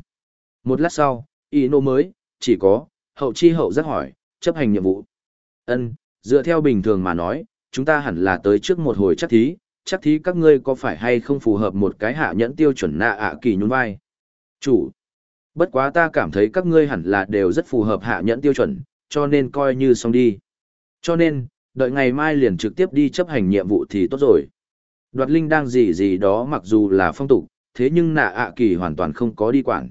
Một lát sau, y nô mới, chỉ có, hậu chi hậu rất hỏi, chấp hành nhiệm vụ. ân dựa theo bình thường mà nói, chúng ta hẳn là tới trước một hồi chắc thí, chắc thí các ngươi có phải hay không phù hợp một cái hạ nhẫn tiêu chuẩn nạ ạ kỳ nhún vai. Chủ, bất quá ta cảm thấy các ngươi hẳn là đều rất phù hợp hạ nhẫn tiêu chuẩn, cho nên coi như xong đi. Cho nên, đợi ngày mai liền trực tiếp đi chấp hành nhiệm vụ thì tốt rồi. Đoạt linh đang gì gì đó mặc dù là phong tục, thế nhưng nạ ạ kỳ hoàn toàn không có đi quản.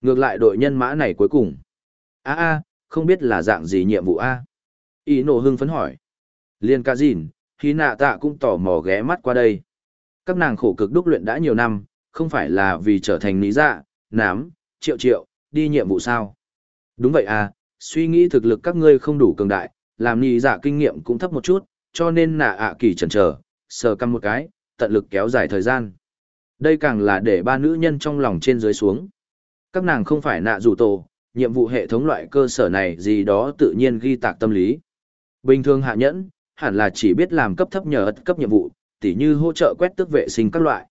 Ngược lại đội nhân mã này cuối cùng. a a không biết là dạng gì nhiệm vụ a Ý nổ hưng phấn hỏi. Liên ca dìn, khi nạ tạ cũng tò mò ghé mắt qua đây. Các nàng khổ cực đúc luyện đã nhiều năm, không phải là vì trở thành lý dạ, nám, triệu triệu, đi nhiệm vụ sao. Đúng vậy à, suy nghĩ thực lực các ngươi không đủ cường đại, làm lý dạ kinh nghiệm cũng thấp một chút, cho nên nạ ạ kỳ chần chờ sờ căm một cái, tận lực kéo dài thời gian. Đây càng là để ba nữ nhân trong lòng trên dưới xuống. Các nàng không phải nạ rủ tổ, nhiệm vụ hệ thống loại cơ sở này gì đó tự nhiên ghi tạc tâm lý. Bình thường hạ nhẫn, hẳn là chỉ biết làm cấp thấp nhờ ất cấp nhiệm vụ, tỉ như hỗ trợ quét tước vệ sinh các loại.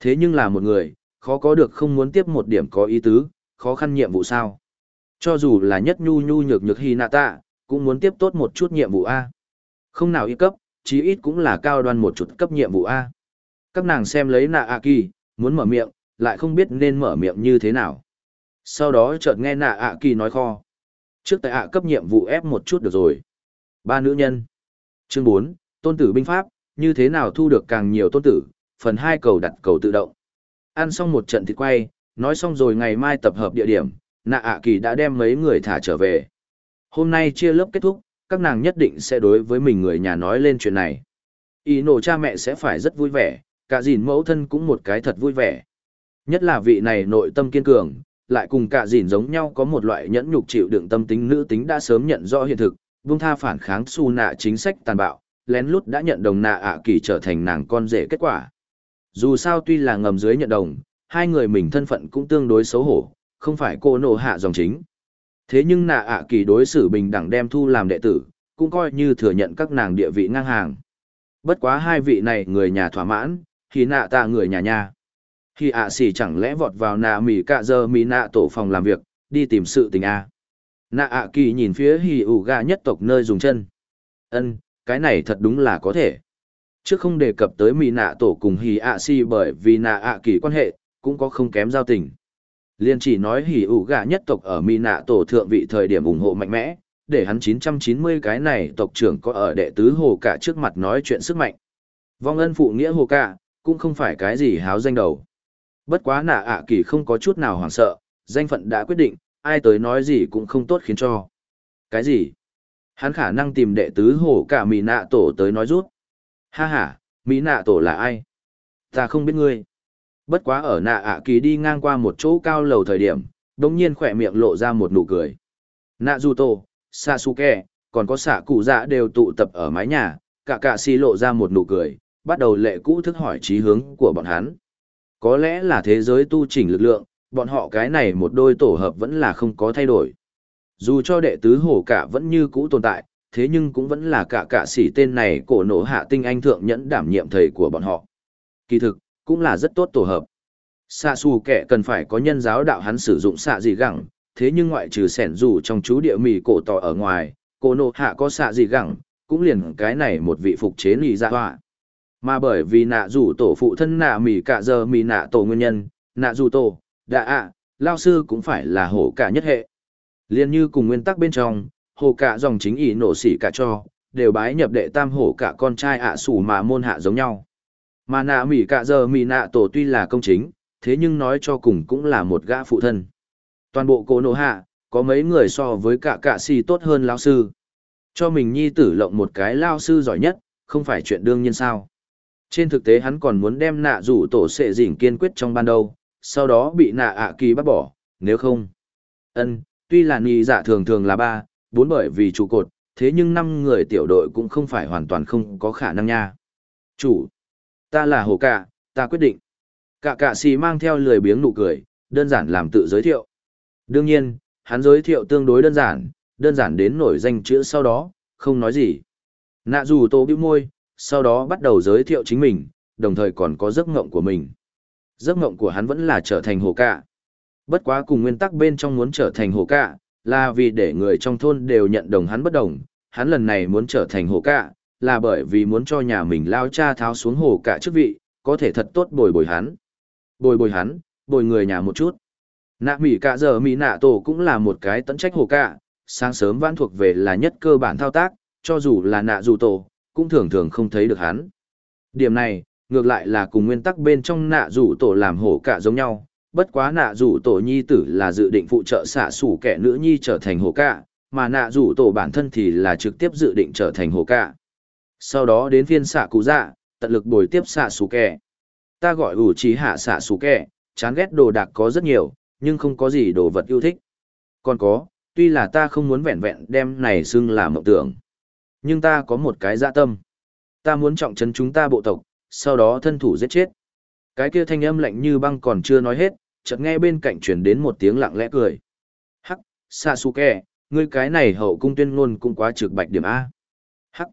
Thế nhưng là một người, khó có được không muốn tiếp một điểm có ý tứ, khó khăn nhiệm vụ sao. Cho dù là nhất nhu nhu nhược nhược hy cũng muốn tiếp tốt một chút nhiệm vụ A. Không nào y cấp, chí ít cũng là cao đoan một chút cấp nhiệm vụ A. Các nàng xem lấy nạ a kỳ, muốn mở miệng, lại không biết nên mở miệng như thế nào. Sau đó chợt nghe nạ ạ kỳ nói kho. Trước tại ạ cấp nhiệm vụ ép một chút được rồi. Ba nữ nhân. Chương 4, tôn tử binh pháp, như thế nào thu được càng nhiều tôn tử, phần 2 cầu đặt cầu tự động. Ăn xong một trận thịt quay, nói xong rồi ngày mai tập hợp địa điểm, nạ ạ kỳ đã đem mấy người thả trở về. Hôm nay chia lớp kết thúc, các nàng nhất định sẽ đối với mình người nhà nói lên chuyện này. Ý nổ cha mẹ sẽ phải rất vui vẻ, cả dìn mẫu thân cũng một cái thật vui vẻ. Nhất là vị này nội tâm kiên cường, lại cùng cả dìn giống nhau có một loại nhẫn nhục chịu đựng tâm tính nữ tính đã sớm nhận rõ hiện thực, Vương tha phản kháng su nạ chính sách tàn bạo, lén lút đã nhận đồng nạ ạ kỳ trở thành nàng con rể kết quả. Dù sao tuy là ngầm dưới nhận đồng, hai người mình thân phận cũng tương đối xấu hổ, không phải cô nổ hạ dòng chính. Thế nhưng nạ ạ kỳ đối xử bình đẳng đem thu làm đệ tử, cũng coi như thừa nhận các nàng địa vị ngang hàng. Bất quá hai vị này người nhà thỏa mãn, thì nạ tạ người nhà nhà. Khi ạ xỉ chẳng lẽ vọt vào nạ mỉ cạ giờ mỉ nạ tổ phòng làm việc, đi tìm sự tình a Nạ ạ kỳ nhìn phía hì ủ gà nhất tộc nơi dùng chân. ân cái này thật đúng là có thể. Trước không đề cập tới mỹ nạ tổ cùng hì ạ Si bởi vì nạ ạ kỳ quan hệ, cũng có không kém giao tình. Liên chỉ nói hỉ ủ gà nhất tộc ở Mỹ nạ tổ thượng vị thời điểm ủng hộ mạnh mẽ, để hắn 990 cái này tộc trưởng có ở đệ tứ hồ cả trước mặt nói chuyện sức mạnh. Vong ân phụ nghĩa hồ cả, cũng không phải cái gì háo danh đầu. Bất quá nạ ạ kỳ không có chút nào hoảng sợ, danh phận đã quyết định, ai tới nói gì cũng không tốt khiến cho. Cái gì? Hắn khả năng tìm đệ tứ hổ cả Mỹ nạ tổ tới nói rút. Ha ha, Mỹ nạ tổ là ai? Ta không biết ngươi. Bất quá ở nạ ạ kỳ đi ngang qua một chỗ cao lầu thời điểm, đồng nhiên khỏe miệng lộ ra một nụ cười. Nạ dù tổ, Sasuke, còn có xạ cụ dạ đều tụ tập ở mái nhà, cả cả si lộ ra một nụ cười, bắt đầu lệ cũ thức hỏi trí hướng của bọn hắn. Có lẽ là thế giới tu chỉnh lực lượng, bọn họ cái này một đôi tổ hợp vẫn là không có thay đổi. Dù cho đệ tứ hổ cả vẫn như cũ tồn tại, thế nhưng cũng vẫn là cả cả sĩ tên này cổ nổ hạ tinh anh thượng nhẫn đảm nhiệm thầy của bọn họ. Kỳ thực, cũng là rất tốt tổ hợp. Xạ xù kẻ cần phải có nhân giáo đạo hắn sử dụng xạ gì gẳng, thế nhưng ngoại trừ sẻn dù trong chú địa mì cổ tỏ ở ngoài, cổ nổ hạ có xạ gì gẳng, cũng liền cái này một vị phục chế lì dạ ra hoa Mà bởi vì nạ rủ tổ phụ thân nạ mì cả giờ mì nạ tổ nguyên nhân, nạ rủ tổ, đạ ạ, lao sư cũng phải là hổ cả nhất hệ. Liên như cùng nguyên tắc bên trong, hổ cả dòng chính ý nổ xỉ cả cho, đều bái nhập đệ tam hổ cả con trai ạ sủ mà môn hạ giống nhau. Mà nạ mỉ cả giờ mỉ nạ tổ tuy là công chính, thế nhưng nói cho cùng cũng là một gã phụ thân. Toàn bộ cố nổ hạ, có mấy người so với cả cả si tốt hơn lao sư. Cho mình nhi tử lộng một cái lao sư giỏi nhất, không phải chuyện đương nhiên sao. Trên thực tế hắn còn muốn đem nạ rủ tổ sệ dỉnh kiên quyết trong ban đầu, sau đó bị nạ ạ kỳ bắt bỏ, nếu không. ân tuy là nì dạ thường thường là ba, bốn bởi vì trụ cột, thế nhưng năm người tiểu đội cũng không phải hoàn toàn không có khả năng nha. Chủ, ta là hồ cạ, ta quyết định. Cả cạ xì mang theo lười biếng nụ cười, đơn giản làm tự giới thiệu. Đương nhiên, hắn giới thiệu tương đối đơn giản, đơn giản đến nổi danh chữ sau đó, không nói gì. Nạ dù tô bĩu môi, sau đó bắt đầu giới thiệu chính mình, đồng thời còn có giấc ngộng của mình. Giấc mộng của hắn vẫn là trở thành hồ cạ. Bất quá cùng nguyên tắc bên trong muốn trở thành hồ cạ, là vì để người trong thôn đều nhận đồng hắn bất đồng, hắn lần này muốn trở thành hồ cạ, là bởi vì muốn cho nhà mình lao cha tháo xuống hồ cả chức vị, có thể thật tốt bồi bồi hắn. Bồi bồi hắn, bồi người nhà một chút. Nạ mỉ cả giờ mỉ nạ tổ cũng là một cái tẫn trách hồ cả, sáng sớm vãn thuộc về là nhất cơ bản thao tác, cho dù là nạ dù tổ, cũng thường thường không thấy được hắn. Điểm này, ngược lại là cùng nguyên tắc bên trong nạ rủ tổ làm hổ cả giống nhau, bất quá nạ rủ tổ nhi tử là dự định phụ trợ xạ sủ kẻ nữ nhi trở thành hổ cả, mà nạ rủ tổ bản thân thì là trực tiếp dự định trở thành hổ cả sau đó đến phiên xạ cụ dạ tận lực bồi tiếp xạ xù kẻ. ta gọi ủ trí hạ xạ xù kẻ. chán ghét đồ đạc có rất nhiều nhưng không có gì đồ vật yêu thích còn có tuy là ta không muốn vẹn vẹn đem này xưng là mộng tưởng nhưng ta có một cái dạ tâm ta muốn trọng trấn chúng ta bộ tộc sau đó thân thủ giết chết cái kia thanh âm lạnh như băng còn chưa nói hết chợt nghe bên cạnh truyền đến một tiếng lặng lẽ cười. Hắc, Sasuke, ngươi cái này hậu cung tuyên ngôn cũng quá trực bạch điểm A. Hắc.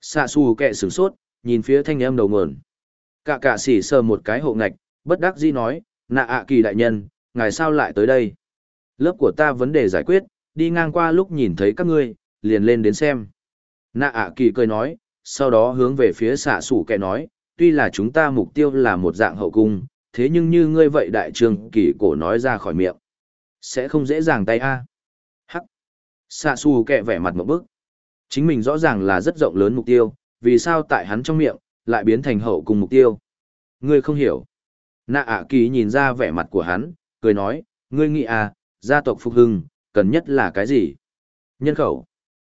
Sasuke sửng sốt, nhìn phía thanh âm đầu nguồn. Cả cả sỉ sờ một cái hộ ngạch, bất đắc dĩ nói, nạ ạ kỳ đại nhân, ngài sao lại tới đây? Lớp của ta vấn đề giải quyết, đi ngang qua lúc nhìn thấy các ngươi, liền lên đến xem. Nạ ạ kỳ cười nói, sau đó hướng về phía xạ sủ kẻ nói, tuy là chúng ta mục tiêu là một dạng hậu cung, thế nhưng như ngươi vậy đại trường kỳ cổ nói ra khỏi miệng. Sẽ không dễ dàng tay a Hắc. Xạ sủ kẹ vẻ mặt một bức. Chính mình rõ ràng là rất rộng lớn mục tiêu, vì sao tại hắn trong miệng, lại biến thành hậu cung mục tiêu. Ngươi không hiểu. Nạ ạ kỳ nhìn ra vẻ mặt của hắn, cười nói, ngươi nghĩ à, gia tộc phục hưng, cần nhất là cái gì? Nhân khẩu.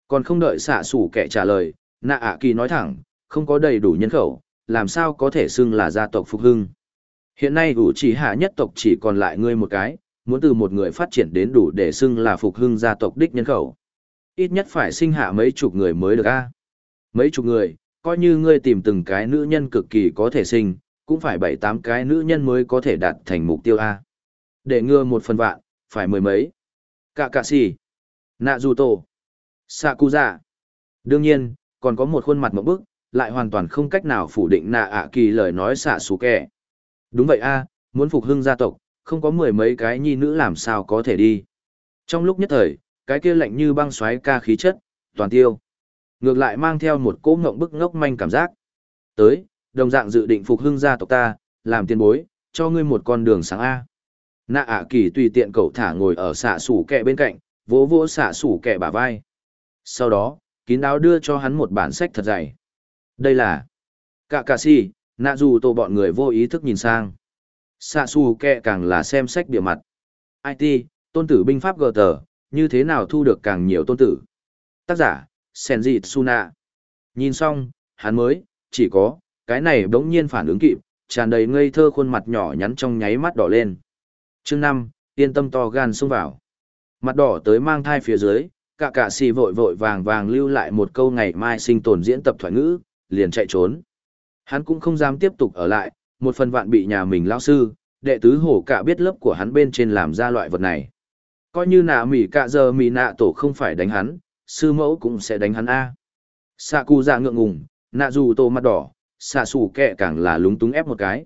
Còn không đợi xạ sủ kẻ trả lời, nạ ạ kỳ nói thẳng, không có đầy đủ nhân khẩu, làm sao có thể xưng là gia tộc phục hưng. Hiện nay ủ chỉ hạ nhất tộc chỉ còn lại ngươi một cái, muốn từ một người phát triển đến đủ để xưng là phục hưng gia tộc đích nhân khẩu. Ít nhất phải sinh hạ mấy chục người mới được a. Mấy chục người, coi như ngươi tìm từng cái nữ nhân cực kỳ có thể sinh, cũng phải bảy tám cái nữ nhân mới có thể đạt thành mục tiêu a. Để ngừa một phần vạn, phải mười mấy. Cả cạ xì. Nạ dù tổ. Sakuza. Đương nhiên, còn có một khuôn mặt một bức, lại hoàn toàn không cách nào phủ định nạ ạ kỳ lời nói xả xù kẻ. Đúng vậy a, muốn phục hưng gia tộc, không có mười mấy cái nhi nữ làm sao có thể đi. Trong lúc nhất thời, cái kia lạnh như băng xoáy ca khí chất, toàn tiêu. Ngược lại mang theo một cỗ ngộng bức ngốc manh cảm giác. Tới, đồng dạng dự định phục hưng gia tộc ta, làm tiền bối, cho ngươi một con đường sáng A. Nạ ạ kỳ tùy tiện cậu thả ngồi ở xạ sủ kẹ bên cạnh, vỗ vỗ xạ sủ kẹ bả vai. Sau đó, kín đáo đưa cho hắn một bản sách thật dày. Đây là Cả cà si, nạ dù tổ bọn người vô ý thức nhìn sang. Xạ xù kẹ càng là xem sách bìa mặt. IT, tôn tử binh pháp gờ tờ, như thế nào thu được càng nhiều tôn tử. Tác giả, Senji Tsuna. Nhìn xong, hắn mới, chỉ có, cái này bỗng nhiên phản ứng kịp, tràn đầy ngây thơ khuôn mặt nhỏ nhắn trong nháy mắt đỏ lên. Chương năm, yên tâm to gan xông vào. Mặt đỏ tới mang thai phía dưới, cả cả xì vội vội vàng vàng lưu lại một câu ngày mai sinh tồn diễn tập thoại ngữ, liền chạy trốn. Hắn cũng không dám tiếp tục ở lại, một phần vạn bị nhà mình lao sư, đệ tứ hổ cả biết lớp của hắn bên trên làm ra loại vật này. Coi như nạ mỉ cả giờ mỉ nạ tổ không phải đánh hắn, sư mẫu cũng sẽ đánh hắn A. Sạ cụ dạ ngượng ngùng, nạ dù tô mặt đỏ, xạ xù kẹ càng là lúng túng ép một cái.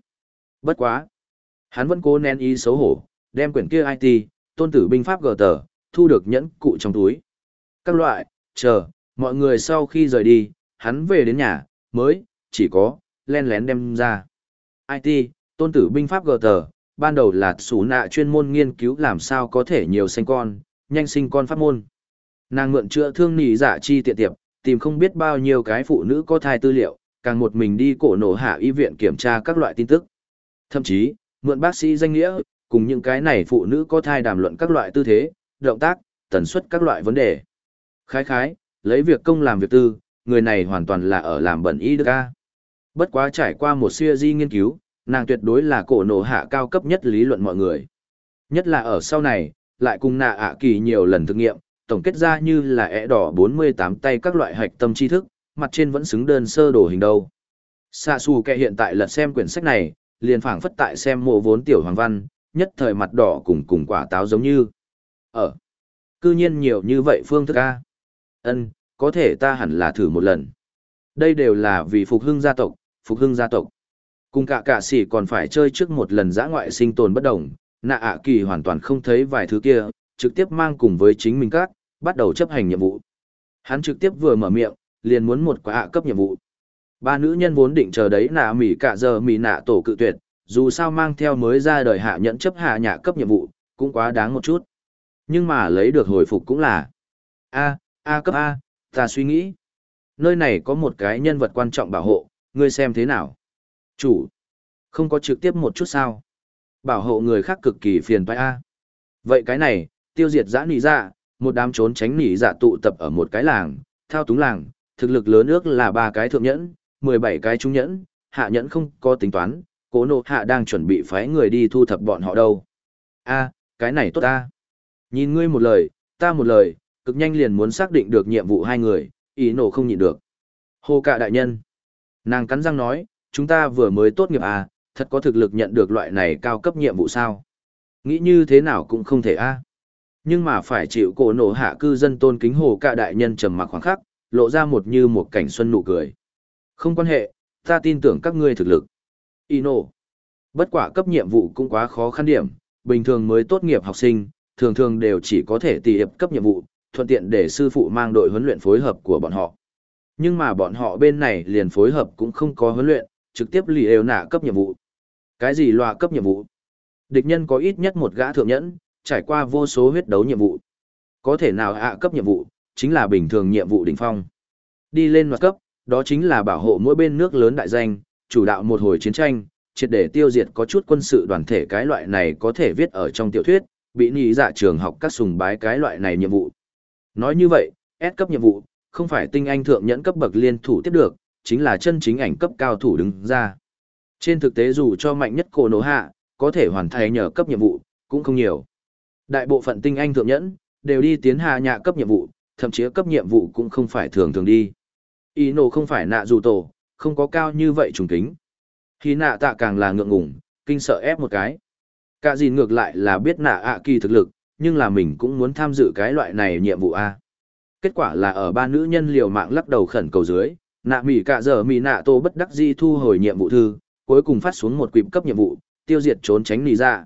Bất quá. Hắn vẫn cố nén ý xấu hổ, đem quyển kia IT, tôn tử binh pháp gờ tờ, thu được nhẫn cụ trong túi. Các loại, chờ, mọi người sau khi rời đi, hắn về đến nhà, mới, chỉ có, len lén đem ra. IT, tôn tử binh pháp gờ tờ, ban đầu là sủ nạ chuyên môn nghiên cứu làm sao có thể nhiều sinh con, nhanh sinh con pháp môn. Nàng mượn chữa thương nỉ giả dạ chi tiện tiệp, tìm không biết bao nhiêu cái phụ nữ có thai tư liệu, càng một mình đi cổ nổ hạ y viện kiểm tra các loại tin tức. Thậm chí, mượn bác sĩ danh nghĩa, cùng những cái này phụ nữ có thai đàm luận các loại tư thế, động tác, tần suất các loại vấn đề. Khái khái, lấy việc công làm việc tư, người này hoàn toàn là ở làm bẩn y đức a. Bất quá trải qua một siêu di nghiên cứu, nàng tuyệt đối là cổ nổ hạ cao cấp nhất lý luận mọi người. Nhất là ở sau này, lại cùng nạ ạ kỳ nhiều lần thực nghiệm, tổng kết ra như là ẻ đỏ 48 tay các loại hạch tâm tri thức, mặt trên vẫn xứng đơn sơ đồ hình đâu. xa xù kệ hiện tại lật xem quyển sách này, liền phảng phất tại xem mộ vốn tiểu hoàng văn, nhất thời mặt đỏ cùng cùng quả táo giống như. Ở. Cư nhiên nhiều như vậy phương thức A. ân có thể ta hẳn là thử một lần. Đây đều là vì phục hưng gia tộc, phục hưng gia tộc. Cùng cả cả sĩ còn phải chơi trước một lần giã ngoại sinh tồn bất đồng, nạ ạ kỳ hoàn toàn không thấy vài thứ kia, trực tiếp mang cùng với chính mình các, bắt đầu chấp hành nhiệm vụ. Hắn trực tiếp vừa mở miệng, liền muốn một quả ạ cấp nhiệm vụ. Ba nữ nhân vốn định chờ đấy nạ mỉ cả giờ mỉ nạ tổ cự tuyệt, dù sao mang theo mới ra đời hạ nhẫn chấp hạ nhạ cấp nhiệm vụ, cũng quá đáng một chút. Nhưng mà lấy được hồi phục cũng là A, A cấp A, ta suy nghĩ. Nơi này có một cái nhân vật quan trọng bảo hộ, ngươi xem thế nào. Chủ, không có trực tiếp một chút sao. Bảo hộ người khác cực kỳ phiền toái A. Vậy cái này, tiêu diệt giã nỉ dạ, một đám trốn tránh nỉ dạ tụ tập ở một cái làng, thao túng làng, thực lực lớn ước là ba cái thượng nhẫn, 17 cái trung nhẫn, hạ nhẫn không có tính toán, cố nộ hạ đang chuẩn bị phái người đi thu thập bọn họ đâu. a cái này tốt ta. Nhìn ngươi một lời, ta một lời, cực nhanh liền muốn xác định được nhiệm vụ hai người, ý nổ không nhịn được. Hồ cạ đại nhân. Nàng cắn răng nói, chúng ta vừa mới tốt nghiệp à, thật có thực lực nhận được loại này cao cấp nhiệm vụ sao? Nghĩ như thế nào cũng không thể a. Nhưng mà phải chịu cổ nổ hạ cư dân tôn kính hồ cả đại nhân trầm mặc khoảng khắc, lộ ra một như một cảnh xuân nụ cười. Không quan hệ, ta tin tưởng các ngươi thực lực. Ino. Bất quả cấp nhiệm vụ cũng quá khó khăn điểm, bình thường mới tốt nghiệp học sinh, thường thường đều chỉ có thể tỷ hiệp cấp nhiệm vụ, thuận tiện để sư phụ mang đội huấn luyện phối hợp của bọn họ. Nhưng mà bọn họ bên này liền phối hợp cũng không có huấn luyện, trực tiếp lì đều nạ cấp nhiệm vụ. Cái gì loa cấp nhiệm vụ? Địch nhân có ít nhất một gã thượng nhẫn, trải qua vô số huyết đấu nhiệm vụ. Có thể nào hạ cấp nhiệm vụ, chính là bình thường nhiệm vụ đỉnh phong. Đi lên mặt cấp, đó chính là bảo hộ mỗi bên nước lớn đại danh, chủ đạo một hồi chiến tranh, triệt để tiêu diệt có chút quân sự đoàn thể cái loại này có thể viết ở trong tiểu thuyết, bị nhị dạ trường học các sùng bái cái loại này nhiệm vụ. Nói như vậy, S cấp nhiệm vụ, không phải tinh anh thượng nhẫn cấp bậc liên thủ tiếp được, chính là chân chính ảnh cấp cao thủ đứng ra. Trên thực tế dù cho mạnh nhất cổ nổ hạ, có thể hoàn thành nhờ cấp nhiệm vụ, cũng không nhiều. Đại bộ phận tinh anh thượng nhẫn, đều đi tiến hạ nhạ cấp nhiệm vụ, thậm chí cấp nhiệm vụ cũng không phải thường thường đi. Ý nổ không phải nạ dù tổ, không có cao như vậy trùng kính. Khi nạ tạ càng là ngượng ngùng, kinh sợ ép một cái. Cả gì ngược lại là biết nạ ạ kỳ thực lực, nhưng là mình cũng muốn tham dự cái loại này nhiệm vụ A. Kết quả là ở ba nữ nhân liều mạng lắc đầu khẩn cầu dưới, nạ mỉ cả giờ mỉ nạ tô bất đắc di thu hồi nhiệm vụ thư, cuối cùng phát xuống một quịp cấp nhiệm vụ, tiêu diệt trốn tránh nì ra.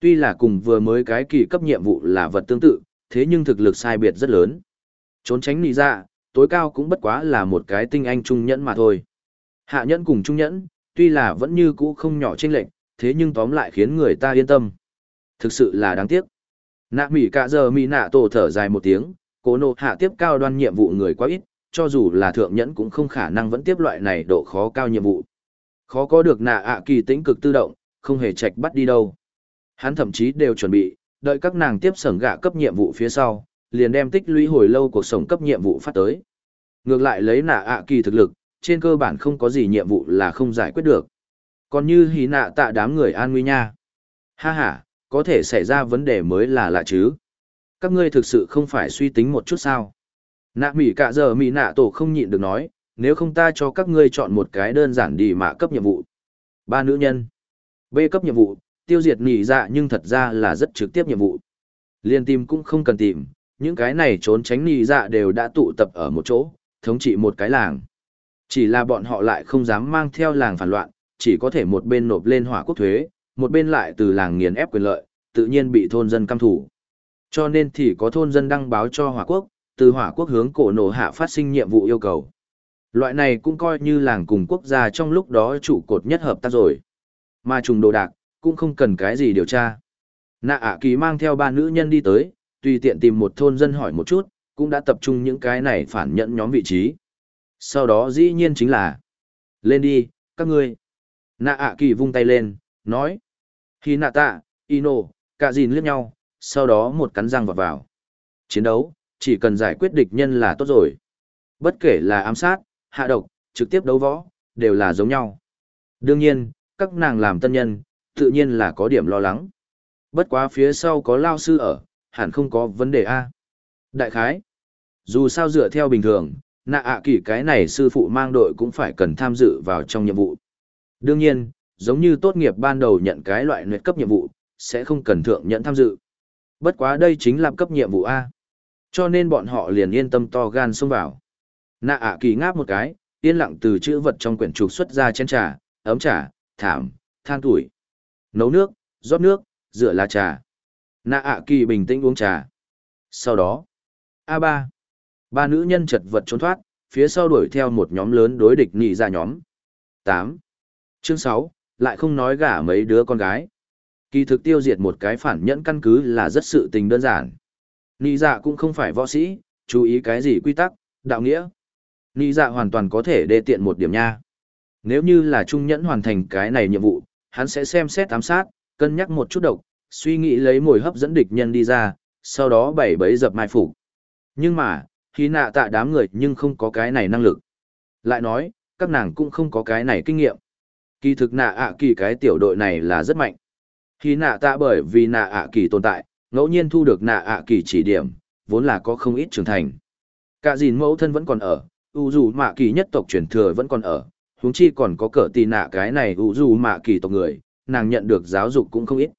Tuy là cùng vừa mới cái kỳ cấp nhiệm vụ là vật tương tự, thế nhưng thực lực sai biệt rất lớn. Trốn tránh nì ra, tối cao cũng bất quá là một cái tinh anh trung nhẫn mà thôi. Hạ nhẫn cùng trung nhẫn, tuy là vẫn như cũ không nhỏ chênh lệch, thế nhưng tóm lại khiến người ta yên tâm. Thực sự là đáng tiếc. Nạ mỉ cả giờ mỉ nạ tổ thở dài một tiếng, cố nộ hạ tiếp cao đoan nhiệm vụ người quá ít, cho dù là thượng nhẫn cũng không khả năng vẫn tiếp loại này độ khó cao nhiệm vụ. Khó có được nạ ạ kỳ tĩnh cực tự động, không hề trạch bắt đi đâu. Hắn thậm chí đều chuẩn bị, đợi các nàng tiếp sởng gạ cấp nhiệm vụ phía sau, liền đem tích lũy hồi lâu cuộc sống cấp nhiệm vụ phát tới. Ngược lại lấy nạ ạ kỳ thực lực, trên cơ bản không có gì nhiệm vụ là không giải quyết được. Còn như hí nạ tạ đám người an nguy nha. Ha ha, có thể xảy ra vấn đề mới là lạ chứ. Các ngươi thực sự không phải suy tính một chút sao. Nạ mỉ cả giờ mỉ nạ tổ không nhịn được nói, nếu không ta cho các ngươi chọn một cái đơn giản đi mạ cấp nhiệm vụ. Ba nữ nhân. B cấp nhiệm vụ, tiêu diệt nỉ dạ nhưng thật ra là rất trực tiếp nhiệm vụ. Liên tìm cũng không cần tìm, những cái này trốn tránh nỉ dạ đều đã tụ tập ở một chỗ, thống trị một cái làng. Chỉ là bọn họ lại không dám mang theo làng phản loạn, chỉ có thể một bên nộp lên hỏa quốc thuế, một bên lại từ làng nghiền ép quyền lợi, tự nhiên bị thôn dân căm thủ. Cho nên thì có thôn dân đăng báo cho hỏa quốc, từ hỏa quốc hướng cổ nổ hạ phát sinh nhiệm vụ yêu cầu. Loại này cũng coi như làng cùng quốc gia trong lúc đó trụ cột nhất hợp tác rồi. Mà trùng đồ đạc, cũng không cần cái gì điều tra. Nạ ạ kỳ mang theo ba nữ nhân đi tới, tùy tiện tìm một thôn dân hỏi một chút, cũng đã tập trung những cái này phản nhận nhóm vị trí. Sau đó dĩ nhiên chính là, lên đi, các ngươi. Nạ ạ kỳ vung tay lên, nói. Khi nạ tạ, ino, cả dìn liếc nhau, sau đó một cắn răng vọt vào. Chiến đấu, chỉ cần giải quyết địch nhân là tốt rồi. Bất kể là ám sát, hạ độc, trực tiếp đấu võ, đều là giống nhau. Đương nhiên, các nàng làm tân nhân, tự nhiên là có điểm lo lắng. Bất quá phía sau có lao sư ở, hẳn không có vấn đề A. Đại khái, dù sao dựa theo bình thường, nạ ạ kỳ cái này sư phụ mang đội cũng phải cần tham dự vào trong nhiệm vụ. Đương nhiên, giống như tốt nghiệp ban đầu nhận cái loại nguyệt cấp nhiệm vụ, sẽ không cần thượng nhận tham dự. Bất quá đây chính là cấp nhiệm vụ A. Cho nên bọn họ liền yên tâm to gan xông vào. Nạ ạ kỳ ngáp một cái, yên lặng từ chữ vật trong quyển trục xuất ra chén trà, ấm trà, thảm, than tuổi. Nấu nước, rót nước, rửa lá trà. Nạ ạ kỳ bình tĩnh uống trà. Sau đó, a ba Ba nữ nhân chật vật trốn thoát, phía sau đuổi theo một nhóm lớn đối địch nhị ra nhóm. tám Chương sáu lại không nói gả mấy đứa con gái. Kỳ thực tiêu diệt một cái phản nhẫn căn cứ là rất sự tình đơn giản. Nị dạ cũng không phải võ sĩ, chú ý cái gì quy tắc, đạo nghĩa. Nị dạ hoàn toàn có thể đề tiện một điểm nha. Nếu như là trung nhẫn hoàn thành cái này nhiệm vụ, hắn sẽ xem xét ám sát, cân nhắc một chút độc, suy nghĩ lấy mồi hấp dẫn địch nhân đi ra, sau đó bảy bấy dập mai phục. Nhưng mà, khi nạ tạ đám người nhưng không có cái này năng lực. Lại nói, các nàng cũng không có cái này kinh nghiệm. Kỳ thực nạ ạ kỳ cái tiểu đội này là rất mạnh. Khi nạ tạ bởi vì nạ ạ kỳ tồn tại, ngẫu nhiên thu được nạ ạ kỳ chỉ điểm, vốn là có không ít trưởng thành. Cả dìn mẫu thân vẫn còn ở, u dù mạ kỳ nhất tộc truyền thừa vẫn còn ở, huống chi còn có cỡ tì nạ cái này u dù mạ kỳ tộc người, nàng nhận được giáo dục cũng không ít.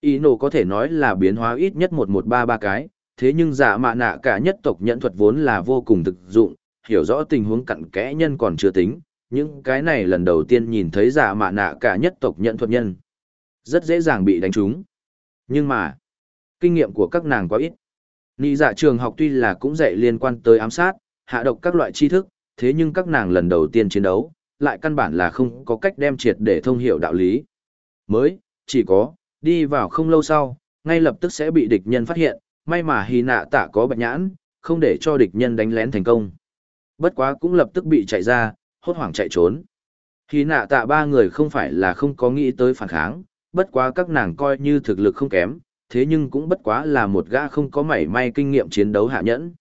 Ý nổ có thể nói là biến hóa ít nhất một một ba ba cái, thế nhưng giả mạ nạ cả nhất tộc nhận thuật vốn là vô cùng thực dụng, hiểu rõ tình huống cặn kẽ nhân còn chưa tính, những cái này lần đầu tiên nhìn thấy giả mạ nạ cả nhất tộc nhận thuật nhân. Rất dễ dàng bị đánh trúng. Nhưng mà, kinh nghiệm của các nàng quá ít. Nị dạ trường học tuy là cũng dạy liên quan tới ám sát, hạ độc các loại tri thức, thế nhưng các nàng lần đầu tiên chiến đấu, lại căn bản là không có cách đem triệt để thông hiểu đạo lý. Mới, chỉ có, đi vào không lâu sau, ngay lập tức sẽ bị địch nhân phát hiện, may mà hy nạ tạ có bạch nhãn, không để cho địch nhân đánh lén thành công. Bất quá cũng lập tức bị chạy ra, hốt hoảng chạy trốn. Hy nạ tạ ba người không phải là không có nghĩ tới phản kháng, bất quá các nàng coi như thực lực không kém, thế nhưng cũng bất quá là một gã không có mảy may kinh nghiệm chiến đấu hạ nhẫn.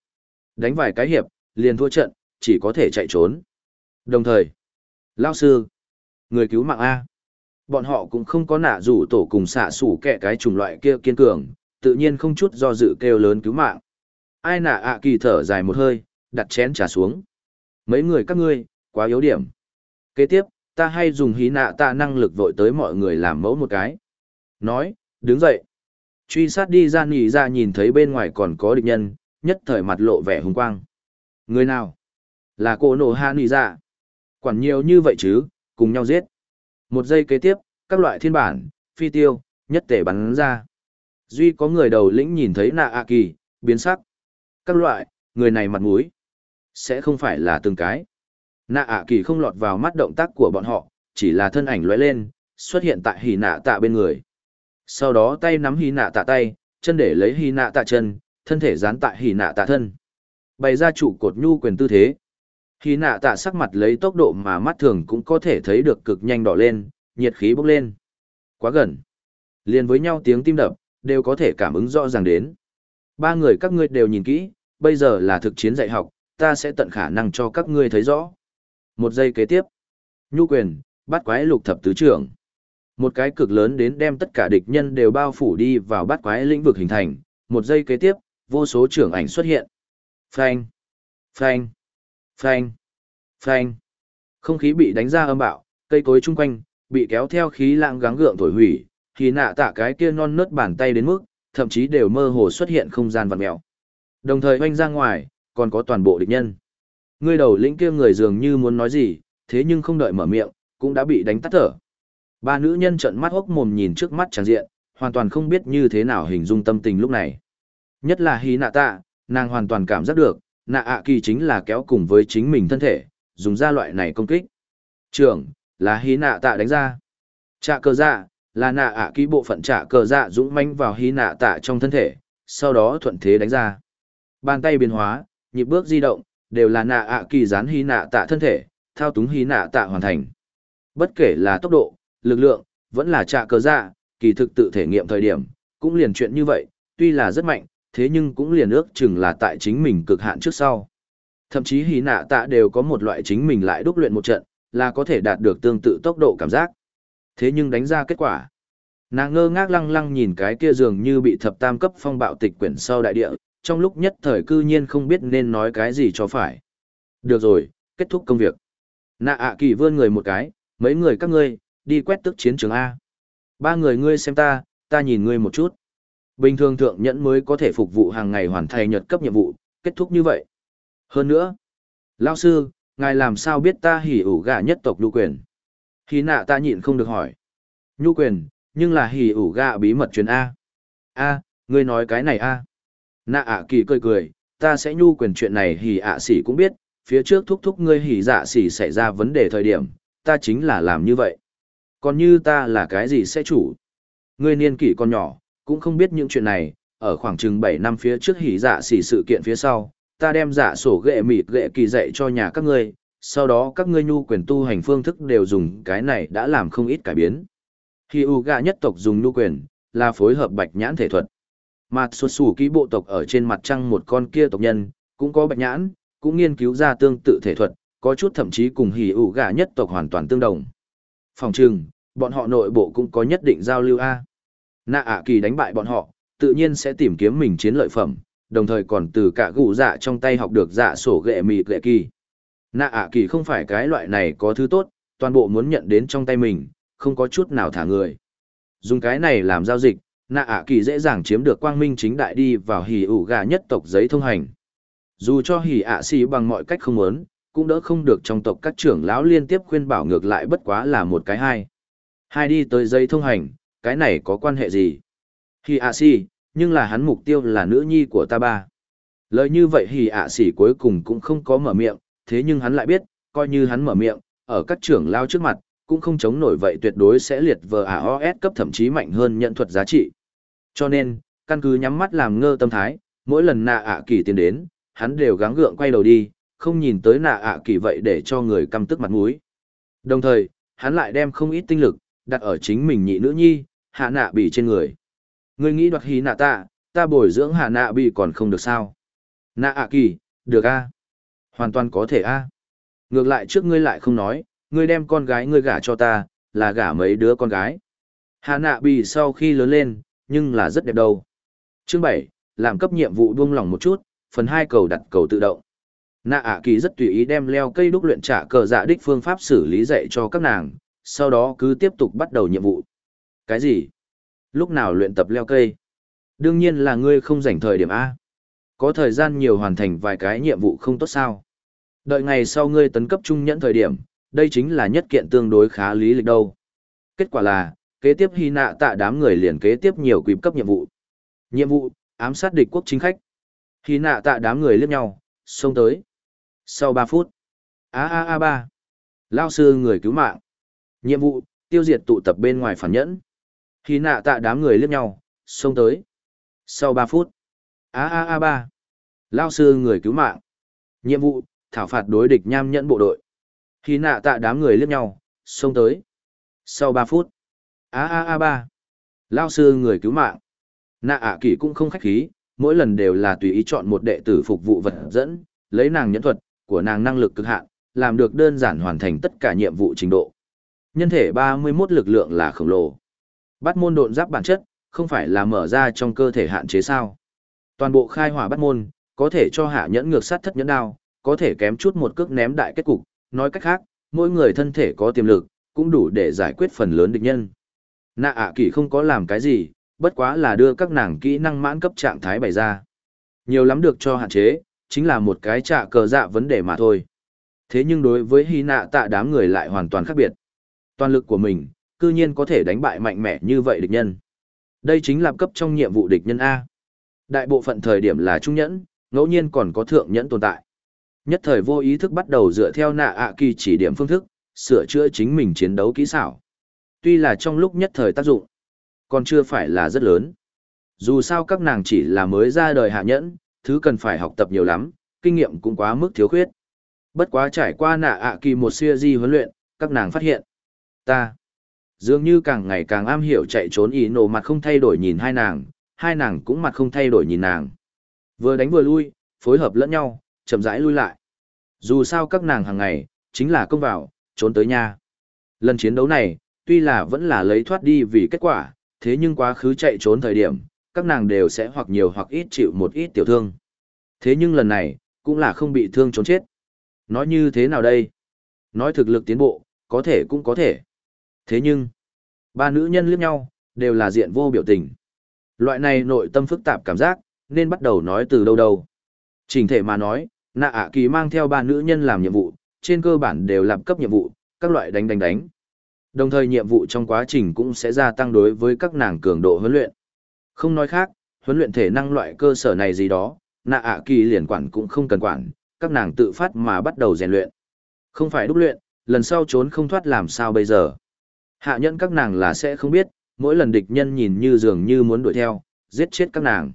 Đánh vài cái hiệp, liền thua trận, chỉ có thể chạy trốn. Đồng thời, Lao sư, người cứu mạng A. Bọn họ cũng không có nạ rủ tổ cùng xạ sủ kẹ cái chủng loại kia kiên cường, tự nhiên không chút do dự kêu lớn cứu mạng. Ai nạ ạ kỳ thở dài một hơi, đặt chén trà xuống. Mấy người các ngươi, quá yếu điểm. Kế tiếp, ta hay dùng hí nạ tạ năng lực vội tới mọi người làm mẫu một cái. Nói, đứng dậy. Truy sát đi ra nỉ ra nhìn thấy bên ngoài còn có địch nhân, nhất thời mặt lộ vẻ hùng quang. Người nào? Là cô nổ hạ nỉ ra. Quản nhiều như vậy chứ, cùng nhau giết. Một giây kế tiếp, các loại thiên bản, phi tiêu, nhất tể bắn ra. Duy có người đầu lĩnh nhìn thấy nạ ạ kỳ, biến sắc. Các loại, người này mặt mũi Sẽ không phải là từng cái. Nạ ạ kỳ không lọt vào mắt động tác của bọn họ, chỉ là thân ảnh lóe lên, xuất hiện tại hì nạ tạ bên người. Sau đó tay nắm hì nạ tạ tay, chân để lấy hì nạ tạ chân, thân thể dán tại hì nạ tạ thân. Bày ra trụ cột nhu quyền tư thế. Hì nạ tạ sắc mặt lấy tốc độ mà mắt thường cũng có thể thấy được cực nhanh đỏ lên, nhiệt khí bốc lên. Quá gần. Liền với nhau tiếng tim đập, đều có thể cảm ứng rõ ràng đến. Ba người các ngươi đều nhìn kỹ, bây giờ là thực chiến dạy học, ta sẽ tận khả năng cho các ngươi thấy rõ. Một giây kế tiếp. Nhu quyền, bắt quái lục thập tứ trưởng. Một cái cực lớn đến đem tất cả địch nhân đều bao phủ đi vào bắt quái lĩnh vực hình thành. Một giây kế tiếp, vô số trưởng ảnh xuất hiện. Phanh. Phanh. Phanh. Phanh. Không khí bị đánh ra âm bạo, cây cối chung quanh, bị kéo theo khí lãng gắng gượng thổi hủy, thì nạ tạ cái kia non nớt bàn tay đến mức, thậm chí đều mơ hồ xuất hiện không gian vặn mèo. Đồng thời oanh ra ngoài, còn có toàn bộ địch nhân. Người đầu lĩnh kia người dường như muốn nói gì, thế nhưng không đợi mở miệng, cũng đã bị đánh tắt thở. Ba nữ nhân trợn mắt hốc mồm nhìn trước mắt tràng diện, hoàn toàn không biết như thế nào hình dung tâm tình lúc này. Nhất là hí nạ tạ, nàng hoàn toàn cảm giác được, nạ ạ kỳ chính là kéo cùng với chính mình thân thể, dùng ra loại này công kích. Trưởng, là hí nạ tạ đánh ra. Trạ cờ dạ, là nạ ạ kỳ bộ phận trạ cờ dạ dũng mãnh vào hí nạ tạ trong thân thể, sau đó thuận thế đánh ra. Bàn tay biến hóa, nhịp bước di động, đều là nạ ạ kỳ dán hy nạ tạ thân thể, thao túng hy nạ tạ hoàn thành. Bất kể là tốc độ, lực lượng, vẫn là trạ cơ dạ, kỳ thực tự thể nghiệm thời điểm, cũng liền chuyện như vậy, tuy là rất mạnh, thế nhưng cũng liền ước chừng là tại chính mình cực hạn trước sau. Thậm chí hí nạ tạ đều có một loại chính mình lại đúc luyện một trận, là có thể đạt được tương tự tốc độ cảm giác. Thế nhưng đánh ra kết quả. Nàng ngơ ngác lăng lăng nhìn cái kia dường như bị thập tam cấp phong bạo tịch quyển sau đại địa, trong lúc nhất thời cư nhiên không biết nên nói cái gì cho phải. Được rồi, kết thúc công việc. Nạ ạ kỳ vươn người một cái, mấy người các ngươi, đi quét tức chiến trường A. Ba người ngươi xem ta, ta nhìn ngươi một chút. Bình thường thượng nhẫn mới có thể phục vụ hàng ngày hoàn thành nhật cấp nhiệm vụ, kết thúc như vậy. Hơn nữa, lao sư, ngài làm sao biết ta hỉ ủ gà nhất tộc nhu quyền? khi nạ ta nhịn không được hỏi. Nhu quyền, nhưng là hỉ ủ gà bí mật truyền A. A, ngươi nói cái này A. Nạ ạ kỳ cười cười, ta sẽ nhu quyền chuyện này hỉ ạ xỉ cũng biết, phía trước thúc thúc ngươi hỉ dạ xỉ xảy ra vấn đề thời điểm, ta chính là làm như vậy. Còn như ta là cái gì sẽ chủ? Ngươi niên kỷ còn nhỏ, cũng không biết những chuyện này, ở khoảng chừng bảy năm phía trước hỉ dạ xỉ sự kiện phía sau, ta đem dạ sổ ghệ mịt ghệ kỳ dạy cho nhà các ngươi, sau đó các ngươi nhu quyền tu hành phương thức đều dùng cái này đã làm không ít cải biến. Khi U gạ nhất tộc dùng nhu quyền, là phối hợp bạch nhãn thể thuật. Mà xuất xù ký bộ tộc ở trên mặt trăng một con kia tộc nhân, cũng có bạch nhãn, cũng nghiên cứu ra tương tự thể thuật, có chút thậm chí cùng hỉ ủ gà nhất tộc hoàn toàn tương đồng. Phòng trừng, bọn họ nội bộ cũng có nhất định giao lưu A. Nạ ạ kỳ đánh bại bọn họ, tự nhiên sẽ tìm kiếm mình chiến lợi phẩm, đồng thời còn từ cả gù dạ trong tay học được dạ sổ ghệ mị ghệ kỳ. Nạ ạ kỳ không phải cái loại này có thứ tốt, toàn bộ muốn nhận đến trong tay mình, không có chút nào thả người. Dùng cái này làm giao dịch, nạ ạ kỳ dễ dàng chiếm được quang minh chính đại đi vào hỉ ủ gà nhất tộc giấy thông hành. Dù cho hỉ ạ xì bằng mọi cách không muốn, cũng đỡ không được trong tộc các trưởng lão liên tiếp khuyên bảo ngược lại bất quá là một cái hai. Hai đi tới giấy thông hành, cái này có quan hệ gì? Hỉ ạ xì, nhưng là hắn mục tiêu là nữ nhi của ta ba. Lời như vậy hỉ ạ xì cuối cùng cũng không có mở miệng, thế nhưng hắn lại biết, coi như hắn mở miệng, ở các trưởng lao trước mặt, cũng không chống nổi vậy tuyệt đối sẽ liệt vờ AOS cấp thậm chí mạnh hơn nhận thuật giá trị. Cho nên, căn cứ nhắm mắt làm ngơ tâm thái, mỗi lần nạ ạ kỳ tiến đến, hắn đều gắng gượng quay đầu đi, không nhìn tới nạ ạ kỳ vậy để cho người căm tức mặt mũi. Đồng thời, hắn lại đem không ít tinh lực, đặt ở chính mình nhị nữ nhi, hạ nạ bị trên người. Người nghĩ đoạt hí nạ ta, ta bồi dưỡng hạ nạ bị còn không được sao. Nạ ạ kỳ, được a Hoàn toàn có thể a Ngược lại trước ngươi lại không nói, ngươi đem con gái ngươi gả cho ta, là gả mấy đứa con gái. hạ nạ bị sau khi lớn lên, nhưng là rất đẹp đâu. Chương 7, làm cấp nhiệm vụ buông lỏng một chút, phần 2 cầu đặt cầu tự động. Nạ ạ kỳ rất tùy ý đem leo cây đúc luyện trả cờ dạ đích phương pháp xử lý dạy cho các nàng, sau đó cứ tiếp tục bắt đầu nhiệm vụ. Cái gì? Lúc nào luyện tập leo cây? Đương nhiên là ngươi không dành thời điểm A. Có thời gian nhiều hoàn thành vài cái nhiệm vụ không tốt sao. Đợi ngày sau ngươi tấn cấp trung nhẫn thời điểm, đây chính là nhất kiện tương đối khá lý lịch đâu. Kết quả là, kế tiếp hy nạ tạ đám người liền kế tiếp nhiều quým cấp nhiệm vụ. Nhiệm vụ, ám sát địch quốc chính khách. Hy nạ tạ đám người liếc nhau, xông tới. Sau ba phút. A A A ba, Lao sư người cứu mạng. Nhiệm vụ, tiêu diệt tụ tập bên ngoài phản nhẫn. Hy nạ tạ đám người liếc nhau, xông tới. Sau ba phút. A A A ba, Lao sư người cứu mạng. Nhiệm vụ, thảo phạt đối địch nham nhẫn bộ đội. Hy nạ tạ đám người liếc nhau, xông tới. Sau ba phút. A A A ba. Lao sư người cứu mạng. Nạ ạ à kỳ cũng không khách khí, mỗi lần đều là tùy ý chọn một đệ tử phục vụ vật dẫn, lấy nàng nhẫn thuật, của nàng năng lực cực hạn, làm được đơn giản hoàn thành tất cả nhiệm vụ trình độ. Nhân thể ba mươi 31 lực lượng là khổng lồ. Bắt môn độn giáp bản chất, không phải là mở ra trong cơ thể hạn chế sao. Toàn bộ khai hỏa bắt môn, có thể cho hạ nhẫn ngược sát thất nhẫn đao, có thể kém chút một cước ném đại kết cục, nói cách khác, mỗi người thân thể có tiềm lực, cũng đủ để giải quyết phần lớn địch nhân. Nạ ạ à kỳ không có làm cái gì, bất quá là đưa các nàng kỹ năng mãn cấp trạng thái bày ra. Nhiều lắm được cho hạn chế, chính là một cái trạ cờ dạ vấn đề mà thôi. Thế nhưng đối với hy nạ tạ đám người lại hoàn toàn khác biệt. Toàn lực của mình, cư nhiên có thể đánh bại mạnh mẽ như vậy địch nhân. Đây chính là cấp trong nhiệm vụ địch nhân A. Đại bộ phận thời điểm là trung nhẫn, ngẫu nhiên còn có thượng nhẫn tồn tại. Nhất thời vô ý thức bắt đầu dựa theo nạ ạ kỳ chỉ điểm phương thức, sửa chữa chính mình chiến đấu kỹ xảo. Tuy là trong lúc nhất thời tác dụng, còn chưa phải là rất lớn. Dù sao các nàng chỉ là mới ra đời hạ nhẫn, thứ cần phải học tập nhiều lắm, kinh nghiệm cũng quá mức thiếu khuyết. Bất quá trải qua nạ ạ kỳ một siêu di huấn luyện, các nàng phát hiện. Ta, dường như càng ngày càng am hiểu chạy trốn ý nổ mặt không thay đổi nhìn hai nàng, hai nàng cũng mặt không thay đổi nhìn nàng. Vừa đánh vừa lui, phối hợp lẫn nhau, chậm rãi lui lại. Dù sao các nàng hàng ngày, chính là công vào, trốn tới nhà. Lần chiến đấu này, tuy là vẫn là lấy thoát đi vì kết quả, thế nhưng quá khứ chạy trốn thời điểm, các nàng đều sẽ hoặc nhiều hoặc ít chịu một ít tiểu thương. Thế nhưng lần này, cũng là không bị thương trốn chết. Nói như thế nào đây? Nói thực lực tiến bộ, có thể cũng có thể. Thế nhưng, ba nữ nhân liếc nhau, đều là diện vô biểu tình. Loại này nội tâm phức tạp cảm giác, nên bắt đầu nói từ đâu đâu. Trình thể mà nói, nạ ạ kỳ mang theo ba nữ nhân làm nhiệm vụ trên cơ bản đều làm cấp nhiệm vụ các loại đánh đánh đánh đồng thời nhiệm vụ trong quá trình cũng sẽ gia tăng đối với các nàng cường độ huấn luyện. Không nói khác huấn luyện thể năng loại cơ sở này gì đó nạ ạ kỳ liền quản cũng không cần quản các nàng tự phát mà bắt đầu rèn luyện. Không phải đúc luyện lần sau trốn không thoát làm sao bây giờ? Hạ nhẫn các nàng là sẽ không biết mỗi lần địch nhân nhìn như dường như muốn đuổi theo giết chết các nàng.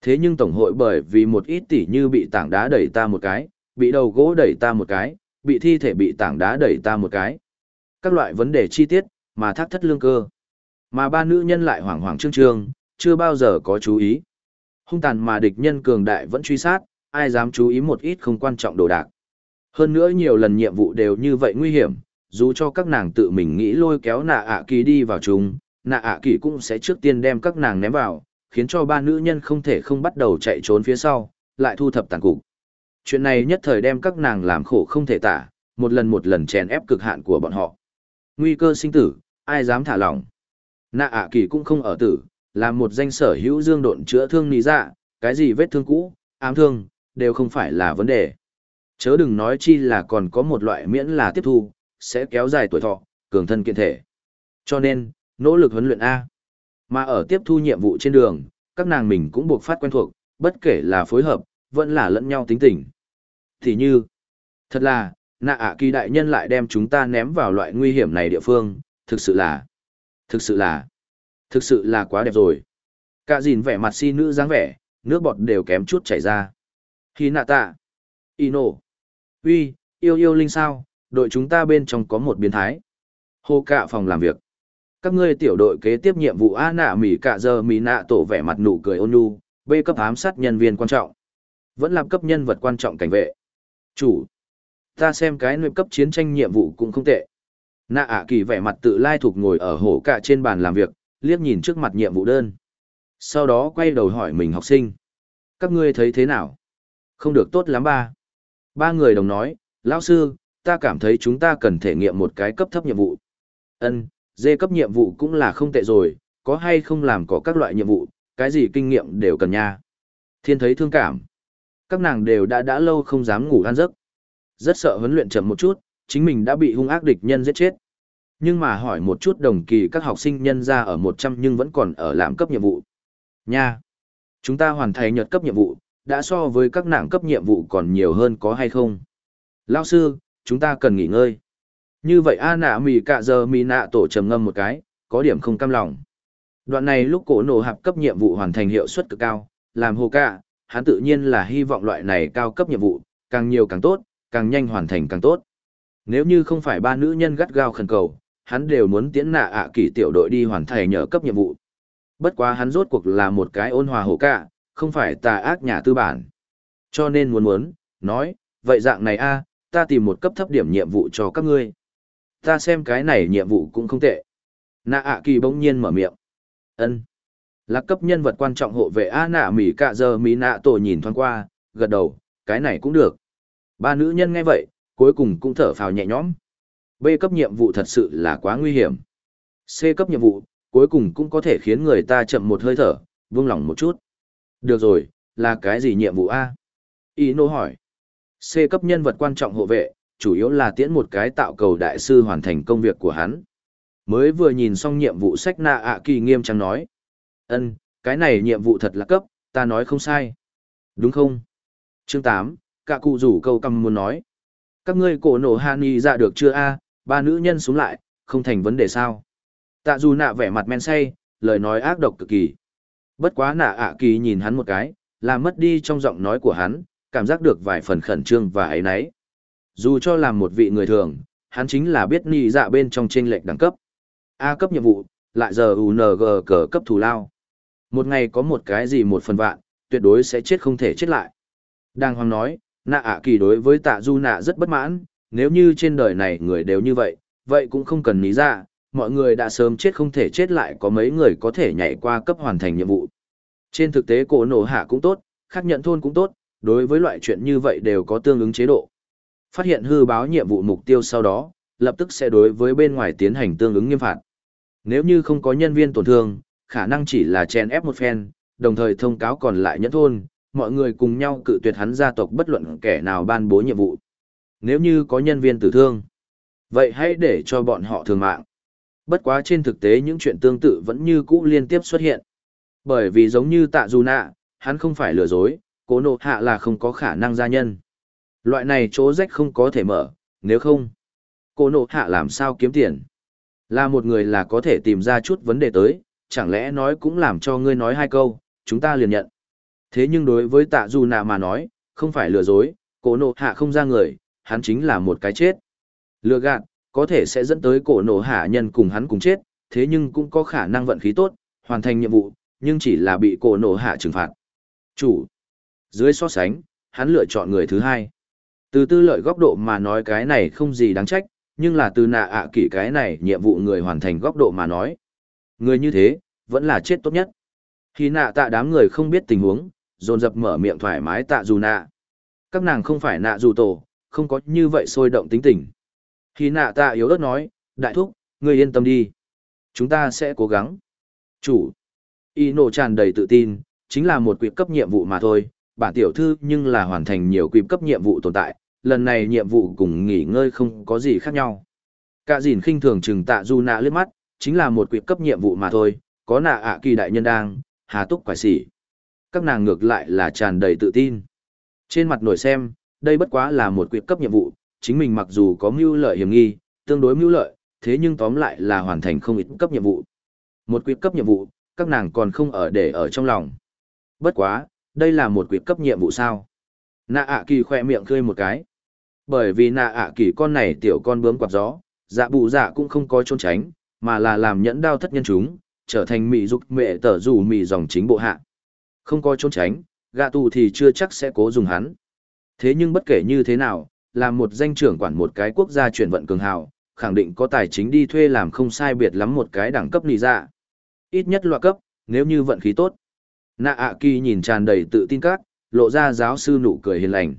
Thế nhưng Tổng hội bởi vì một ít tỷ như bị tảng đá đẩy ta một cái, bị đầu gỗ đẩy ta một cái, bị thi thể bị tảng đá đẩy ta một cái. Các loại vấn đề chi tiết, mà thác thất lương cơ. Mà ba nữ nhân lại hoảng hoảng trương trương, chưa bao giờ có chú ý. Hung tàn mà địch nhân cường đại vẫn truy sát, ai dám chú ý một ít không quan trọng đồ đạc. Hơn nữa nhiều lần nhiệm vụ đều như vậy nguy hiểm, dù cho các nàng tự mình nghĩ lôi kéo nạ ạ kỳ đi vào chúng, nạ ạ kỳ cũng sẽ trước tiên đem các nàng ném vào, khiến cho ba nữ nhân không thể không bắt đầu chạy trốn phía sau, lại thu thập tàn cục. Chuyện này nhất thời đem các nàng làm khổ không thể tả, một lần một lần chèn ép cực hạn của bọn họ. Nguy cơ sinh tử, ai dám thả lỏng. Nạ ạ kỳ cũng không ở tử, là một danh sở hữu dương độn chữa thương lý dạ, cái gì vết thương cũ, ám thương, đều không phải là vấn đề. Chớ đừng nói chi là còn có một loại miễn là tiếp thu, sẽ kéo dài tuổi thọ, cường thân kiện thể. Cho nên, nỗ lực huấn luyện A. Mà ở tiếp thu nhiệm vụ trên đường, các nàng mình cũng buộc phát quen thuộc, bất kể là phối hợp, vẫn là lẫn nhau tính tình. Thì như, thật là, nạ ạ kỳ đại nhân lại đem chúng ta ném vào loại nguy hiểm này địa phương, thực sự là, thực sự là, thực sự là quá đẹp rồi. Cả dìn vẻ mặt si nữ dáng vẻ, nước bọt đều kém chút chảy ra. Khi nạ tạ, Ino, uy, yêu yêu linh sao, đội chúng ta bên trong có một biến thái. Hô cạ phòng làm việc. Các ngươi tiểu đội kế tiếp nhiệm vụ A nạ mỉ cạ giờ mỉ nạ tổ vẻ mặt nụ cười ôn nhu, B cấp ám sát nhân viên quan trọng. Vẫn làm cấp nhân vật quan trọng cảnh vệ. Chủ. Ta xem cái nơi cấp chiến tranh nhiệm vụ cũng không tệ. Nạ ạ kỳ vẻ mặt tự lai thuộc ngồi ở hổ cạ trên bàn làm việc, liếc nhìn trước mặt nhiệm vụ đơn. Sau đó quay đầu hỏi mình học sinh. Các ngươi thấy thế nào? Không được tốt lắm ba. Ba người đồng nói, lão sư, ta cảm thấy chúng ta cần thể nghiệm một cái cấp thấp nhiệm vụ. Ân, dê cấp nhiệm vụ cũng là không tệ rồi, có hay không làm có các loại nhiệm vụ, cái gì kinh nghiệm đều cần nha. Thiên thấy thương cảm. Các nàng đều đã đã lâu không dám ngủ ăn giấc. Rất sợ huấn luyện chậm một chút, chính mình đã bị hung ác địch nhân giết chết. Nhưng mà hỏi một chút đồng kỳ các học sinh nhân ra ở 100 nhưng vẫn còn ở làm cấp nhiệm vụ. Nha! Chúng ta hoàn thành nhật cấp nhiệm vụ, đã so với các nàng cấp nhiệm vụ còn nhiều hơn có hay không? Lao sư, chúng ta cần nghỉ ngơi. Như vậy A nạ mì cạ giờ mì nạ tổ trầm ngâm một cái, có điểm không cam lòng. Đoạn này lúc cổ nổ hạp cấp nhiệm vụ hoàn thành hiệu suất cực cao, làm hồ cạ, hắn tự nhiên là hy vọng loại này cao cấp nhiệm vụ, càng nhiều càng tốt, càng nhanh hoàn thành càng tốt. Nếu như không phải ba nữ nhân gắt gao khẩn cầu, hắn đều muốn tiễn nạ ạ à kỳ tiểu đội đi hoàn thành nhờ cấp nhiệm vụ. Bất quá hắn rốt cuộc là một cái ôn hòa hổ cả, không phải tà ác nhà tư bản. Cho nên muốn muốn, nói, vậy dạng này a, ta tìm một cấp thấp điểm nhiệm vụ cho các ngươi. Ta xem cái này nhiệm vụ cũng không tệ. Nạ ạ kỳ bỗng nhiên mở miệng. ân Là cấp nhân vật quan trọng hộ vệ A nạ mỉ cạ giờ mỉ nạ tổ nhìn thoáng qua, gật đầu, cái này cũng được. Ba nữ nhân nghe vậy, cuối cùng cũng thở phào nhẹ nhõm. B cấp nhiệm vụ thật sự là quá nguy hiểm. C cấp nhiệm vụ, cuối cùng cũng có thể khiến người ta chậm một hơi thở, vương lòng một chút. Được rồi, là cái gì nhiệm vụ A? Y nô hỏi. C cấp nhân vật quan trọng hộ vệ, chủ yếu là tiễn một cái tạo cầu đại sư hoàn thành công việc của hắn. Mới vừa nhìn xong nhiệm vụ sách nạ ạ kỳ nghiêm trang nói. ân cái này nhiệm vụ thật là cấp, ta nói không sai. Đúng không? Chương 8, cả cụ rủ câu cầm muốn nói. Các ngươi cổ nổ Hany ra dạ được chưa a ba nữ nhân xuống lại, không thành vấn đề sao. Tạ dù nạ vẻ mặt men say, lời nói ác độc cực kỳ. Bất quá nạ ạ kỳ nhìn hắn một cái, làm mất đi trong giọng nói của hắn, cảm giác được vài phần khẩn trương và ấy nấy. Dù cho làm một vị người thường, hắn chính là biết nị dạ bên trong trên lệch đẳng cấp. A cấp nhiệm vụ, lại giờ UNG cờ cấp thù lao. Một ngày có một cái gì một phần vạn, tuyệt đối sẽ chết không thể chết lại. Đang hoàng nói, nạ ạ kỳ đối với tạ du nạ rất bất mãn, nếu như trên đời này người đều như vậy, vậy cũng không cần lý ra, mọi người đã sớm chết không thể chết lại có mấy người có thể nhảy qua cấp hoàn thành nhiệm vụ. Trên thực tế cổ nổ hạ cũng tốt, khác nhận thôn cũng tốt, đối với loại chuyện như vậy đều có tương ứng chế độ. Phát hiện hư báo nhiệm vụ mục tiêu sau đó, lập tức sẽ đối với bên ngoài tiến hành tương ứng nghiêm phạt. Nếu như không có nhân viên tổn thương, khả năng chỉ là chèn ép một phen, đồng thời thông cáo còn lại nhẫn thôn, mọi người cùng nhau cự tuyệt hắn gia tộc bất luận kẻ nào ban bố nhiệm vụ. Nếu như có nhân viên tử thương, vậy hãy để cho bọn họ thường mạng. Bất quá trên thực tế những chuyện tương tự vẫn như cũ liên tiếp xuất hiện. Bởi vì giống như tạ dù nạ, hắn không phải lừa dối, cố nộ hạ là không có khả năng gia nhân. Loại này chỗ rách không có thể mở, nếu không, Cố nộ hạ làm sao kiếm tiền. Là một người là có thể tìm ra chút vấn đề tới, chẳng lẽ nói cũng làm cho ngươi nói hai câu, chúng ta liền nhận. Thế nhưng đối với tạ dù nạ mà nói, không phải lừa dối, cổ nộ hạ không ra người, hắn chính là một cái chết. Lừa gạt, có thể sẽ dẫn tới cổ nộ hạ nhân cùng hắn cùng chết, thế nhưng cũng có khả năng vận khí tốt, hoàn thành nhiệm vụ, nhưng chỉ là bị cổ nộ hạ trừng phạt. Chủ. Dưới so sánh, hắn lựa chọn người thứ hai. Từ tư lợi góc độ mà nói cái này không gì đáng trách, nhưng là từ nạ ạ à kỷ cái này nhiệm vụ người hoàn thành góc độ mà nói. Người như thế, vẫn là chết tốt nhất. Khi nạ tạ đám người không biết tình huống, dồn dập mở miệng thoải mái tạ dù nạ. Các nàng không phải nạ dù tổ, không có như vậy sôi động tính tình. Khi nạ tạ yếu ớt nói, đại thúc, ngươi yên tâm đi. Chúng ta sẽ cố gắng. Chủ. Y nổ tràn đầy tự tin, chính là một quyệp cấp nhiệm vụ mà thôi, bản tiểu thư nhưng là hoàn thành nhiều quyệp cấp nhiệm vụ tồn tại, lần này nhiệm vụ cùng nghỉ ngơi không có gì khác nhau. Cả dìn khinh thường chừng tạ du nạ lướt mắt, chính là một quyệp cấp nhiệm vụ mà thôi, có nạ ạ kỳ đại nhân đang, hà túc quải xỉ. Các nàng ngược lại là tràn đầy tự tin. Trên mặt nổi xem, đây bất quá là một quyệt cấp nhiệm vụ, chính mình mặc dù có mưu lợi hiểm nghi, tương đối mưu lợi, thế nhưng tóm lại là hoàn thành không ít cấp nhiệm vụ. Một quyệt cấp nhiệm vụ, các nàng còn không ở để ở trong lòng. Bất quá, đây là một quyệt cấp nhiệm vụ sao? Nạ ạ kỳ khoe miệng cười một cái. Bởi vì nạ ạ kỳ con này tiểu con bướm quạt gió, dạ bù dạ cũng không có trốn tránh, mà là làm nhẫn đao thất nhân chúng, trở thành mị dục mẹ tở dù mị dòng chính bộ hạ. Không có trốn tránh, gạ tù thì chưa chắc sẽ cố dùng hắn. Thế nhưng bất kể như thế nào, làm một danh trưởng quản một cái quốc gia chuyển vận cường hào, khẳng định có tài chính đi thuê làm không sai biệt lắm một cái đẳng cấp nì ra. Dạ. Ít nhất loại cấp, nếu như vận khí tốt. Nạ ạ kỳ nhìn tràn đầy tự tin các, lộ ra giáo sư nụ cười hiền lành.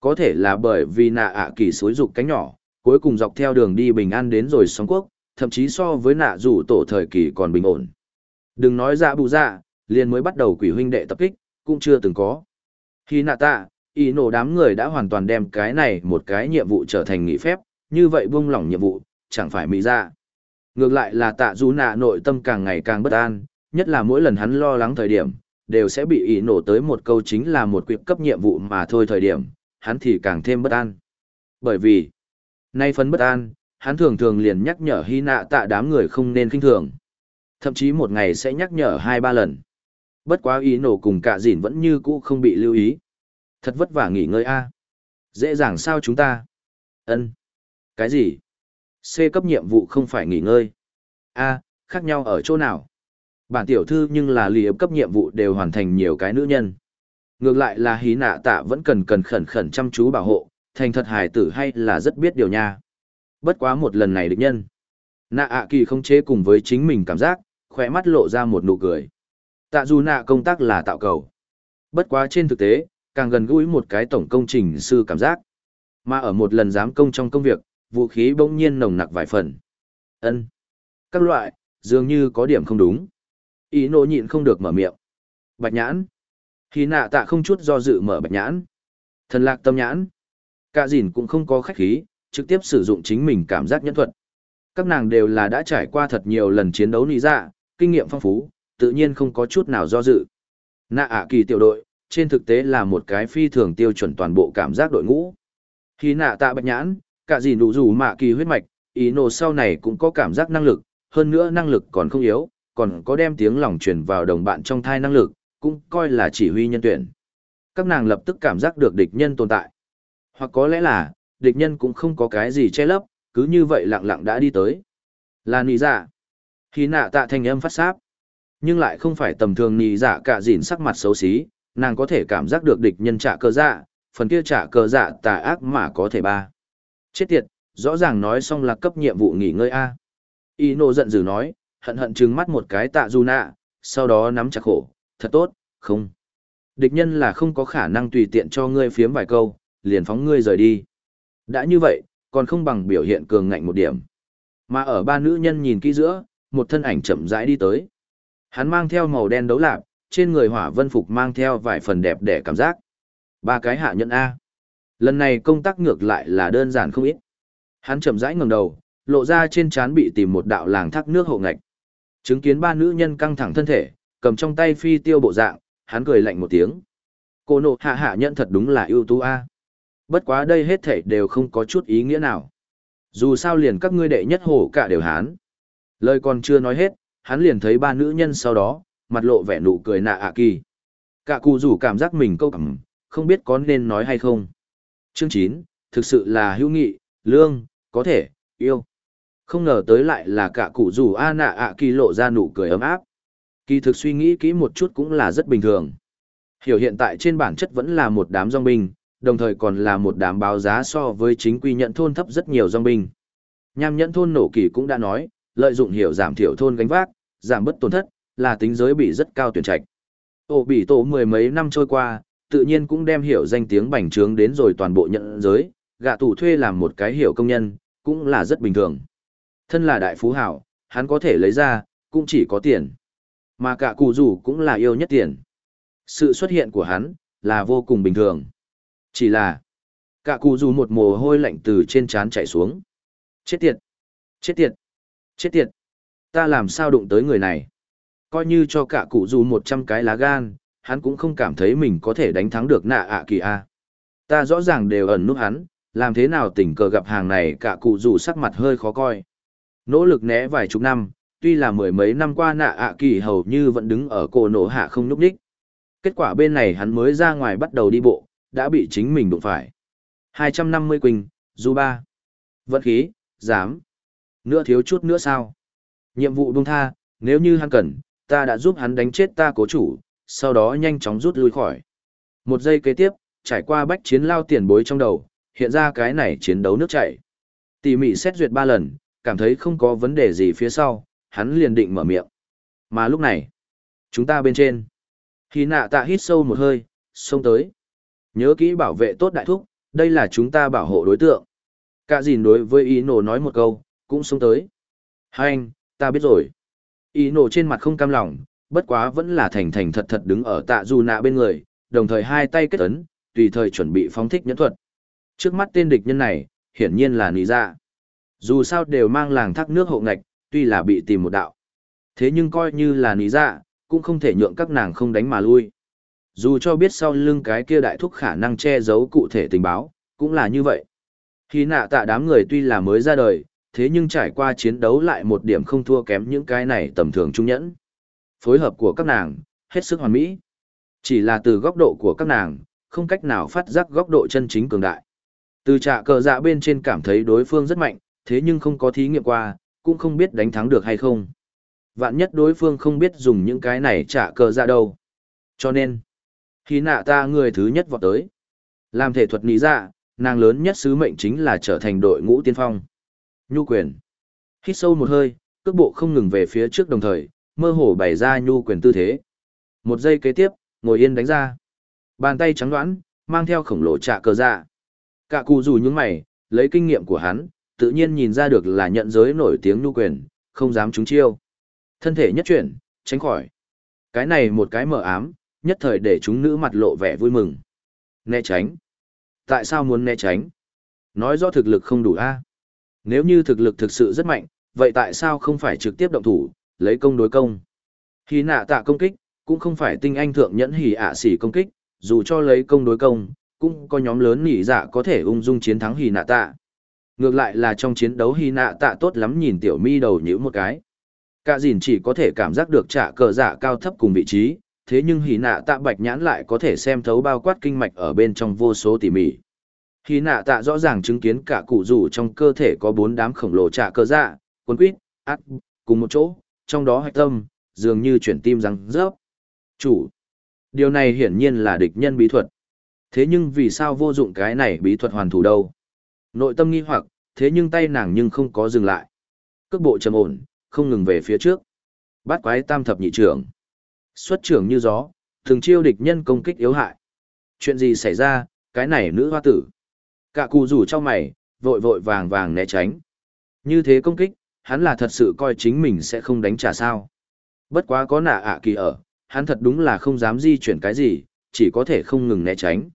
Có thể là bởi vì nạ ạ kỳ xối rục cánh nhỏ, cuối cùng dọc theo đường đi bình an đến rồi sóng quốc, thậm chí so với nạ rủ tổ thời kỳ còn bình ổn. Đừng nói dạ bù dạ, liền mới bắt đầu quỷ huynh đệ tập kích, cũng chưa từng có. Khi nạ tạ, ý nổ đám người đã hoàn toàn đem cái này một cái nhiệm vụ trở thành nghị phép, như vậy buông lỏng nhiệm vụ, chẳng phải mỹ ra. Ngược lại là tạ du nạ nội tâm càng ngày càng bất an, nhất là mỗi lần hắn lo lắng thời điểm, đều sẽ bị ý nổ tới một câu chính là một quyệp cấp nhiệm vụ mà thôi thời điểm, hắn thì càng thêm bất an. Bởi vì, nay phấn bất an, hắn thường thường liền nhắc nhở hy nạ tạ đám người không nên kinh thường. Thậm chí một ngày sẽ nhắc nhở hai ba lần. Bất quá ý nổ cùng cả dìn vẫn như cũ không bị lưu ý. Thật vất vả nghỉ ngơi a Dễ dàng sao chúng ta? ân Cái gì? C cấp nhiệm vụ không phải nghỉ ngơi. a khác nhau ở chỗ nào? Bản tiểu thư nhưng là lì cấp nhiệm vụ đều hoàn thành nhiều cái nữ nhân. Ngược lại là hí nạ tạ vẫn cần cần khẩn khẩn chăm chú bảo hộ, thành thật hài tử hay là rất biết điều nha. Bất quá một lần này địch nhân. Nạ ạ kỳ không chế cùng với chính mình cảm giác, khỏe mắt lộ ra một nụ cười. Tạ dù nạ công tác là tạo cầu. Bất quá trên thực tế, càng gần gũi một cái tổng công trình sư cảm giác. Mà ở một lần giám công trong công việc, vũ khí bỗng nhiên nồng nặc vài phần. ân Các loại, dường như có điểm không đúng. Ý nộ nhịn không được mở miệng. Bạch nhãn. Khi nạ tạ không chút do dự mở bạch nhãn. Thần lạc tâm nhãn. Cả dìn cũng không có khách khí, trực tiếp sử dụng chính mình cảm giác nhẫn thuật. Các nàng đều là đã trải qua thật nhiều lần chiến đấu nị dạ, kinh nghiệm phong phú, tự nhiên không có chút nào do dự. Nạ ạ kỳ tiểu đội, trên thực tế là một cái phi thường tiêu chuẩn toàn bộ cảm giác đội ngũ. Khi nạ tạ bạch nhãn, cả gì đủ dù mạ kỳ huyết mạch, ý nổ sau này cũng có cảm giác năng lực, hơn nữa năng lực còn không yếu, còn có đem tiếng lòng truyền vào đồng bạn trong thai năng lực, cũng coi là chỉ huy nhân tuyển. Các nàng lập tức cảm giác được địch nhân tồn tại. Hoặc có lẽ là, địch nhân cũng không có cái gì che lấp, cứ như vậy lặng lặng đã đi tới. Là nì dạ. Khi nạ tạ thanh âm phát sáp. Nhưng lại không phải tầm thường nì dạ cả dìn sắc mặt xấu xí, nàng có thể cảm giác được địch nhân trả cơ dạ, phần kia trả cơ dạ tà ác mà có thể ba. Chết tiệt, rõ ràng nói xong là cấp nhiệm vụ nghỉ ngơi A. Y nô giận dữ nói, hận hận trừng mắt một cái tạ du nạ, sau đó nắm chặt khổ, thật tốt, không. Địch nhân là không có khả năng tùy tiện cho ngươi phiếm vài câu, liền phóng ngươi rời đi. Đã như vậy, còn không bằng biểu hiện cường ngạnh một điểm. Mà ở ba nữ nhân nhìn kỹ giữa, một thân ảnh chậm rãi đi tới. Hắn mang theo màu đen đấu lạp, trên người hỏa vân phục mang theo vài phần đẹp để cảm giác. Ba cái hạ nhận A. Lần này công tác ngược lại là đơn giản không ít. Hắn chậm rãi ngẩng đầu, lộ ra trên trán bị tìm một đạo làng thác nước hộ ngạch. Chứng kiến ba nữ nhân căng thẳng thân thể, cầm trong tay phi tiêu bộ dạng, hắn cười lạnh một tiếng. Cô nộ hạ hạ nhận thật đúng là ưu tú A. Bất quá đây hết thảy đều không có chút ý nghĩa nào. Dù sao liền các ngươi đệ nhất hổ cả đều hán. Lời còn chưa nói hết, hắn liền thấy ba nữ nhân sau đó, mặt lộ vẻ nụ cười nạ ạ kỳ. Cả cụ rủ cảm giác mình câu cẳng không biết có nên nói hay không. Chương 9, thực sự là hữu nghị, lương, có thể, yêu. Không ngờ tới lại là cả cụ rủ A nạ ạ kỳ lộ ra nụ cười ấm áp. Kỳ thực suy nghĩ kỹ một chút cũng là rất bình thường. Hiểu hiện tại trên bản chất vẫn là một đám dòng binh, đồng thời còn là một đám báo giá so với chính quy nhận thôn thấp rất nhiều dòng binh. Nham nhẫn thôn nổ kỳ cũng đã nói, lợi dụng hiểu giảm thiểu thôn gánh vác, giảm bất tổn thất, là tính giới bị rất cao tuyển trạch. Ổ bị tổ mười mấy năm trôi qua, tự nhiên cũng đem hiểu danh tiếng bành trướng đến rồi toàn bộ nhận giới, gạ tủ thuê làm một cái hiểu công nhân, cũng là rất bình thường. Thân là đại phú hảo, hắn có thể lấy ra, cũng chỉ có tiền. Mà cả cụ rủ cũng là yêu nhất tiền. Sự xuất hiện của hắn, là vô cùng bình thường. Chỉ là, cả cụ rủ một mồ hôi lạnh từ trên trán chảy xuống. Chết tiệt! Chết tiệt! Chết tiệt! Ta làm sao đụng tới người này? Coi như cho cả cụ rủ một trăm cái lá gan, hắn cũng không cảm thấy mình có thể đánh thắng được nạ ạ kỳ a. Ta rõ ràng đều ẩn núp hắn, làm thế nào tình cờ gặp hàng này cả cụ rủ sắc mặt hơi khó coi. Nỗ lực né vài chục năm, tuy là mười mấy năm qua nạ ạ kỳ hầu như vẫn đứng ở cổ nổ hạ không núp đích. Kết quả bên này hắn mới ra ngoài bắt đầu đi bộ, đã bị chính mình đụng phải. 250 quỳnh, du ba. Vận khí, dám. Nữa thiếu chút nữa sao? Nhiệm vụ buông tha, nếu như hắn cần, ta đã giúp hắn đánh chết ta cố chủ, sau đó nhanh chóng rút lui khỏi. Một giây kế tiếp, trải qua bách chiến lao tiền bối trong đầu, hiện ra cái này chiến đấu nước chảy. Tỉ mỉ xét duyệt ba lần, cảm thấy không có vấn đề gì phía sau, hắn liền định mở miệng. Mà lúc này, chúng ta bên trên. Khi nạ tạ hít sâu một hơi, xông tới. Nhớ kỹ bảo vệ tốt đại thúc, đây là chúng ta bảo hộ đối tượng. Cả dìn đối với ý nổ nói một câu, cũng xông tới. Hai anh, ta biết rồi. Ý nổ trên mặt không cam lòng, bất quá vẫn là thành thành thật thật đứng ở tạ dù nạ bên người, đồng thời hai tay kết ấn, tùy thời chuẩn bị phóng thích nhẫn thuật. Trước mắt tên địch nhân này, hiển nhiên là nì ra. Dạ. Dù sao đều mang làng thác nước hộ ngạch, tuy là bị tìm một đạo. Thế nhưng coi như là nì ra, dạ, cũng không thể nhượng các nàng không đánh mà lui. Dù cho biết sau lưng cái kia đại thúc khả năng che giấu cụ thể tình báo, cũng là như vậy. Khi nạ tạ đám người tuy là mới ra đời, thế nhưng trải qua chiến đấu lại một điểm không thua kém những cái này tầm thường trung nhẫn. Phối hợp của các nàng, hết sức hoàn mỹ. Chỉ là từ góc độ của các nàng, không cách nào phát giác góc độ chân chính cường đại. Từ trạ cờ dạ bên trên cảm thấy đối phương rất mạnh, thế nhưng không có thí nghiệm qua, cũng không biết đánh thắng được hay không. Vạn nhất đối phương không biết dùng những cái này trả cờ dạ đâu. Cho nên, khi nạ ta người thứ nhất vọt tới. Làm thể thuật nghĩ ra, dạ, nàng lớn nhất sứ mệnh chính là trở thành đội ngũ tiên phong. Nhu quyền. Hít sâu một hơi, cước bộ không ngừng về phía trước đồng thời, mơ hồ bày ra nhu quyền tư thế. Một giây kế tiếp, ngồi yên đánh ra. Bàn tay trắng đoán, mang theo khổng lồ trạ cờ dạ. Cả cụ dù những mày, lấy kinh nghiệm của hắn, tự nhiên nhìn ra được là nhận giới nổi tiếng nhu quyền, không dám trúng chiêu. Thân thể nhất chuyển, tránh khỏi. Cái này một cái mở ám, nhất thời để chúng nữ mặt lộ vẻ vui mừng. Né tránh. Tại sao muốn né tránh? Nói rõ thực lực không đủ a. Nếu như thực lực thực sự rất mạnh, vậy tại sao không phải trực tiếp động thủ, lấy công đối công? Hỉ nạ tạ công kích, cũng không phải tinh anh thượng nhẫn hỉ ạ xỉ công kích, dù cho lấy công đối công, cũng có nhóm lớn nỉ dạ có thể ung dung chiến thắng hỉ nạ tạ. Ngược lại là trong chiến đấu hỉ nạ tạ tốt lắm nhìn tiểu mi đầu nhữ một cái. Cả dìn chỉ có thể cảm giác được trả cờ dạ cao thấp cùng vị trí, thế nhưng hỉ nạ tạ bạch nhãn lại có thể xem thấu bao quát kinh mạch ở bên trong vô số tỉ mỉ. Khi nạ tạ rõ ràng chứng kiến cả cụ rủ trong cơ thể có bốn đám khổng lồ trả cơ dạ, cuốn quýt, ác, cùng một chỗ, trong đó hạch tâm, dường như chuyển tim răng rớp. Chủ. Điều này hiển nhiên là địch nhân bí thuật. Thế nhưng vì sao vô dụng cái này bí thuật hoàn thủ đâu? Nội tâm nghi hoặc, thế nhưng tay nàng nhưng không có dừng lại. Cước bộ trầm ổn, không ngừng về phía trước. Bát quái tam thập nhị trưởng. Xuất trưởng như gió, thường chiêu địch nhân công kích yếu hại. Chuyện gì xảy ra, cái này nữ hoa tử. Cả cụ rủ trong mày, vội vội vàng vàng né tránh. Như thế công kích, hắn là thật sự coi chính mình sẽ không đánh trả sao. Bất quá có nạ ạ kỳ ở, hắn thật đúng là không dám di chuyển cái gì, chỉ có thể không ngừng né tránh.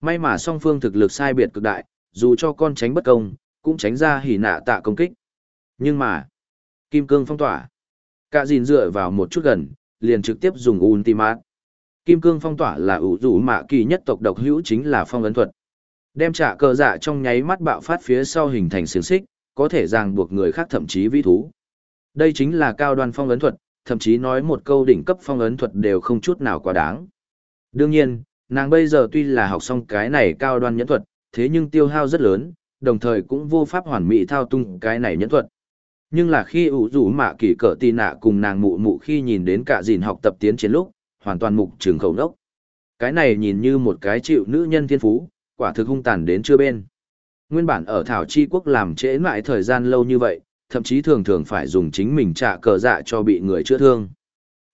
May mà song phương thực lực sai biệt cực đại, dù cho con tránh bất công, cũng tránh ra hỉ nạ tạ công kích. Nhưng mà, kim cương phong tỏa. Cả dìn dựa vào một chút gần, liền trực tiếp dùng ultimate. Kim cương phong tỏa là ủ rủ mạ kỳ nhất tộc độc hữu chính là phong ấn thuật. Đem trả cờ dạ trong nháy mắt bạo phát phía sau hình thành xiềng xích, có thể ràng buộc người khác thậm chí vĩ thú. Đây chính là cao đoan phong ấn thuật, thậm chí nói một câu đỉnh cấp phong ấn thuật đều không chút nào quá đáng. Đương nhiên, nàng bây giờ tuy là học xong cái này cao đoan nhẫn thuật, thế nhưng tiêu hao rất lớn, đồng thời cũng vô pháp hoàn mỹ thao tung cái này nhẫn thuật. Nhưng là khi ủ rủ mạ kỳ cỡ tì nạ cùng nàng mụ mụ khi nhìn đến cả dìn học tập tiến chiến lúc, hoàn toàn mục trường khẩu nốc. Cái này nhìn như một cái chịu nữ nhân thiên phú, quả thực hung tàn đến chưa bên. Nguyên bản ở Thảo Chi Quốc làm trễ mãi thời gian lâu như vậy, thậm chí thường thường phải dùng chính mình trả cờ dạ cho bị người chữa thương.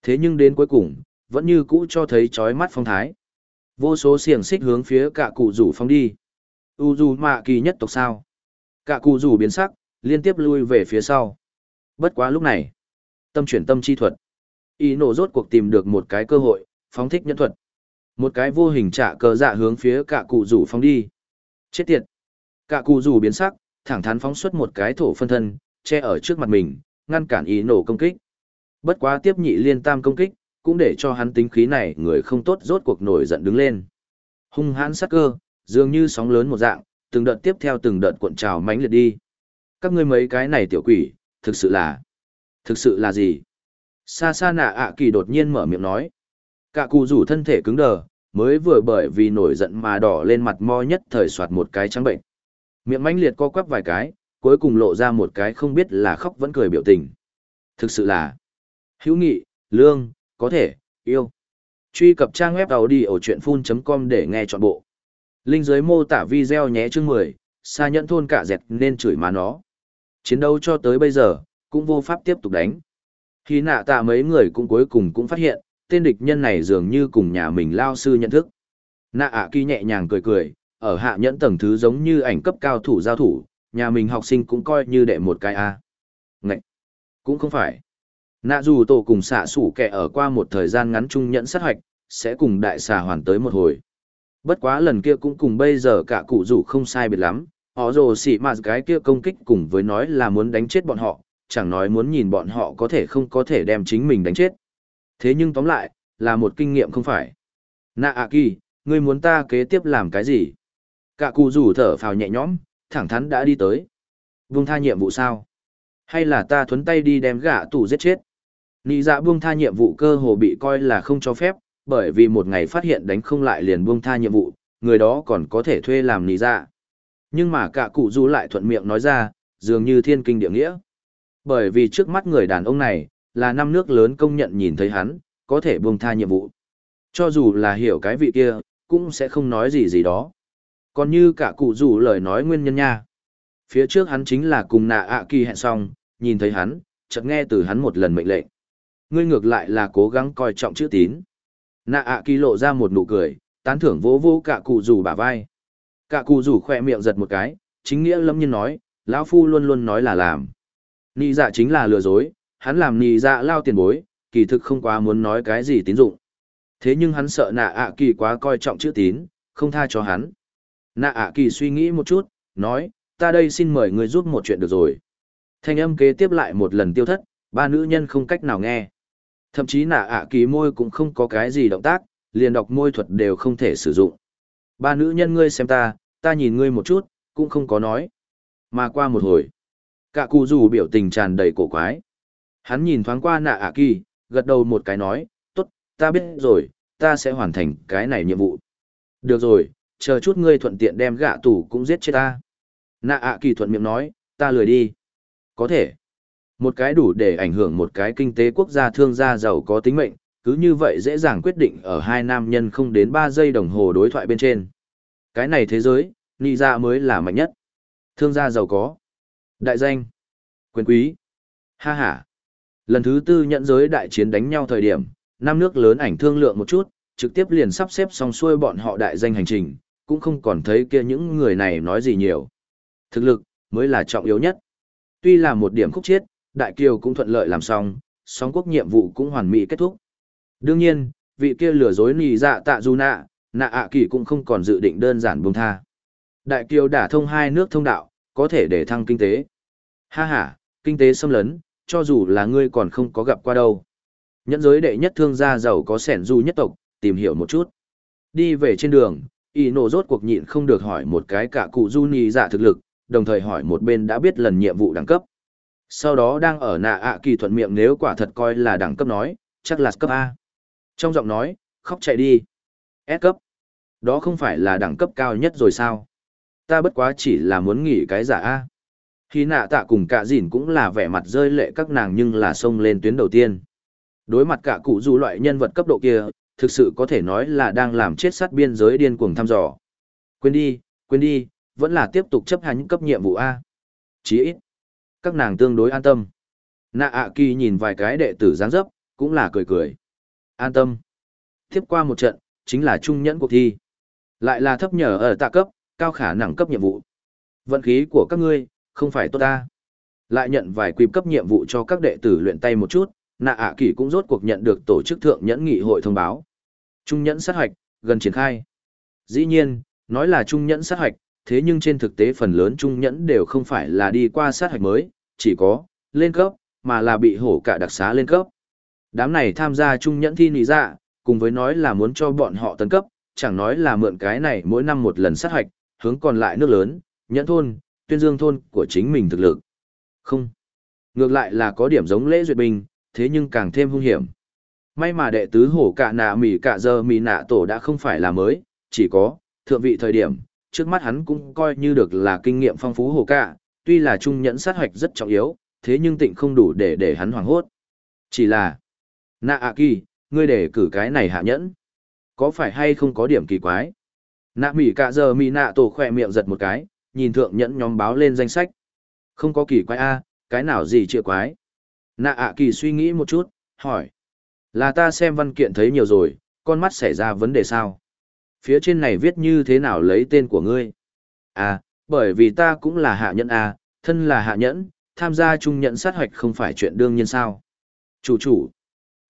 Thế nhưng đến cuối cùng, vẫn như cũ cho thấy chói mắt phong thái. Vô số xiềng xích hướng phía cả cụ rủ phong đi. U dù mạ kỳ nhất tộc sao. Cả cụ rủ biến sắc, liên tiếp lui về phía sau. Bất quá lúc này, tâm chuyển tâm chi thuật. Ý nổ rốt cuộc tìm được một cái cơ hội, phóng thích nhân thuật. Một cái vô hình trả cờ dạ hướng phía cả cụ rủ phóng đi. Chết tiệt! Cả cụ rủ biến sắc, thẳng thắn phóng xuất một cái thổ phân thân, che ở trước mặt mình, ngăn cản ý nổ công kích. Bất quá tiếp nhị liên tam công kích, cũng để cho hắn tính khí này người không tốt rốt cuộc nổi giận đứng lên. Hung hãn sắc cơ, dường như sóng lớn một dạng, từng đợt tiếp theo từng đợt cuộn trào mãnh liệt đi. Các ngươi mấy cái này tiểu quỷ, thực sự là... Thực sự là gì? Sa sa nạ ạ kỳ đột nhiên mở miệng nói. Cả cụ rủ thân thể cứng đờ, mới vừa bởi vì nổi giận mà đỏ lên mặt mo nhất thời soạt một cái trắng bệnh. Miệng mãnh liệt co quắp vài cái, cuối cùng lộ ra một cái không biết là khóc vẫn cười biểu tình. Thực sự là hữu nghị, lương, có thể, yêu. Truy cập trang web đầu đi ở chuyện full.com để nghe trọn bộ. Linh dưới mô tả video nhé chương 10, xa nhẫn thôn cả dẹt nên chửi má nó. Chiến đấu cho tới bây giờ, cũng vô pháp tiếp tục đánh. Khi nạ tạ mấy người cũng cuối cùng cũng phát hiện, tên địch nhân này dường như cùng nhà mình lao sư nhận thức. Nạ ạ kỳ nhẹ nhàng cười cười, ở hạ nhẫn tầng thứ giống như ảnh cấp cao thủ giao thủ, nhà mình học sinh cũng coi như đệ một cái A. Ngậy! Cũng không phải. Nạ dù tổ cùng xạ sủ kẻ ở qua một thời gian ngắn chung nhẫn sát hoạch, sẽ cùng đại xà hoàn tới một hồi. Bất quá lần kia cũng cùng bây giờ cả cụ rủ không sai biệt lắm, họ rồ xỉ mà cái kia công kích cùng với nói là muốn đánh chết bọn họ, chẳng nói muốn nhìn bọn họ có thể không có thể đem chính mình đánh chết. Thế nhưng tóm lại, là một kinh nghiệm không phải. Nạ ạ kỳ, ngươi muốn ta kế tiếp làm cái gì? Cả cụ rủ thở phào nhẹ nhõm, thẳng thắn đã đi tới. Vương tha nhiệm vụ sao? Hay là ta thuấn tay đi đem gã tủ giết chết? Nị dạ buông tha nhiệm vụ cơ hồ bị coi là không cho phép, bởi vì một ngày phát hiện đánh không lại liền buông tha nhiệm vụ, người đó còn có thể thuê làm nị dạ. Nhưng mà cả cụ du lại thuận miệng nói ra, dường như thiên kinh địa nghĩa. Bởi vì trước mắt người đàn ông này, là năm nước lớn công nhận nhìn thấy hắn, có thể buông tha nhiệm vụ. Cho dù là hiểu cái vị kia, cũng sẽ không nói gì gì đó. Còn như cả cụ rủ lời nói nguyên nhân nha. Phía trước hắn chính là cùng nạ ạ kỳ hẹn xong, nhìn thấy hắn, chợt nghe từ hắn một lần mệnh lệnh. Ngươi ngược lại là cố gắng coi trọng chữ tín. Nạ ạ kỳ lộ ra một nụ cười, tán thưởng vỗ vỗ cả cụ rủ bả vai. Cả cụ rủ khỏe miệng giật một cái, chính nghĩa lâm nhiên nói, lão phu luôn luôn nói là làm. Nị dạ chính là lừa dối, hắn làm nì dạ lao tiền bối, kỳ thực không quá muốn nói cái gì tín dụng. Thế nhưng hắn sợ nạ ạ kỳ quá coi trọng chữ tín, không tha cho hắn. Nạ ạ kỳ suy nghĩ một chút, nói, ta đây xin mời người giúp một chuyện được rồi. Thanh âm kế tiếp lại một lần tiêu thất, ba nữ nhân không cách nào nghe. Thậm chí nạ ạ kỳ môi cũng không có cái gì động tác, liền đọc môi thuật đều không thể sử dụng. Ba nữ nhân ngươi xem ta, ta nhìn ngươi một chút, cũng không có nói. Mà qua một hồi, cả cụ dù biểu tình tràn đầy cổ quái. Hắn nhìn thoáng qua nạ ạ kỳ, gật đầu một cái nói, tốt, ta biết rồi, ta sẽ hoàn thành cái này nhiệm vụ. Được rồi, chờ chút ngươi thuận tiện đem gạ tủ cũng giết chết ta. Nạ ạ kỳ thuận miệng nói, ta lười đi. Có thể. Một cái đủ để ảnh hưởng một cái kinh tế quốc gia thương gia giàu có tính mệnh, cứ như vậy dễ dàng quyết định ở hai nam nhân không đến ba giây đồng hồ đối thoại bên trên. Cái này thế giới, nị gia mới là mạnh nhất. Thương gia giàu có. Đại danh. Quyền quý. Ha ha. Lần thứ tư nhận giới đại chiến đánh nhau thời điểm, năm nước lớn ảnh thương lượng một chút, trực tiếp liền sắp xếp xong xuôi bọn họ đại danh hành trình, cũng không còn thấy kia những người này nói gì nhiều. Thực lực, mới là trọng yếu nhất. Tuy là một điểm khúc chiết, Đại Kiều cũng thuận lợi làm xong, song quốc nhiệm vụ cũng hoàn mỹ kết thúc. Đương nhiên, vị kia lừa dối nì dạ tạ du nạ, nạ ạ kỳ cũng không còn dự định đơn giản buông tha. Đại Kiều đả thông hai nước thông đạo, có thể để thăng kinh tế. Ha ha, kinh tế xâm lấn, cho dù là ngươi còn không có gặp qua đâu. Nhẫn giới đệ nhất thương gia giàu có sẻn du nhất tộc, tìm hiểu một chút. Đi về trên đường, y nổ rốt cuộc nhịn không được hỏi một cái cả cụ du nì giả dạ thực lực, đồng thời hỏi một bên đã biết lần nhiệm vụ đẳng cấp. Sau đó đang ở nạ ạ kỳ thuận miệng nếu quả thật coi là đẳng cấp nói, chắc là cấp A. Trong giọng nói, khóc chạy đi. S cấp. Đó không phải là đẳng cấp cao nhất rồi sao? Ta bất quá chỉ là muốn nghỉ cái giả A. Khi nạ tạ cùng cả dìn cũng là vẻ mặt rơi lệ các nàng nhưng là xông lên tuyến đầu tiên. Đối mặt cả cụ du loại nhân vật cấp độ kia, thực sự có thể nói là đang làm chết sát biên giới điên cuồng thăm dò. Quên đi, quên đi, vẫn là tiếp tục chấp hành cấp nhiệm vụ A. Chỉ ít, các nàng tương đối an tâm. Nạ ạ kỳ nhìn vài cái đệ tử dáng dấp, cũng là cười cười. An tâm. Tiếp qua một trận, chính là trung nhẫn cuộc thi. Lại là thấp nhở ở tạ cấp, cao khả năng cấp nhiệm vụ. Vận khí của các ngươi, không phải tốt ta. Lại nhận vài quy cấp nhiệm vụ cho các đệ tử luyện tay một chút, Nạ ạ kỳ cũng rốt cuộc nhận được tổ chức thượng nhẫn nghị hội thông báo. Trung nhẫn sát hoạch, gần triển khai. Dĩ nhiên, nói là trung nhẫn sát hoạch, thế nhưng trên thực tế phần lớn trung nhẫn đều không phải là đi qua sát hoạch mới, chỉ có, lên cấp, mà là bị hổ cả đặc xá lên cấp. Đám này tham gia trung nhẫn thi nị dạ, cùng với nói là muốn cho bọn họ tấn cấp, chẳng nói là mượn cái này mỗi năm một lần sát hoạch, hướng còn lại nước lớn, nhẫn thôn, tuyên dương thôn của chính mình thực lực. Không. Ngược lại là có điểm giống lễ duyệt binh, thế nhưng càng thêm hung hiểm. May mà đệ tứ hổ cả nạ mỉ cả giờ mỉ nạ tổ đã không phải là mới, chỉ có, thượng vị thời điểm, trước mắt hắn cũng coi như được là kinh nghiệm phong phú hổ cả, tuy là trung nhẫn sát hoạch rất trọng yếu, thế nhưng tịnh không đủ để để hắn hoảng hốt. Chỉ là, nạ ạ kỳ, ngươi để cử cái này hạ nhẫn. Có phải hay không có điểm kỳ quái? Nạ mỉ cả giờ mỉ nạ tổ khỏe miệng giật một cái, nhìn thượng nhẫn nhóm báo lên danh sách. Không có kỳ quái a cái nào gì chữa quái? Nạ ạ kỳ suy nghĩ một chút, hỏi. Là ta xem văn kiện thấy nhiều rồi, con mắt xảy ra vấn đề sao? Phía trên này viết như thế nào lấy tên của ngươi? À, bởi vì ta cũng là hạ nhẫn à, thân là hạ nhẫn, tham gia trung nhận sát hoạch không phải chuyện đương nhiên sao? Chủ chủ.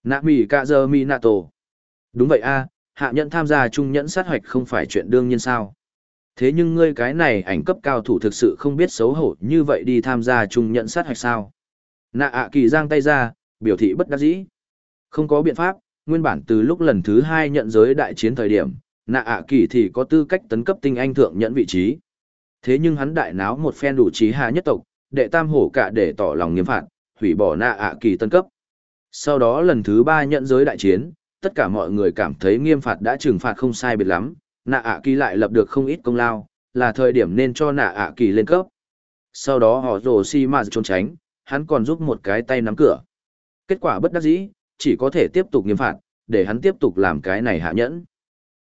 Nạ mì cạ giờ mi nạ tổ. Đúng vậy a hạ nhẫn tham gia trung nhẫn sát hoạch không phải chuyện đương nhiên sao? Thế nhưng ngươi cái này ảnh cấp cao thủ thực sự không biết xấu hổ như vậy đi tham gia chung nhận sát hoạch sao? Nạ ạ kỳ giang tay ra, biểu thị bất đắc dĩ. Không có biện pháp, nguyên bản từ lúc lần thứ hai nhận giới đại chiến thời điểm, nạ ạ kỳ thì có tư cách tấn cấp tinh anh thượng nhận vị trí. Thế nhưng hắn đại náo một phen đủ trí hạ nhất tộc, đệ tam hổ cả để tỏ lòng nghiêm phạt, hủy bỏ nạ ạ kỳ tân cấp. Sau đó lần thứ ba nhận giới đại chiến, tất cả mọi người cảm thấy nghiêm phạt đã trừng phạt không sai biệt lắm, nạ ạ kỳ lại lập được không ít công lao, là thời điểm nên cho nạ ạ kỳ lên cấp. Sau đó họ rồ si mà trốn tránh, hắn còn giúp một cái tay nắm cửa. Kết quả bất đắc dĩ, chỉ có thể tiếp tục nghiêm phạt, để hắn tiếp tục làm cái này hạ nhẫn.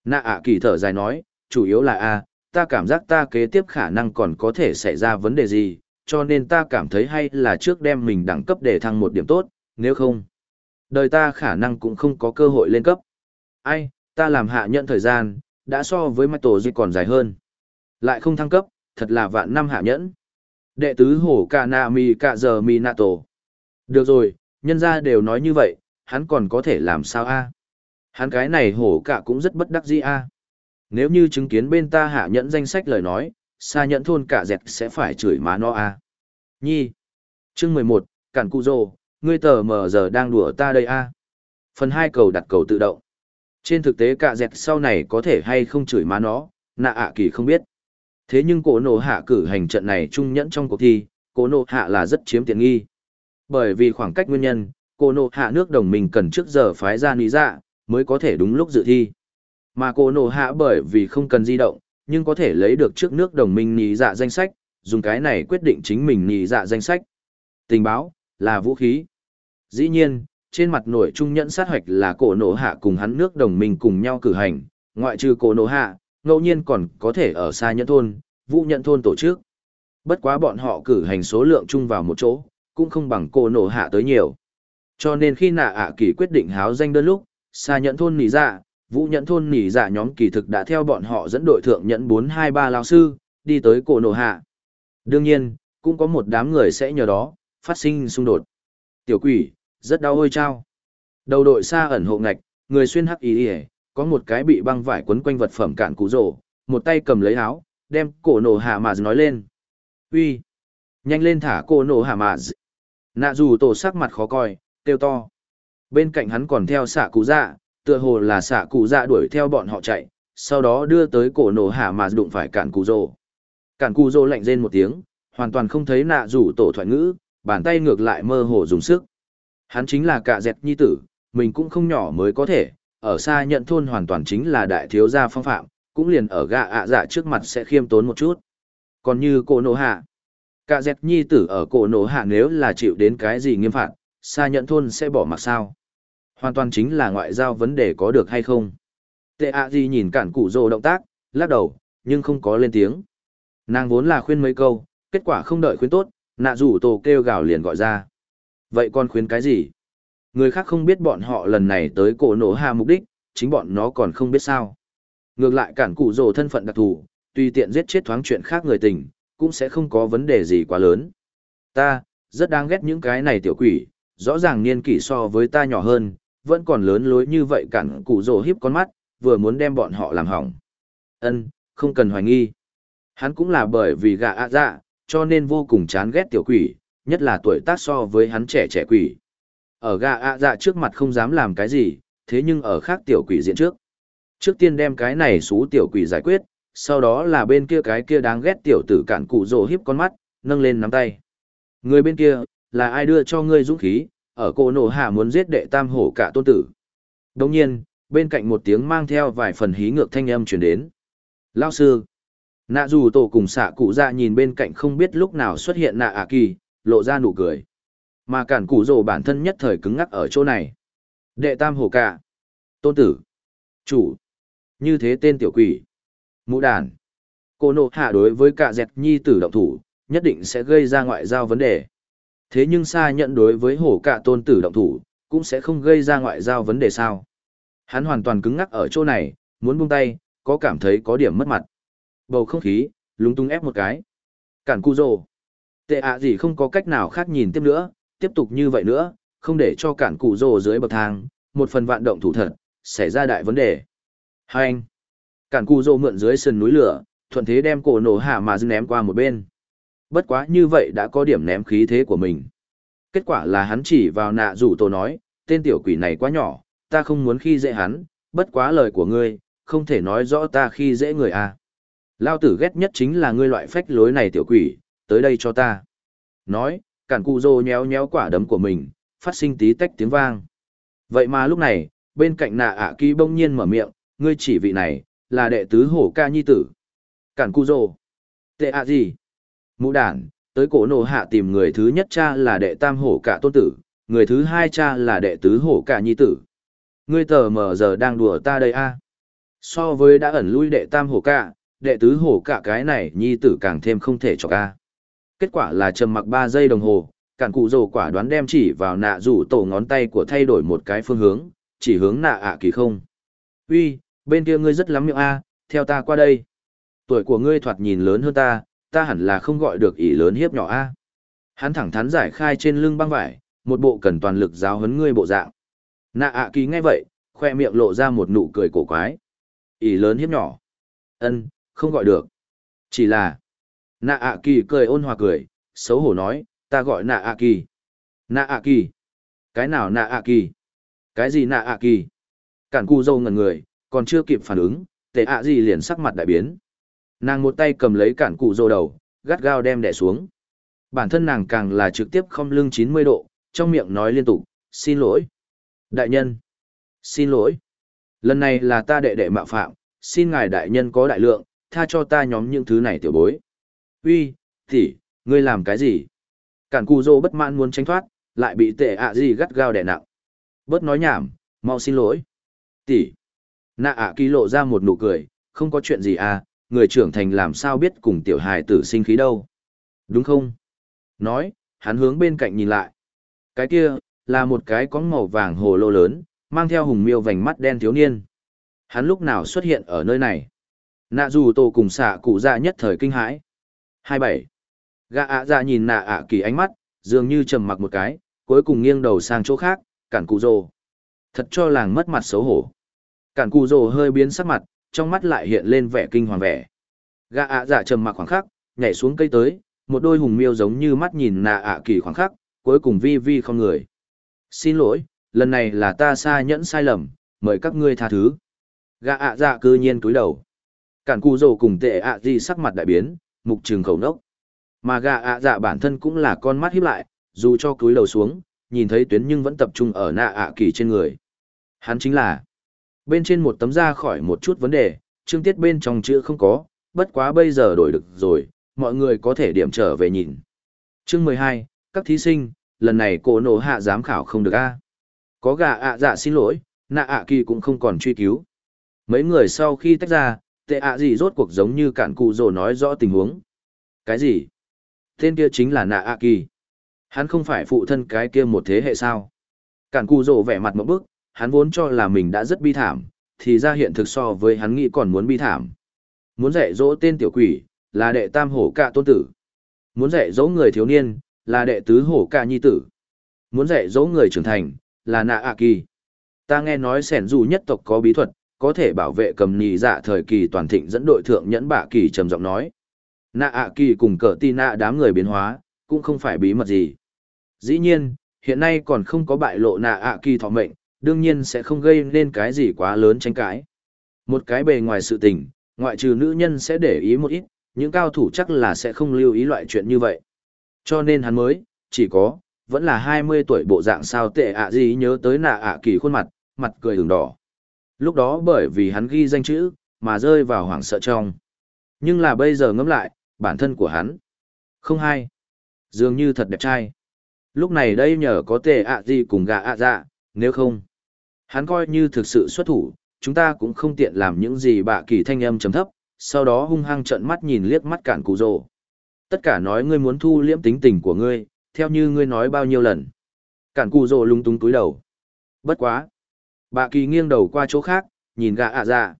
Nạ ạ kỳ thở dài nói, chủ yếu là A, ta cảm giác ta kế tiếp khả năng còn có thể xảy ra vấn đề gì, cho nên ta cảm thấy hay là trước đem mình đẳng cấp để thăng một điểm tốt, nếu không, đời ta khả năng cũng không có cơ hội lên cấp. Ai, ta làm hạ nhận thời gian, đã so với mạch tổ dịch còn dài hơn. Lại không thăng cấp, thật là vạn năm hạ nhẫn. Đệ tứ hổ cả nà mì cả giờ mì nạ tổ. Được rồi, nhân ra đều nói như vậy, hắn còn có thể làm sao a? Hắn cái này hổ cả cũng rất bất đắc dĩ a. Nếu như chứng kiến bên ta hạ nhẫn danh sách lời nói, xa nhẫn thôn cả dẹt sẽ phải chửi má nó a. Nhi. Chương mười một, Cản Cụ Dô, ngươi tờ mờ giờ đang đùa ta đây a. Phần hai cầu đặt cầu tự động. Trên thực tế cả dẹt sau này có thể hay không chửi má nó, nạ ạ kỳ không biết. Thế nhưng cổ nổ hạ cử hành trận này trung nhẫn trong cuộc thi, cổ nổ hạ là rất chiếm tiện nghi. Bởi vì khoảng cách nguyên nhân, cổ nổ hạ nước đồng minh cần trước giờ phái ra lý dạ, mới có thể đúng lúc dự thi. Mà cổ nổ hạ bởi vì không cần di động, nhưng có thể lấy được trước nước đồng minh lý dạ danh sách, dùng cái này quyết định chính mình lý dạ danh sách. Tình báo, là vũ khí. Dĩ nhiên, trên mặt nổi trung nhẫn sát hoạch là cổ nổ hạ cùng hắn nước đồng minh cùng nhau cử hành, ngoại trừ cổ nổ hạ, ngẫu nhiên còn có thể ở xa nhẫn thôn, vũ nhẫn thôn tổ chức. Bất quá bọn họ cử hành số lượng chung vào một chỗ, cũng không bằng cổ nổ hạ tới nhiều. Cho nên khi nạ ạ kỳ quyết định háo danh đơn lúc, xa nhẫn thôn nỉ dạ, vũ nhẫn thôn nỉ dạ nhóm kỳ thực đã theo bọn họ dẫn đội thượng nhẫn 423 lao sư, đi tới cổ nổ hạ. Đương nhiên, cũng có một đám người sẽ nhờ đó, phát sinh xung đột. Tiểu quỷ, rất đau ôi trao. Đầu đội xa ẩn hộ ngạch, người xuyên hắc ý ý, có một cái bị băng vải quấn quanh vật phẩm cạn cụ rổ, một tay cầm lấy áo, đem cổ nổ hạ mà nói lên. uy Nhanh lên thả cổ nổ hạ mà Nạ dù tổ sắc mặt khó coi, kêu to. Bên cạnh hắn còn theo xạ cụ dạ, tựa hồ là xạ cụ dạ đuổi theo bọn họ chạy, sau đó đưa tới cổ nổ hạ mà đụng phải cạn cụ rổ. Cạn cụ rổ lạnh rên một tiếng, hoàn toàn không thấy nạ dù tổ thoại ngữ, bàn tay ngược lại mơ hồ dùng sức. Hắn chính là cả dẹt nhi tử, mình cũng không nhỏ mới có thể, ở xa nhận thôn hoàn toàn chính là đại thiếu gia phong phạm, cũng liền ở gạ ạ dạ trước mặt sẽ khiêm tốn một chút. Còn như cổ nổ hạ, cả dẹt nhi tử ở cổ nổ hạ nếu là chịu đến cái gì nghiêm phạt, xa nhận thôn sẽ bỏ mặc sao. Hoàn toàn chính là ngoại giao vấn đề có được hay không. Tệ ạ gì nhìn cản cụ rồ động tác, lắc đầu, nhưng không có lên tiếng. Nàng vốn là khuyên mấy câu, kết quả không đợi khuyên tốt, nạ rủ tổ kêu gào liền gọi ra. Vậy con khuyên cái gì? Người khác không biết bọn họ lần này tới cổ nổ hạ mục đích, chính bọn nó còn không biết sao. Ngược lại cản cụ rồ thân phận đặc thù, tùy tiện giết chết thoáng chuyện khác người tình, cũng sẽ không có vấn đề gì quá lớn. Ta, rất đáng ghét những cái này tiểu quỷ, rõ ràng niên kỷ so với ta nhỏ hơn, vẫn còn lớn lối như vậy cản cụ rồ hiếp con mắt, vừa muốn đem bọn họ làm hỏng. Ân, không cần hoài nghi. Hắn cũng là bởi vì gà ạ dạ, cho nên vô cùng chán ghét tiểu quỷ, nhất là tuổi tác so với hắn trẻ trẻ quỷ. Ở gà ạ dạ trước mặt không dám làm cái gì, thế nhưng ở khác tiểu quỷ diện trước. Trước tiên đem cái này xú tiểu quỷ giải quyết, sau đó là bên kia cái kia đáng ghét tiểu tử cản cụ rồ hiếp con mắt, nâng lên nắm tay. Người bên kia, là ai đưa cho ngươi dũng khí, ở cô nổ hạ muốn giết đệ tam hổ cả tôn tử. Đồng nhiên, bên cạnh một tiếng mang theo vài phần hí ngược thanh âm truyền đến. Lao sư, nạ dù tổ cùng xạ cụ dạ nhìn bên cạnh không biết lúc nào xuất hiện nạ ạ kỳ, lộ ra nụ cười. Mà cản củ rồ bản thân nhất thời cứng ngắc ở chỗ này. Đệ tam hồ cả. Tôn tử. Chủ. Như thế tên tiểu quỷ. Mũ đàn. Cô nộ hạ đối với cả dẹt nhi tử động thủ, nhất định sẽ gây ra ngoại giao vấn đề. Thế nhưng xa nhận đối với hổ cả tôn tử động thủ, cũng sẽ không gây ra ngoại giao vấn đề sao. Hắn hoàn toàn cứng ngắc ở chỗ này, muốn buông tay, có cảm thấy có điểm mất mặt. Bầu không khí, lúng túng ép một cái. Cản cu rồ. Tệ ạ gì không có cách nào khác nhìn tiếp nữa, tiếp tục như vậy nữa, không để cho cản cụ rồ dưới bậc thang, một phần vạn động thủ thật, xảy ra đại vấn đề. Hai anh. Cản cụ rồ mượn dưới sườn núi lửa, thuận thế đem cổ nổ hạ mà dưng ném qua một bên. Bất quá như vậy đã có điểm ném khí thế của mình. Kết quả là hắn chỉ vào nạ rủ tổ nói, tên tiểu quỷ này quá nhỏ, ta không muốn khi dễ hắn, bất quá lời của ngươi, không thể nói rõ ta khi dễ người à. Lao tử ghét nhất chính là ngươi loại phách lối này tiểu quỷ, tới đây cho ta. Nói, cản cụ rô nhéo nhéo quả đấm của mình, phát sinh tí tách tiếng vang. Vậy mà lúc này, bên cạnh nạ ạ à kỳ bỗng nhiên mở miệng, ngươi chỉ vị này, là đệ tứ hổ ca nhi tử. Cản cụ rô. Tệ ạ gì? Mũ đản, tới cổ nổ hạ tìm người thứ nhất cha là đệ tam hổ cả tôn tử, người thứ hai cha là đệ tứ hổ cả nhi tử. Ngươi tờ mờ giờ đang đùa ta đây a So với đã ẩn lui đệ tam hổ cả, đệ tứ hổ cả cái này nhi tử càng thêm không thể cho ca. Kết quả là trầm mặc ba giây đồng hồ, cản cụ rồ quả đoán đem chỉ vào nạ rủ tổ ngón tay của thay đổi một cái phương hướng, chỉ hướng nạ ạ kỳ không. Uy, bên kia ngươi rất lắm miệng a, theo ta qua đây. Tuổi của ngươi thoạt nhìn lớn hơn ta, ta hẳn là không gọi được ỷ lớn hiếp nhỏ a. Hắn thẳng thắn giải khai trên lưng băng vải, một bộ cần toàn lực giáo huấn ngươi bộ dạng. Nạ ạ kỳ nghe vậy, khoe miệng lộ ra một nụ cười cổ quái. ỷ lớn hiếp nhỏ. Ân, không gọi được. Chỉ là, nạ ạ kỳ cười ôn hòa cười, xấu hổ nói, ta gọi nạ ạ kỳ. Nạ ạ kỳ. Cái nào nạ ạ kỳ? Cái gì nạ ạ kỳ? Cản cu dâu ngần người, còn chưa kịp phản ứng, tệ ạ gì liền sắc mặt đại biến. Nàng một tay cầm lấy cản cụ dâu đầu, gắt gao đem đẻ xuống. Bản thân nàng càng là trực tiếp không lưng 90 độ, trong miệng nói liên tục, xin lỗi. Đại nhân. Xin lỗi. Lần này là ta đệ đệ mạo phạm, xin ngài đại nhân có đại lượng, tha cho ta nhóm những thứ này tiểu bối. Uy, tỷ, ngươi làm cái gì? Cản cù dô bất mãn muốn tránh thoát, lại bị tệ ạ gì gắt gao đè nặng. Bớt nói nhảm, mau xin lỗi. Tỷ. Nạ ạ kỳ lộ ra một nụ cười, không có chuyện gì à, người trưởng thành làm sao biết cùng tiểu hài tử sinh khí đâu. Đúng không? Nói, hắn hướng bên cạnh nhìn lại. Cái kia, là một cái có màu vàng hồ lô lớn, mang theo hùng miêu vành mắt đen thiếu niên. Hắn lúc nào xuất hiện ở nơi này? Nạ dù tổ cùng xạ cụ ra nhất thời kinh hãi. 27. Gã ạ dạ nhìn nạ ạ kỳ ánh mắt, dường như trầm mặc một cái, cuối cùng nghiêng đầu sang chỗ khác, cản cụ rồ. Thật cho làng mất mặt xấu hổ. Cản cụ rồ hơi biến sắc mặt, trong mắt lại hiện lên vẻ kinh hoàng vẻ. Gã ạ dạ trầm mặc khoảng khắc, nhảy xuống cây tới, một đôi hùng miêu giống như mắt nhìn nạ ạ kỳ khoảng khắc, cuối cùng vi vi không người. Xin lỗi, lần này là ta xa nhẫn sai lầm, mời các ngươi tha thứ. Gã ạ dạ cư nhiên túi đầu. Cản cụ rồ cùng tệ ạ gì sắc mặt đại biến, mục trường khẩu nốc. Mà gà ạ dạ bản thân cũng là con mắt híp lại, dù cho cúi đầu xuống, nhìn thấy tuyến nhưng vẫn tập trung ở nạ ạ kỳ trên người. Hắn chính là Bên trên một tấm ra khỏi một chút vấn đề, chương tiết bên trong chữ không có, bất quá bây giờ đổi được rồi, mọi người có thể điểm trở về nhìn. Chương mười hai, các thí sinh, lần này cổ nổ hạ giám khảo không được a. Có gà ạ dạ xin lỗi, nạ ạ kỳ cũng không còn truy cứu. Mấy người sau khi tách ra, tệ ạ gì rốt cuộc giống như cản cụ rồ nói rõ tình huống. Cái gì? Tên kia chính là nạ ạ kỳ. Hắn không phải phụ thân cái kia một thế hệ sao? Cản cụ rồ vẻ mặt một bức, hắn vốn cho là mình đã rất bi thảm, thì ra hiện thực so với hắn nghĩ còn muốn bi thảm. Muốn dạy dỗ tên tiểu quỷ, là đệ tam hổ cạ tôn tử. Muốn dạy dỗ người thiếu niên, là đệ tứ hổ cạ nhi tử. muốn dạy dỗ người trưởng thành, là nạ ạ kỳ. Ta nghe nói sẻn dù nhất tộc có bí thuật, có thể bảo vệ cầm nhì dạ thời kỳ toàn thịnh dẫn đội thượng nhẫn bạ kỳ trầm giọng nói. Nạ ạ kỳ cùng cờ tin nạ đám người biến hóa, cũng không phải bí mật gì. Dĩ nhiên, hiện nay còn không có bại lộ nạ ạ kỳ thọ mệnh, đương nhiên sẽ không gây nên cái gì quá lớn tranh cãi. Một cái bề ngoài sự tình, ngoại trừ nữ nhân sẽ để ý một ít, những cao thủ chắc là sẽ không lưu ý loại chuyện như vậy. Cho nên hắn mới, chỉ có, vẫn là 20 tuổi bộ dạng sao tệ ạ gì nhớ tới nạ ạ kỳ khuôn mặt, mặt cười đường đỏ. Lúc đó bởi vì hắn ghi danh chữ, mà rơi vào hoảng sợ trong. Nhưng là bây giờ ngẫm lại, bản thân của hắn. Không hay. Dường như thật đẹp trai. Lúc này đây nhờ có tề ạ gì cùng gà ạ dạ, nếu không. Hắn coi như thực sự xuất thủ, chúng ta cũng không tiện làm những gì bạ kỳ thanh âm chấm thấp, sau đó hung hăng trợn mắt nhìn liếc mắt cản cụ rồ. Tất cả nói ngươi muốn thu liễm tính tình của ngươi, theo như ngươi nói bao nhiêu lần. Cản cụ rồ lung tung túi đầu. Bất quá bà kỳ nghiêng đầu qua chỗ khác, nhìn gà ạ dạ.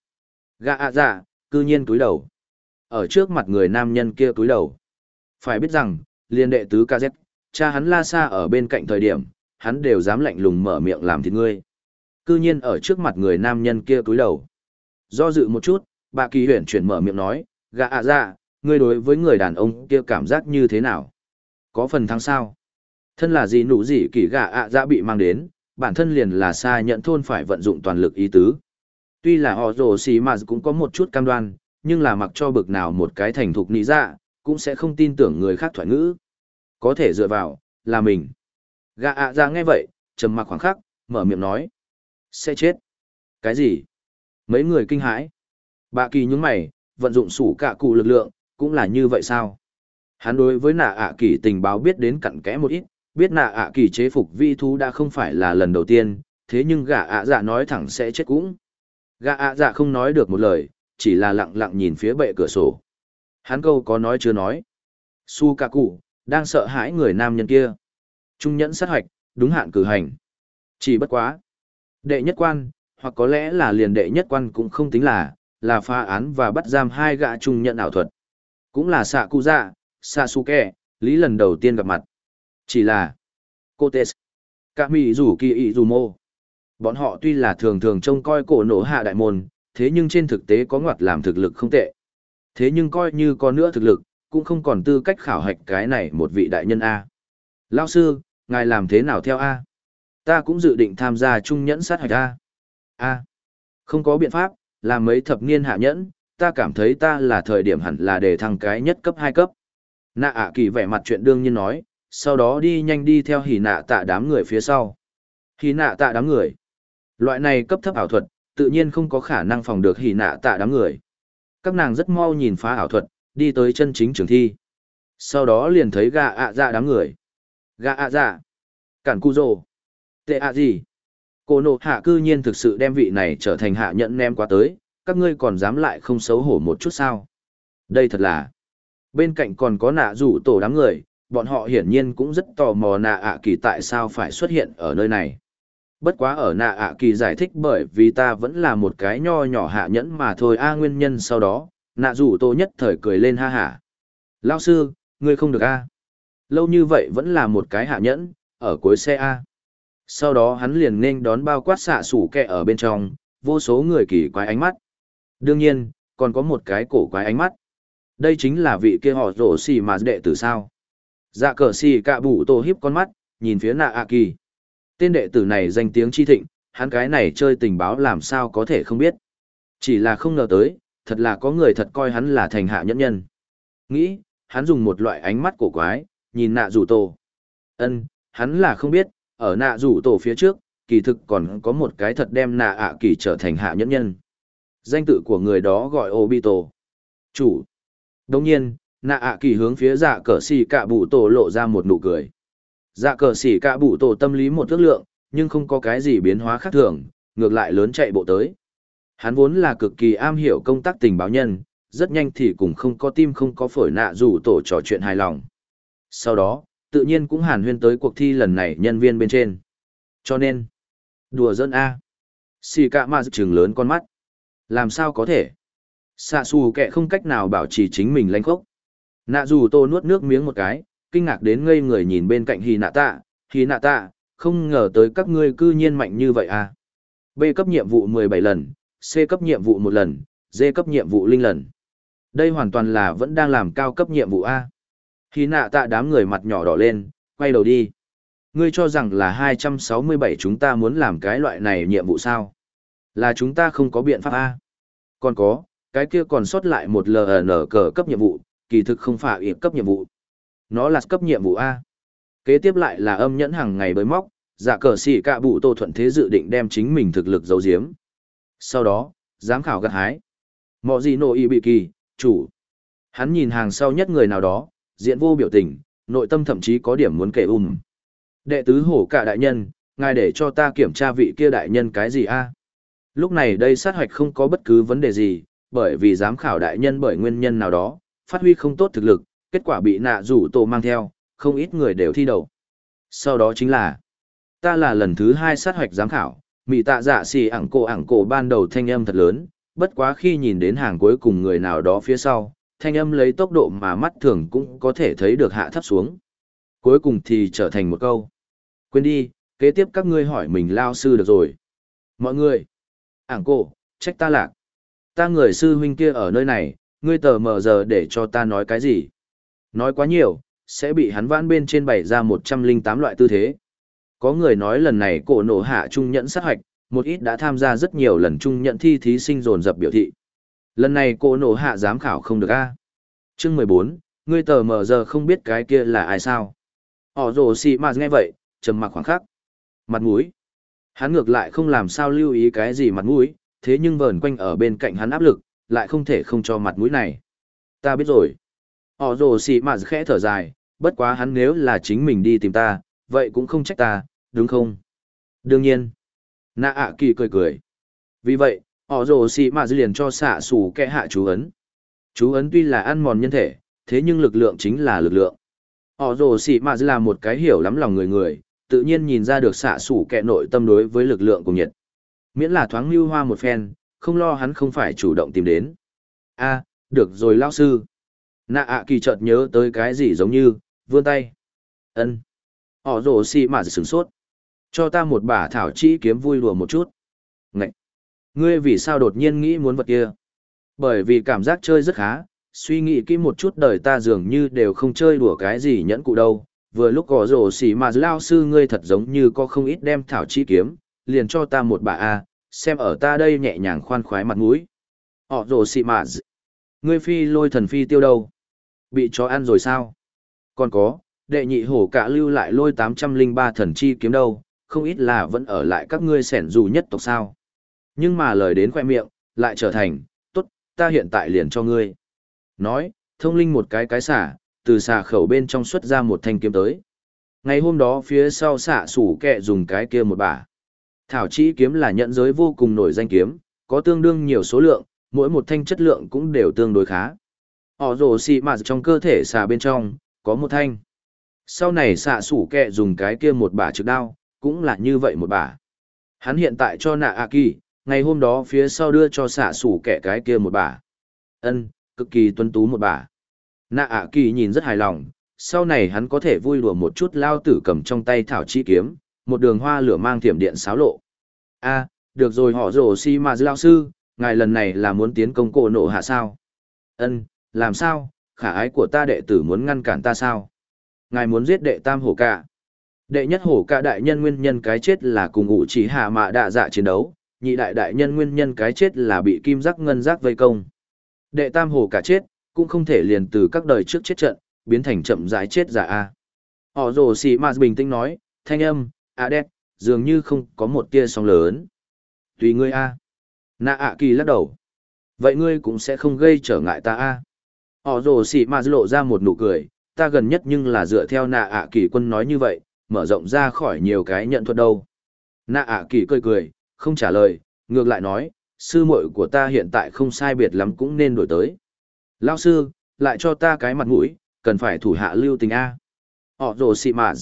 Gà ạ dạ, cư nhiên túi đầu. Ở trước mặt người nam nhân kia túi đầu. Phải biết rằng, liên đệ tứ KZ, cha hắn la xa ở bên cạnh thời điểm, hắn đều dám lạnh lùng mở miệng làm thịt ngươi. Cư nhiên ở trước mặt người nam nhân kia túi đầu. Do dự một chút, bà kỳ huyền chuyển mở miệng nói, gã ạ dạ, ngươi đối với người đàn ông kia cảm giác như thế nào? Có phần thắng sao? Thân là gì nụ gì kỳ gã ạ dạ bị mang đến, bản thân liền là xa nhận thôn phải vận dụng toàn lực ý tứ. Tuy là họ rổ xì mà cũng có một chút cam đoan, nhưng là mặc cho bực nào một cái thành thục nị dạ, cũng sẽ không tin tưởng người khác thoại ngữ. Có thể dựa vào, là mình. Gạ ạ ra nghe vậy, trầm mặc khoảng khắc, mở miệng nói. Sẽ chết. Cái gì? Mấy người kinh hãi. Bà kỳ nhúng mày, vận dụng sủ cả cụ lực lượng, cũng là như vậy sao? Hắn đối với nạ ạ kỳ tình báo biết đến cặn kẽ một ít, biết nạ ạ kỳ chế phục vi thú đã không phải là lần đầu tiên, thế nhưng gã ạ dạ nói thẳng sẽ chết cũng. Gã ạ dạ không nói được một lời, chỉ là lặng lặng nhìn phía bệ cửa sổ. Hắn câu có nói chưa nói. Su ca cụ, đang sợ hãi người nam nhân kia. Trung nhẫn sát hạch đúng hạn cử hành. Chỉ bất quá. Đệ nhất quan, hoặc có lẽ là liền đệ nhất quan cũng không tính là, là pha án và bắt giam hai gã trung nhận ảo thuật. Cũng là xạ cụ dạ, xạ su kẹ lý lần đầu tiên gặp mặt. Chỉ là, Cotes, tê cả mỹ rủ kỳ ý dù mô. Bọn họ tuy là thường thường trông coi cổ nổ hạ đại môn, thế nhưng trên thực tế có ngoặt làm thực lực không tệ. Thế nhưng coi như có nữa thực lực, cũng không còn tư cách khảo hạch cái này một vị đại nhân A. Lao sư, ngài làm thế nào theo A? Ta cũng dự định tham gia trung nhẫn sát hạch A. A. Không có biện pháp, làm mấy thập niên hạ nhẫn, ta cảm thấy ta là thời điểm hẳn là để thăng cái nhất cấp hai cấp. Nạ ạ kỳ vẻ mặt chuyện đương nhiên nói, sau đó đi nhanh đi theo hỉ nạ tạ đám người phía sau. Hỉ nạ tạ đám người. Loại này cấp thấp ảo thuật, tự nhiên không có khả năng phòng được hỉ nạ tạ đám người. Các nàng rất mau nhìn phá ảo thuật, đi tới chân chính trường thi. Sau đó liền thấy gà ạ dạ đám người. Gà ạ dạ. Cản cu rồ. Tệ ạ gì? Cô nộ hạ cư nhiên thực sự đem vị này trở thành hạ nhận nem quá tới, các ngươi còn dám lại không xấu hổ một chút sao? Đây thật là... Bên cạnh còn có nạ rủ tổ đám người, bọn họ hiển nhiên cũng rất tò mò nạ ạ kỳ tại sao phải xuất hiện ở nơi này. Bất quá ở nạ ạ kỳ giải thích bởi vì ta vẫn là một cái nho nhỏ hạ nhẫn mà thôi a nguyên nhân sau đó, nạ rủ tô nhất thời cười lên ha hả. Lao sư, ngươi không được a Lâu như vậy vẫn là một cái hạ nhẫn, ở cuối xe a sau đó hắn liền nên đón bao quát xạ sủ kẹ ở bên trong, vô số người kỳ quái ánh mắt. Đương nhiên, còn có một cái cổ quái ánh mắt. Đây chính là vị kia họ rổ xì mà đệ tử sao. Dạ cờ xì cạ bụ tổ hiếp con mắt, nhìn phía nạ A kỳ. Tên đệ tử này danh tiếng chi thịnh, hắn cái này chơi tình báo làm sao có thể không biết. Chỉ là không ngờ tới, thật là có người thật coi hắn là thành hạ nhẫn nhân. Nghĩ, hắn dùng một loại ánh mắt cổ quái, nhìn nạ rủ tổ. ân hắn là không biết, ở nạ rủ tổ phía trước, kỳ thực còn có một cái thật đem nạ ạ kỳ trở thành hạ nhẫn nhân. Danh tự của người đó gọi Obito. Chủ. đông nhiên, nạ ạ kỳ hướng phía dạ cờ xì cạ bụ tổ lộ ra một nụ cười. Dạ cờ xì cạ bụ tổ tâm lý một ước lượng, nhưng không có cái gì biến hóa khác thường, ngược lại lớn chạy bộ tới. Hắn vốn là cực kỳ am hiểu công tác tình báo nhân, rất nhanh thì cũng không có tim không có phổi nạ rủ tổ trò chuyện hài lòng. Sau đó, tự nhiên cũng hàn huyên tới cuộc thi lần này nhân viên bên trên. Cho nên, đùa dân A. Xì cạ ma trường lớn con mắt. Làm sao có thể? Xạ xù kệ không cách nào bảo trì chính mình lanh khốc. Nạ dù tô nuốt nước miếng một cái, kinh ngạc đến ngây người nhìn bên cạnh hì nạ tạ. Hì nạ tạ, không ngờ tới các ngươi cư nhiên mạnh như vậy à. B cấp nhiệm vụ 17 lần, C cấp nhiệm vụ một lần, D cấp nhiệm vụ linh lần. Đây hoàn toàn là vẫn đang làm cao cấp nhiệm vụ A. hì nạ tạ đám người mặt nhỏ đỏ lên, quay đầu đi. Ngươi cho rằng là 267 chúng ta muốn làm cái loại này nhiệm vụ sao? Là chúng ta không có biện pháp A. Còn có, cái kia còn sót lại một LN cờ cấp nhiệm vụ, kỳ thực không phải ịp cấp nhiệm vụ. Nó là cấp nhiệm vụ A. Kế tiếp lại là âm nhẫn hàng ngày bới móc, giả cờ xỉ cả bụ tô thuận thế dự định đem chính mình thực lực giấu giếm. Sau đó, giám khảo gặt hái. Mọ gì nội y bị kỳ, chủ. Hắn nhìn hàng sau nhất người nào đó, diện vô biểu tình, nội tâm thậm chí có điểm muốn kể um. Đệ tứ hổ cả đại nhân, ngài để cho ta kiểm tra vị kia đại nhân cái gì a? Lúc này đây sát hoạch không có bất cứ vấn đề gì, bởi vì giám khảo đại nhân bởi nguyên nhân nào đó, phát huy không tốt thực lực, kết quả bị nạ rủ tổ mang theo, không ít người đều thi đầu. Sau đó chính là, ta là lần thứ hai sát hoạch giám khảo, mị tạ dạ xì ảng cổ ảng cổ ban đầu thanh âm thật lớn, bất quá khi nhìn đến hàng cuối cùng người nào đó phía sau, thanh âm lấy tốc độ mà mắt thường cũng có thể thấy được hạ thấp xuống. Cuối cùng thì trở thành một câu. Quên đi, kế tiếp các ngươi hỏi mình lao sư được rồi. Mọi người, ảng cổ, trách ta lạc. Ta người sư huynh kia ở nơi này, ngươi tờ mờ giờ để cho ta nói cái gì. Nói quá nhiều, sẽ bị hắn vãn bên trên bày ra 108 loại tư thế. Có người nói lần này cổ nổ hạ trung nhẫn sát hoạch, một ít đã tham gia rất nhiều lần trung nhận thi thí sinh dồn dập biểu thị. Lần này cô nổ hạ giám khảo không được a. Chương mười bốn, ngươi tờ mờ giờ không biết cái kia là ai sao. Ỏ rồ xì mà nghe vậy, trầm mặc khoảng khắc. Mặt mũi. Hắn ngược lại không làm sao lưu ý cái gì mặt mũi, thế nhưng vờn quanh ở bên cạnh hắn áp lực, lại không thể không cho mặt mũi này. Ta biết rồi. Họ rồ xì mà khẽ thở dài, bất quá hắn nếu là chính mình đi tìm ta, vậy cũng không trách ta, đúng không? Đương nhiên. Nạ ạ kỳ cười cười. Vì vậy, họ rồ xì mà liền cho xạ xù kẻ hạ chú ấn. Chú ấn tuy là ăn mòn nhân thể, thế nhưng lực lượng chính là lực lượng. Họ rồ xì mà là một cái hiểu lắm lòng người người, tự nhiên nhìn ra được xạ xù kẻ nội tâm đối với lực lượng của nhiệt. Miễn là thoáng lưu hoa một phen, không lo hắn không phải chủ động tìm đến. a được rồi lao sư. Nạ ạ kỳ chợt nhớ tới cái gì giống như, vươn tay. ân Họ rổ xì mà sửng sốt. Cho ta một bả thảo chỉ kiếm vui đùa một chút. Ngậy! Ngươi vì sao đột nhiên nghĩ muốn vật kia? Bởi vì cảm giác chơi rất khá, suy nghĩ kỹ một chút đời ta dường như đều không chơi đùa cái gì nhẫn cụ đâu. Vừa lúc có rổ xỉ mà lao sư ngươi thật giống như có không ít đem thảo chi kiếm, liền cho ta một bà A, xem ở ta đây nhẹ nhàng khoan khoái mặt mũi. Họ rổ xị mà Ngươi phi lôi thần phi tiêu đâu? Bị chó ăn rồi sao? Còn có, đệ nhị hổ cả lưu lại lôi 803 thần chi kiếm đâu, không ít là vẫn ở lại các ngươi sẻn dù nhất tộc sao. Nhưng mà lời đến khoe miệng, lại trở thành, tốt, ta hiện tại liền cho ngươi. Nói, thông linh một cái cái xả, từ xả khẩu bên trong xuất ra một thanh kiếm tới. Ngày hôm đó phía sau xả sủ kẹ dùng cái kia một bả. Thảo chỉ kiếm là nhận giới vô cùng nổi danh kiếm, có tương đương nhiều số lượng, mỗi một thanh chất lượng cũng đều tương đối khá. Họ rồ xì mà trong cơ thể xà bên trong, có một thanh. Sau này xạ sủ kẹ dùng cái kia một bả trực đao, cũng là như vậy một bà. Hắn hiện tại cho nạ A Kỳ, ngày hôm đó phía sau đưa cho xạ sủ kẻ cái kia một bà. ân cực kỳ tuân tú một bà. Nạ A Kỳ nhìn rất hài lòng, sau này hắn có thể vui đùa một chút lao tử cầm trong tay thảo chi kiếm, một đường hoa lửa mang thiểm điện xáo lộ. a được rồi họ rổ si mà lao sư, ngài lần này là muốn tiến công cổ nổ hạ sao? ân làm sao, khả ái của ta đệ tử muốn ngăn cản ta sao? Ngài muốn giết đệ tam hổ cả. Đệ nhất hổ cả đại nhân nguyên nhân cái chết là cùng ủ chỉ hạ mạ đạ dạ chiến đấu, nhị đại đại nhân nguyên nhân cái chết là bị kim giác ngân giác vây công. Đệ tam hổ cả chết, cũng không thể liền từ các đời trước chết trận, biến thành chậm rãi chết giả a. Họ rồ xì mà bình tĩnh nói, thanh âm, a đẹp, dường như không có một tia sóng lớn. Tùy ngươi a. Nạ ạ kỳ lắc đầu. Vậy ngươi cũng sẽ không gây trở ngại ta a. Họ rồ xì mà lộ ra một nụ cười, ta gần nhất nhưng là dựa theo nạ ạ kỳ quân nói như vậy, mở rộng ra khỏi nhiều cái nhận thuật đâu. Nạ ạ kỳ cười cười, không trả lời, ngược lại nói, sư muội của ta hiện tại không sai biệt lắm cũng nên đổi tới. Lao sư, lại cho ta cái mặt mũi, cần phải thủ hạ lưu tình A. Họ rồ xị mà.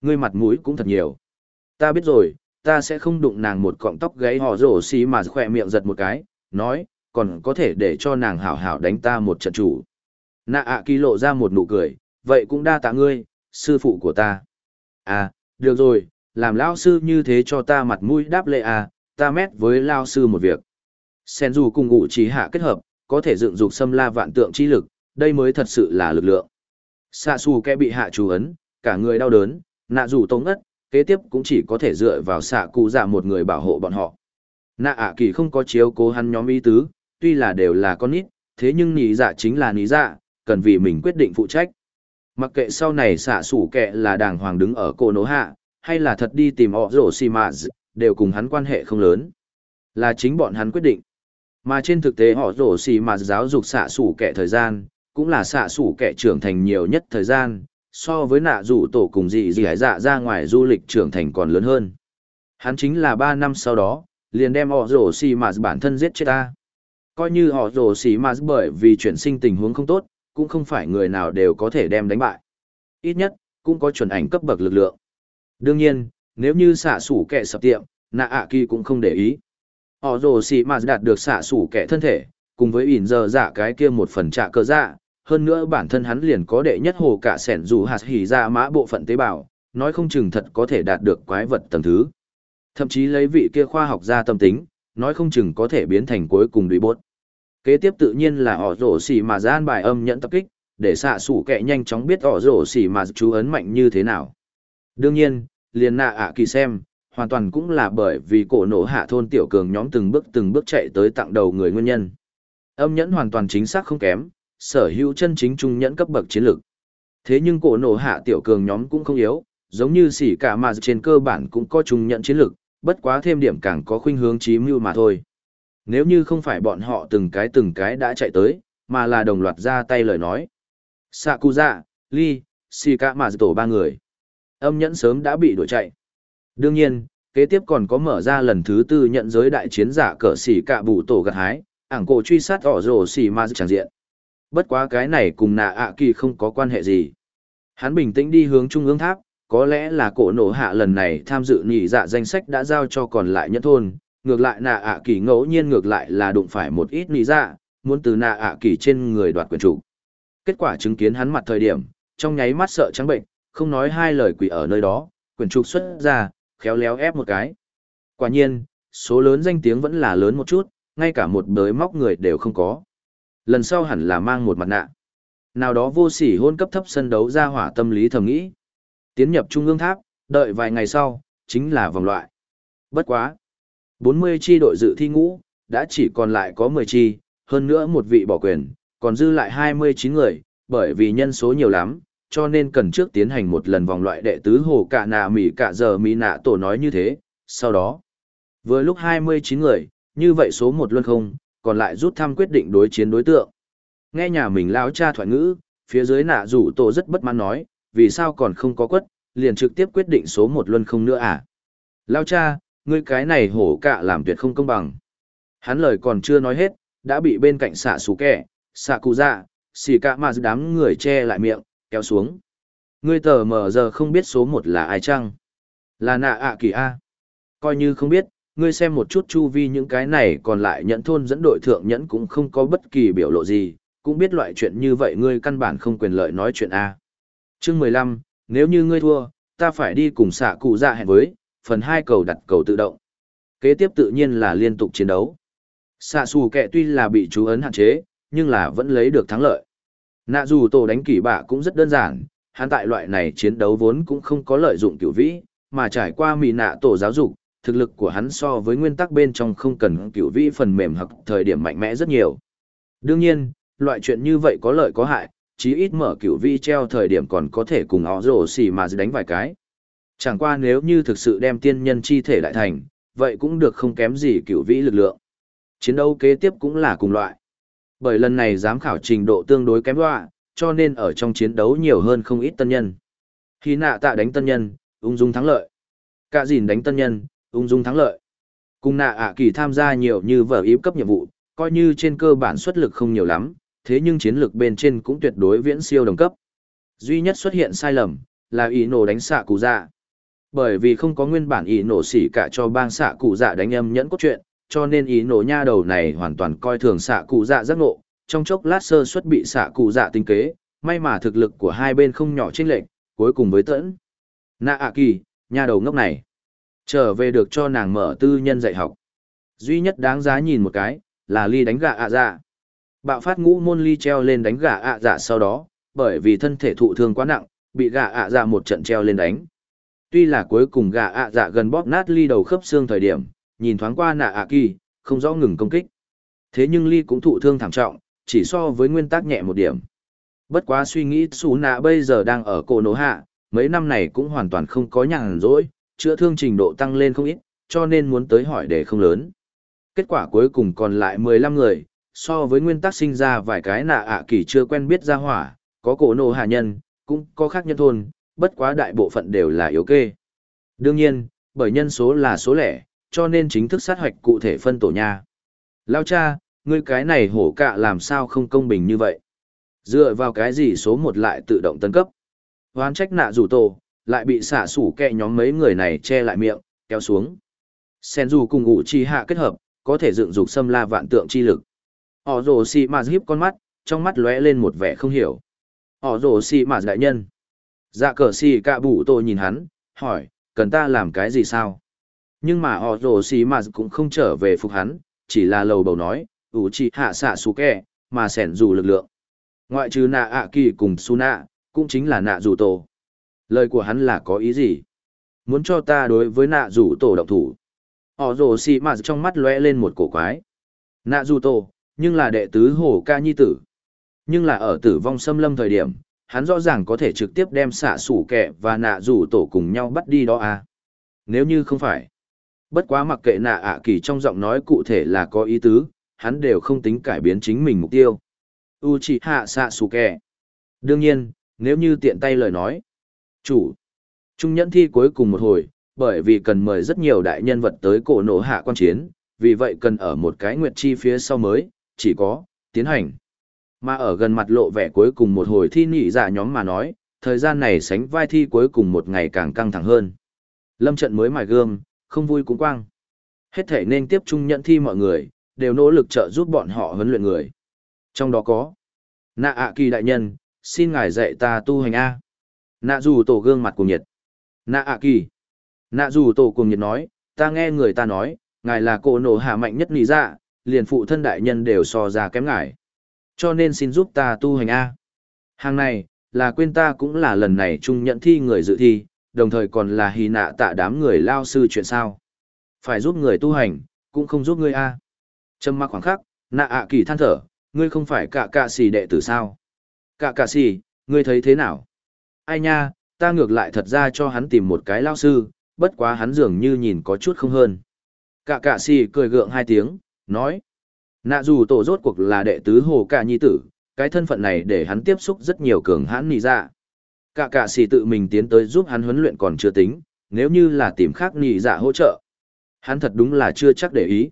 Ngươi mặt mũi cũng thật nhiều. Ta biết rồi, ta sẽ không đụng nàng một cọng tóc gáy họ rổ xí mà khỏe miệng giật một cái, nói, còn có thể để cho nàng hảo hảo đánh ta một trận chủ. Nạ ạ kỳ lộ ra một nụ cười, vậy cũng đa tạ ngươi, sư phụ của ta. À, được rồi, làm lao sư như thế cho ta mặt mũi đáp lệ à, ta mét với lao sư một việc. Sen dù cùng ngụ trí hạ kết hợp, có thể dựng dục xâm la vạn tượng chi lực, đây mới thật sự là lực lượng. Xạ xù kẻ bị hạ chú ấn, cả người đau đớn, nạ dù tống ất, kế tiếp cũng chỉ có thể dựa vào xạ cụ dạ một người bảo hộ bọn họ. Nạ ạ kỳ không có chiếu cố hắn nhóm ý tứ, tuy là đều là con nít, thế nhưng nỉ dạ chính là nỉ dạ, cần vì mình quyết định phụ trách. Mặc kệ sau này xạ sủ kệ là đàng hoàng đứng ở cổ nỗ hạ, hay là thật đi tìm họ rổ xì mạ đều cùng hắn quan hệ không lớn. Là chính bọn hắn quyết định. Mà trên thực tế họ rổ xì mạ giáo dục xạ sủ kệ thời gian, cũng là xạ sủ kệ trưởng thành nhiều nhất thời gian, so với nạ rủ tổ cùng dị dị hải dạ ra ngoài du lịch trưởng thành còn lớn hơn. Hắn chính là 3 năm sau đó, liền đem họ rổ xì mạ bản thân giết chết ta. Coi như họ rổ xì mạ bởi vì chuyển sinh tình huống không tốt, cũng không phải người nào đều có thể đem đánh bại. Ít nhất, cũng có chuẩn ảnh cấp bậc lực lượng. Đương nhiên, nếu như xạ sủ kẻ sập tiệm, nạ ạ kỳ cũng không để ý. Họ rồ xì mà đạt được xạ sủ kẻ thân thể, cùng với ỉn giờ dạ cái kia một phần trạ cơ dạ, hơn nữa bản thân hắn liền có đệ nhất hồ cả sẻn dù hạt hỉ ra mã bộ phận tế bào, nói không chừng thật có thể đạt được quái vật tầng thứ. Thậm chí lấy vị kia khoa học gia tâm tính, nói không chừng có thể biến thành cuối cùng đuổi bốt. Kế tiếp tự nhiên là họ rổ xỉ mà gian bài âm nhẫn tập kích, để xạ sủ kệ nhanh chóng biết họ rổ xỉ mà chú ấn mạnh như thế nào. Đương nhiên, liền nạ ạ kỳ xem, hoàn toàn cũng là bởi vì cổ nổ hạ thôn tiểu cường nhóm từng bước từng bước chạy tới tặng đầu người nguyên nhân. Âm nhẫn hoàn toàn chính xác không kém, sở hữu chân chính trung nhẫn cấp bậc chiến lược. Thế nhưng cổ nổ hạ tiểu cường nhóm cũng không yếu, giống như xỉ cả mà trên cơ bản cũng có trung nhẫn chiến lược, bất quá thêm điểm càng có khuynh hướng chí mưu mà thôi. Nếu như không phải bọn họ từng cái từng cái đã chạy tới, mà là đồng loạt ra tay lời nói. Sakuza, Lee, Shika mà tổ ba người. Âm nhẫn sớm đã bị đuổi chạy. Đương nhiên, kế tiếp còn có mở ra lần thứ tư nhận giới đại chiến giả cỡ xỉ cạ bù tổ gặt hái, ảng cổ truy sát ỏ rồ xỉ ma chẳng diện. Bất quá cái này cùng nạ ạ kỳ không có quan hệ gì. Hắn bình tĩnh đi hướng trung ương tháp, có lẽ là cổ nổ hạ lần này tham dự nhị dạ danh sách đã giao cho còn lại nhất thôn, ngược lại nạ ạ kỳ ngẫu nhiên ngược lại là đụng phải một ít nhị dạ, muốn từ nạ ạ kỳ trên người đoạt quyền chủ. Kết quả chứng kiến hắn mặt thời điểm, trong nháy mắt sợ trắng bệnh, không nói hai lời quỷ ở nơi đó, quyền trục xuất ra, khéo léo ép một cái. Quả nhiên, số lớn danh tiếng vẫn là lớn một chút, ngay cả một bới móc người đều không có. Lần sau hẳn là mang một mặt nạ. Nào đó vô sỉ hôn cấp thấp sân đấu ra hỏa tâm lý thầm nghĩ. Tiến nhập trung ương tháp, đợi vài ngày sau, chính là vòng loại. Bất quá. 40 chi đội dự thi ngũ, đã chỉ còn lại có 10 chi, hơn nữa một vị bỏ quyền, còn dư lại 29 người, bởi vì nhân số nhiều lắm, cho nên cần trước tiến hành một lần vòng loại đệ tứ hồ cả nà mỉ cả giờ mỉ nạ tổ nói như thế, sau đó. Vừa lúc 29 người, như vậy số một luôn không, còn lại rút thăm quyết định đối chiến đối tượng. Nghe nhà mình lao cha thoại ngữ, phía dưới nạ rủ tổ rất bất mãn nói, vì sao còn không có quất, liền trực tiếp quyết định số một luân không nữa à? Lao cha, ngươi cái này hổ cạ làm tuyệt không công bằng. Hắn lời còn chưa nói hết, đã bị bên cạnh xạ xú kẻ, xạ cụ dạ, xì cạ mà đám người che lại miệng, kéo xuống. Ngươi tờ mờ giờ không biết số một là ai chăng? Là nạ ạ kỳ A. Coi như không biết, ngươi xem một chút chu vi những cái này còn lại nhẫn thôn dẫn đội thượng nhẫn cũng không có bất kỳ biểu lộ gì, cũng biết loại chuyện như vậy ngươi căn bản không quyền lợi nói chuyện A. Chương mười lăm nếu như ngươi thua, ta phải đi cùng xạ cụ dạ hẹn với, phần hai cầu đặt cầu tự động. Kế tiếp tự nhiên là liên tục chiến đấu. Xạ xù kẹ tuy là bị chú ấn hạn chế, nhưng là vẫn lấy được thắng lợi. Nạ dù tổ đánh kỷ bạ cũng rất đơn giản, hắn tại loại này chiến đấu vốn cũng không có lợi dụng cửu vĩ, mà trải qua mì nạ tổ giáo dục, thực lực của hắn so với nguyên tắc bên trong không cần cửu vĩ phần mềm hoặc thời điểm mạnh mẽ rất nhiều. Đương nhiên, loại chuyện như vậy có lợi có hại, chí ít mở cửu vĩ treo thời điểm còn có thể cùng họ rổ xì mà đánh vài cái. Chẳng qua nếu như thực sự đem tiên nhân chi thể lại thành, vậy cũng được không kém gì cửu vĩ lực lượng. Chiến đấu kế tiếp cũng là cùng loại. Bởi lần này giám khảo trình độ tương đối kém đoạ, cho nên ở trong chiến đấu nhiều hơn không ít tân nhân. Khi nạ tạ đánh tân nhân, ung dung thắng lợi. Cả dìn đánh tân nhân, ung dung thắng lợi. Cùng nạ ạ kỳ tham gia nhiều như vở yếu cấp nhiệm vụ, coi như trên cơ bản xuất lực không nhiều lắm, thế nhưng chiến lược bên trên cũng tuyệt đối viễn siêu đồng cấp. Duy nhất xuất hiện sai lầm, là ý nổ đánh xạ cụ dạ. Bởi vì không có nguyên bản ý nổ xỉ cả cho bang xạ cụ dạ đánh âm nhẫn cốt truyện, cho nên ý nổ nha đầu này hoàn toàn coi thường xạ cụ dạ giác ngộ, trong chốc lát sơ xuất bị xạ cụ dạ tinh kế, may mà thực lực của hai bên không nhỏ chênh lệch, cuối cùng với tẫn. Nạ ạ kỳ, nha đầu ngốc này. Trở về được cho nàng mở tư nhân dạy học. Duy nhất đáng giá nhìn một cái, là ly đánh gà ạ dạ. Bạo phát ngũ môn ly treo lên đánh gà ạ dạ sau đó, bởi vì thân thể thụ thương quá nặng, bị gà ạ dạ một trận treo lên đánh. Tuy là cuối cùng gà ạ dạ gần bóp nát ly đầu khớp xương thời điểm, nhìn thoáng qua nạ ạ kỳ, không rõ ngừng công kích. Thế nhưng ly cũng thụ thương thảm trọng, chỉ so với nguyên tắc nhẹ một điểm. Bất quá suy nghĩ xú nạ bây giờ đang ở cổ nổ hạ, mấy năm này cũng hoàn toàn không có nhàn rỗi, chữa thương trình độ tăng lên không ít, cho nên muốn tới hỏi để không lớn. Kết quả cuối cùng còn lại 15 người, so với nguyên tắc sinh ra vài cái nạ ạ kỳ chưa quen biết ra hỏa, có cổ nổ hạ nhân, cũng có khác nhân thôn, bất quá đại bộ phận đều là yếu kê. Đương nhiên, bởi nhân số là số lẻ, cho nên chính thức sát hoạch cụ thể phân tổ nha. Lao cha, ngươi cái này hổ cạ làm sao không công bình như vậy? Dựa vào cái gì số một lại tự động tân cấp? Hoán trách nạ rủ tổ, lại bị xả sủ kẹ nhóm mấy người này che lại miệng, kéo xuống. Sen dù cùng ủ chi hạ kết hợp, có thể dựng dục xâm la vạn tượng chi lực. Họ rồ xì mà hiếp con mắt, trong mắt lóe lên một vẻ không hiểu. Họ rồ xì mà đại nhân. Dạ cờ xì cạ bụ tôi nhìn hắn, hỏi, cần ta làm cái gì sao? Nhưng mà họ rồ xì mà cũng không trở về phục hắn, chỉ là lầu bầu nói, ủ chi hạ xả sủ kẹ, mà sẻn dù lực lượng. Ngoại trừ nạ ạ kỳ cùng su nạ, cũng chính là nạ dù tổ. Lời của hắn là có ý gì? Muốn cho ta đối với nạ rủ tổ động thủ. Họ rồ xì mà trong mắt lóe lên một cổ quái. Nạ rủ tổ, nhưng là đệ tứ hồ ca nhi tử. Nhưng là ở tử vong xâm lâm thời điểm, hắn rõ ràng có thể trực tiếp đem xạ sủ kẹ và nạ rủ tổ cùng nhau bắt đi đó à. Nếu như không phải. Bất quá mặc kệ nạ ạ kỳ trong giọng nói cụ thể là có ý tứ, hắn đều không tính cải biến chính mình mục tiêu. U chỉ hạ xạ sủ kẹ. Đương nhiên, nếu như tiện tay lời nói. Chủ. Trung nhẫn thi cuối cùng một hồi, bởi vì cần mời rất nhiều đại nhân vật tới cổ nổ hạ quan chiến, vì vậy cần ở một cái nguyệt chi phía sau mới, chỉ có, tiến hành. Mà ở gần mặt lộ vẻ cuối cùng một hồi thi nhị dạ nhóm mà nói, thời gian này sánh vai thi cuối cùng một ngày càng căng thẳng hơn. Lâm trận mới mài gương, không vui cũng quang. Hết thể nên tiếp trung nhận thi mọi người, đều nỗ lực trợ giúp bọn họ huấn luyện người. Trong đó có, nạ ạ kỳ đại nhân, xin ngài dạy ta tu hành A. Nạ dù tổ gương mặt cùng nhiệt. Nạ ạ kỳ. Nạ dù tổ cùng nhiệt nói, ta nghe người ta nói, ngài là cổ nổ hạ mạnh nhất lý dạ, liền phụ thân đại nhân đều so ra kém ngài. Cho nên xin giúp ta tu hành A. Hàng này, là quên ta cũng là lần này trung nhận thi người dự thi, đồng thời còn là hì nạ tạ đám người lao sư chuyện sao. Phải giúp người tu hành, cũng không giúp ngươi A. Trâm mặc khoảng khắc, nạ ạ kỳ than thở, ngươi không phải cả cạ xì đệ tử sao. Cả cạ xì, ngươi thấy thế nào? Ai nha, ta ngược lại thật ra cho hắn tìm một cái lao sư, bất quá hắn dường như nhìn có chút không hơn. Cả cạ xì cười gượng hai tiếng, nói. Nạ dù tổ rốt cuộc là đệ tứ hồ cả nhi tử, cái thân phận này để hắn tiếp xúc rất nhiều cường hãn nì dạ. Cả cả xì tự mình tiến tới giúp hắn huấn luyện còn chưa tính, nếu như là tìm khác nì dạ hỗ trợ. Hắn thật đúng là chưa chắc để ý.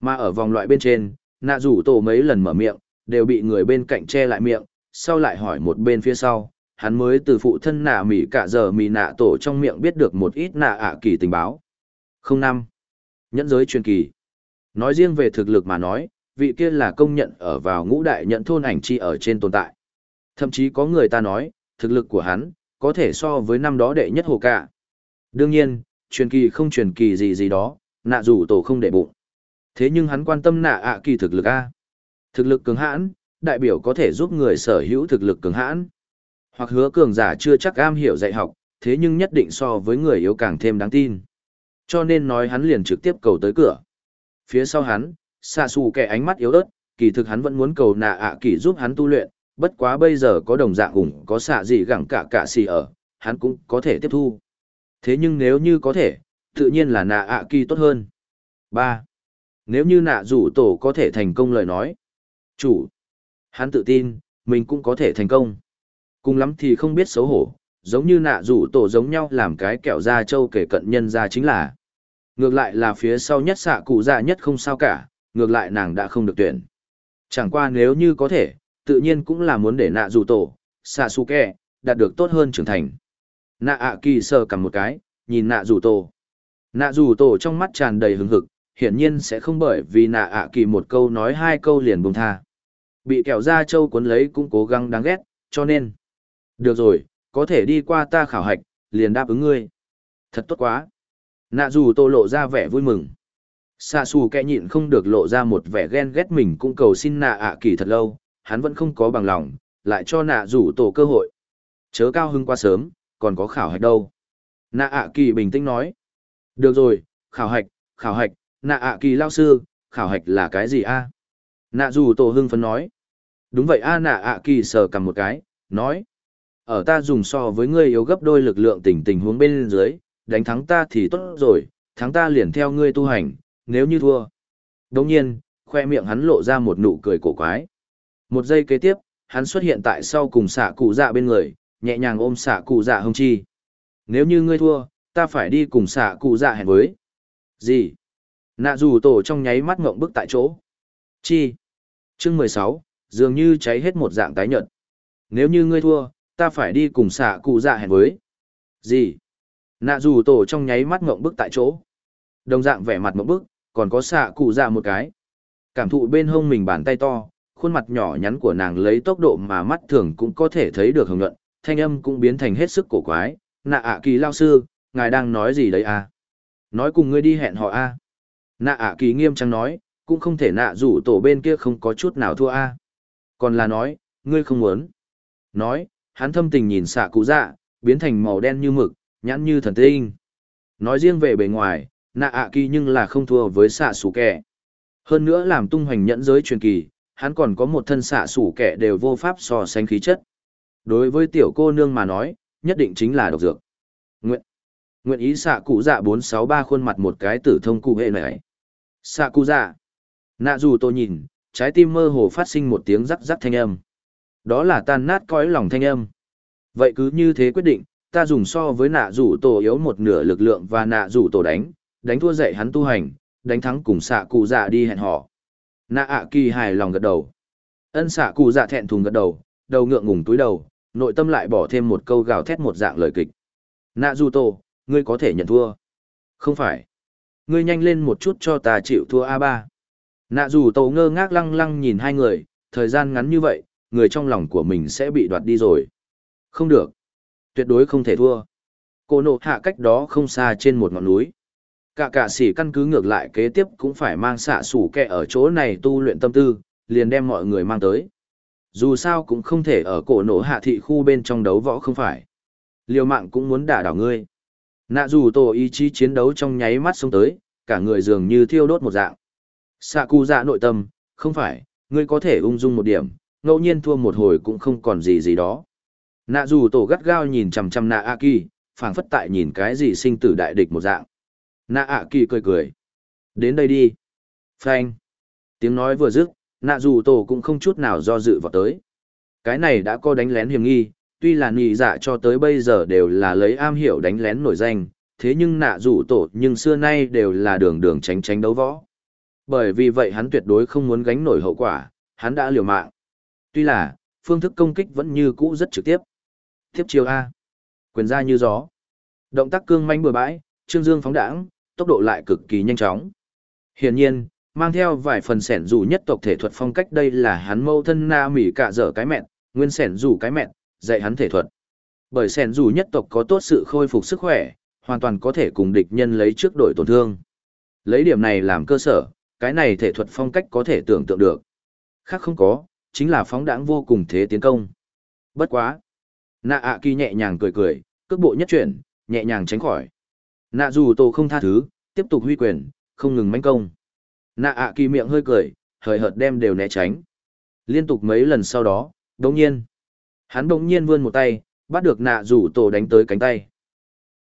Mà ở vòng loại bên trên, nạ dù tổ mấy lần mở miệng, đều bị người bên cạnh che lại miệng, sau lại hỏi một bên phía sau, hắn mới từ phụ thân nạ mỉ cả giờ mỉ nạ tổ trong miệng biết được một ít nạ ạ kỳ tình báo. Không năm. Nhẫn giới truyền kỳ. Nói riêng về thực lực mà nói, vị kia là công nhận ở vào ngũ đại nhận thôn ảnh chi ở trên tồn tại. Thậm chí có người ta nói, thực lực của hắn, có thể so với năm đó đệ nhất hồ cả. Đương nhiên, truyền kỳ không truyền kỳ gì gì đó, nạ rủ tổ không để bụng. Thế nhưng hắn quan tâm nạ ạ kỳ thực lực A. Thực lực cường hãn, đại biểu có thể giúp người sở hữu thực lực cường hãn. Hoặc hứa cường giả chưa chắc am hiểu dạy học, thế nhưng nhất định so với người yếu càng thêm đáng tin. Cho nên nói hắn liền trực tiếp cầu tới cửa. Phía sau hắn, xạ xù kẻ ánh mắt yếu ớt kỳ thực hắn vẫn muốn cầu nạ ạ kỳ giúp hắn tu luyện bất quá bây giờ có đồng dạng ủng có xạ gì gẳng cả cả xì ở hắn cũng có thể tiếp thu thế nhưng nếu như có thể tự nhiên là nạ ạ kỳ tốt hơn ba nếu như nạ rủ tổ có thể thành công lời nói chủ hắn tự tin mình cũng có thể thành công cùng lắm thì không biết xấu hổ giống như nạ rủ tổ giống nhau làm cái kẹo da trâu kể cận nhân ra chính là ngược lại là phía sau nhất xạ cụ dạ nhất không sao cả ngược lại nàng đã không được tuyển. Chẳng qua nếu như có thể, tự nhiên cũng là muốn để nạ rủ tổ, xạ su kẹ đạt được tốt hơn trưởng thành. Nạ ạ kỳ sờ cầm một cái, nhìn nạ rủ tổ. Nạ rủ tổ trong mắt tràn đầy hứng hực, hiển nhiên sẽ không bởi vì nạ ạ kỳ một câu nói hai câu liền buông tha. Bị kẹo ra châu cuốn lấy cũng cố gắng đáng ghét, cho nên. Được rồi, có thể đi qua ta khảo hạch, liền đáp ứng ngươi. Thật tốt quá. Nạ dù tô lộ ra vẻ vui mừng. Xạ xù kẹ nhịn không được lộ ra một vẻ ghen ghét mình cũng cầu xin nạ ạ kỳ thật lâu, hắn vẫn không có bằng lòng, lại cho nạ rủ tổ cơ hội. Chớ cao hưng quá sớm, còn có khảo hạch đâu. Nạ ạ kỳ bình tĩnh nói. Được rồi, khảo hạch, khảo hạch, nạ ạ kỳ lao sư, khảo hạch là cái gì a? Nạ dù tổ hưng phấn nói. Đúng vậy a nạ ạ kỳ sờ cầm một cái, nói. Ở ta dùng so với ngươi yếu gấp đôi lực lượng tình tình huống bên dưới, đánh thắng ta thì tốt rồi, thắng ta liền theo ngươi tu hành, nếu như thua. Đồng nhiên, khoe miệng hắn lộ ra một nụ cười cổ quái. Một giây kế tiếp, hắn xuất hiện tại sau cùng xạ cụ dạ bên người, nhẹ nhàng ôm xạ cụ dạ hông chi. Nếu như ngươi thua, ta phải đi cùng xạ cụ dạ hẹn với. Gì? Nạ dù tổ trong nháy mắt ngộng bức tại chỗ. Chi? Chương mười sáu, dường như cháy hết một dạng tái nhợt. Nếu như ngươi thua, ta phải đi cùng xạ cụ dạ hẹn với. Gì? Nạ dù tổ trong nháy mắt ngộng bức tại chỗ. Đồng dạng vẻ mặt ngộng bức, còn có xạ cụ dạ một cái. Cảm thụ bên hông mình bàn tay to, khuôn mặt nhỏ nhắn của nàng lấy tốc độ mà mắt thường cũng có thể thấy được hưởng nhuận, thanh âm cũng biến thành hết sức cổ quái. Nạ ạ kỳ lao sư, ngài đang nói gì đấy à? Nói cùng ngươi đi hẹn họ a à? Nạ ạ kỳ nghiêm trang nói, cũng không thể nạ rủ tổ bên kia không có chút nào thua a à? Còn là nói, ngươi không muốn. Nói, hắn thâm tình nhìn xạ cụ dạ, biến thành màu đen như mực, nhãn như thần tinh. Nói riêng về bề ngoài, nạ ạ kỳ nhưng là không thua với xạ sủ kẻ. Hơn nữa làm tung hoành nhẫn giới truyền kỳ, hắn còn có một thân xạ sủ kẻ đều vô pháp so sánh khí chất. Đối với tiểu cô nương mà nói, nhất định chính là độc dược. Nguyện. Nguyện ý xạ cụ dạ 463 khuôn mặt một cái tử thông cụ hệ này. Xạ cụ dạ. Nạ dù tôi nhìn, trái tim mơ hồ phát sinh một tiếng rắc rắc thanh âm. Đó là tan nát cõi lòng thanh âm. Vậy cứ như thế quyết định, ta dùng so với nạ rủ tổ yếu một nửa lực lượng và nạ rủ tổ đánh, đánh thua dạy hắn tu hành, đánh thắng cùng xạ cụ dạ đi hẹn họ Nạ ạ kỳ hài lòng gật đầu. Ân xạ cụ dạ thẹn thùng gật đầu, đầu ngượng ngùng túi đầu, nội tâm lại bỏ thêm một câu gào thét một dạng lời kịch. Nạ rủ tổ, ngươi có thể nhận thua. Không phải. Ngươi nhanh lên một chút cho ta chịu thua A3. Nạ rủ tổ ngơ ngác lăng lăng nhìn hai người, thời gian ngắn như vậy, người trong lòng của mình sẽ bị đoạt đi rồi. Không được. Tuyệt đối không thể thua. Cô nộ hạ cách đó không xa trên một ngọn núi. Cả cả sĩ căn cứ ngược lại kế tiếp cũng phải mang xạ sủ kẹ ở chỗ này tu luyện tâm tư, liền đem mọi người mang tới. Dù sao cũng không thể ở cổ nổ hạ thị khu bên trong đấu võ không phải. Liều mạng cũng muốn đả đảo ngươi. Nạ dù tổ ý chí chiến đấu trong nháy mắt xuống tới, cả người dường như thiêu đốt một dạng. Xạ cụ dạ nội tâm, không phải, ngươi có thể ung dung một điểm, ngẫu nhiên thua một hồi cũng không còn gì gì đó. Nạ dù tổ gắt gao nhìn chằm chằm nạ a kỳ, phảng phất tại nhìn cái gì sinh tử đại địch một dạng. Nạ a kỳ cười cười. Đến đây đi. Phanh. Tiếng nói vừa dứt, nạ dù tổ cũng không chút nào do dự vào tới. Cái này đã có đánh lén hiểm nghi, tuy là nhị dạ cho tới bây giờ đều là lấy am hiểu đánh lén nổi danh, thế nhưng nạ dù tổ nhưng xưa nay đều là đường đường tránh tránh đấu võ. Bởi vì vậy hắn tuyệt đối không muốn gánh nổi hậu quả, hắn đã liều mạng. Tuy là, phương thức công kích vẫn như cũ rất trực tiếp. Tiếp chiêu A. Quyền ra như gió. Động tác cương manh bừa bãi, trương dương phóng đãng, tốc độ lại cực kỳ nhanh chóng. Hiển nhiên, mang theo vài phần sẻn rủ nhất tộc thể thuật phong cách đây là hắn mâu thân na mỉ cả dở cái mẹn, nguyên sẻn rủ cái mẹn, dạy hắn thể thuật. Bởi sẻn rủ nhất tộc có tốt sự khôi phục sức khỏe, hoàn toàn có thể cùng địch nhân lấy trước đổi tổn thương. Lấy điểm này làm cơ sở, cái này thể thuật phong cách có thể tưởng tượng được. Khác không có, chính là phóng đãng vô cùng thế tiến công. Bất quá. Nạ ạ kỳ nhẹ nhàng cười cười, cước bộ nhất chuyển, nhẹ nhàng tránh khỏi. Nạ dù tổ không tha thứ, tiếp tục huy quyền, không ngừng manh công. Nạ ạ kỳ miệng hơi cười, hời hợt đem đều né tránh. Liên tục mấy lần sau đó, đồng nhiên. Hắn đồng nhiên vươn một tay, bắt được nạ rủ tổ đánh tới cánh tay.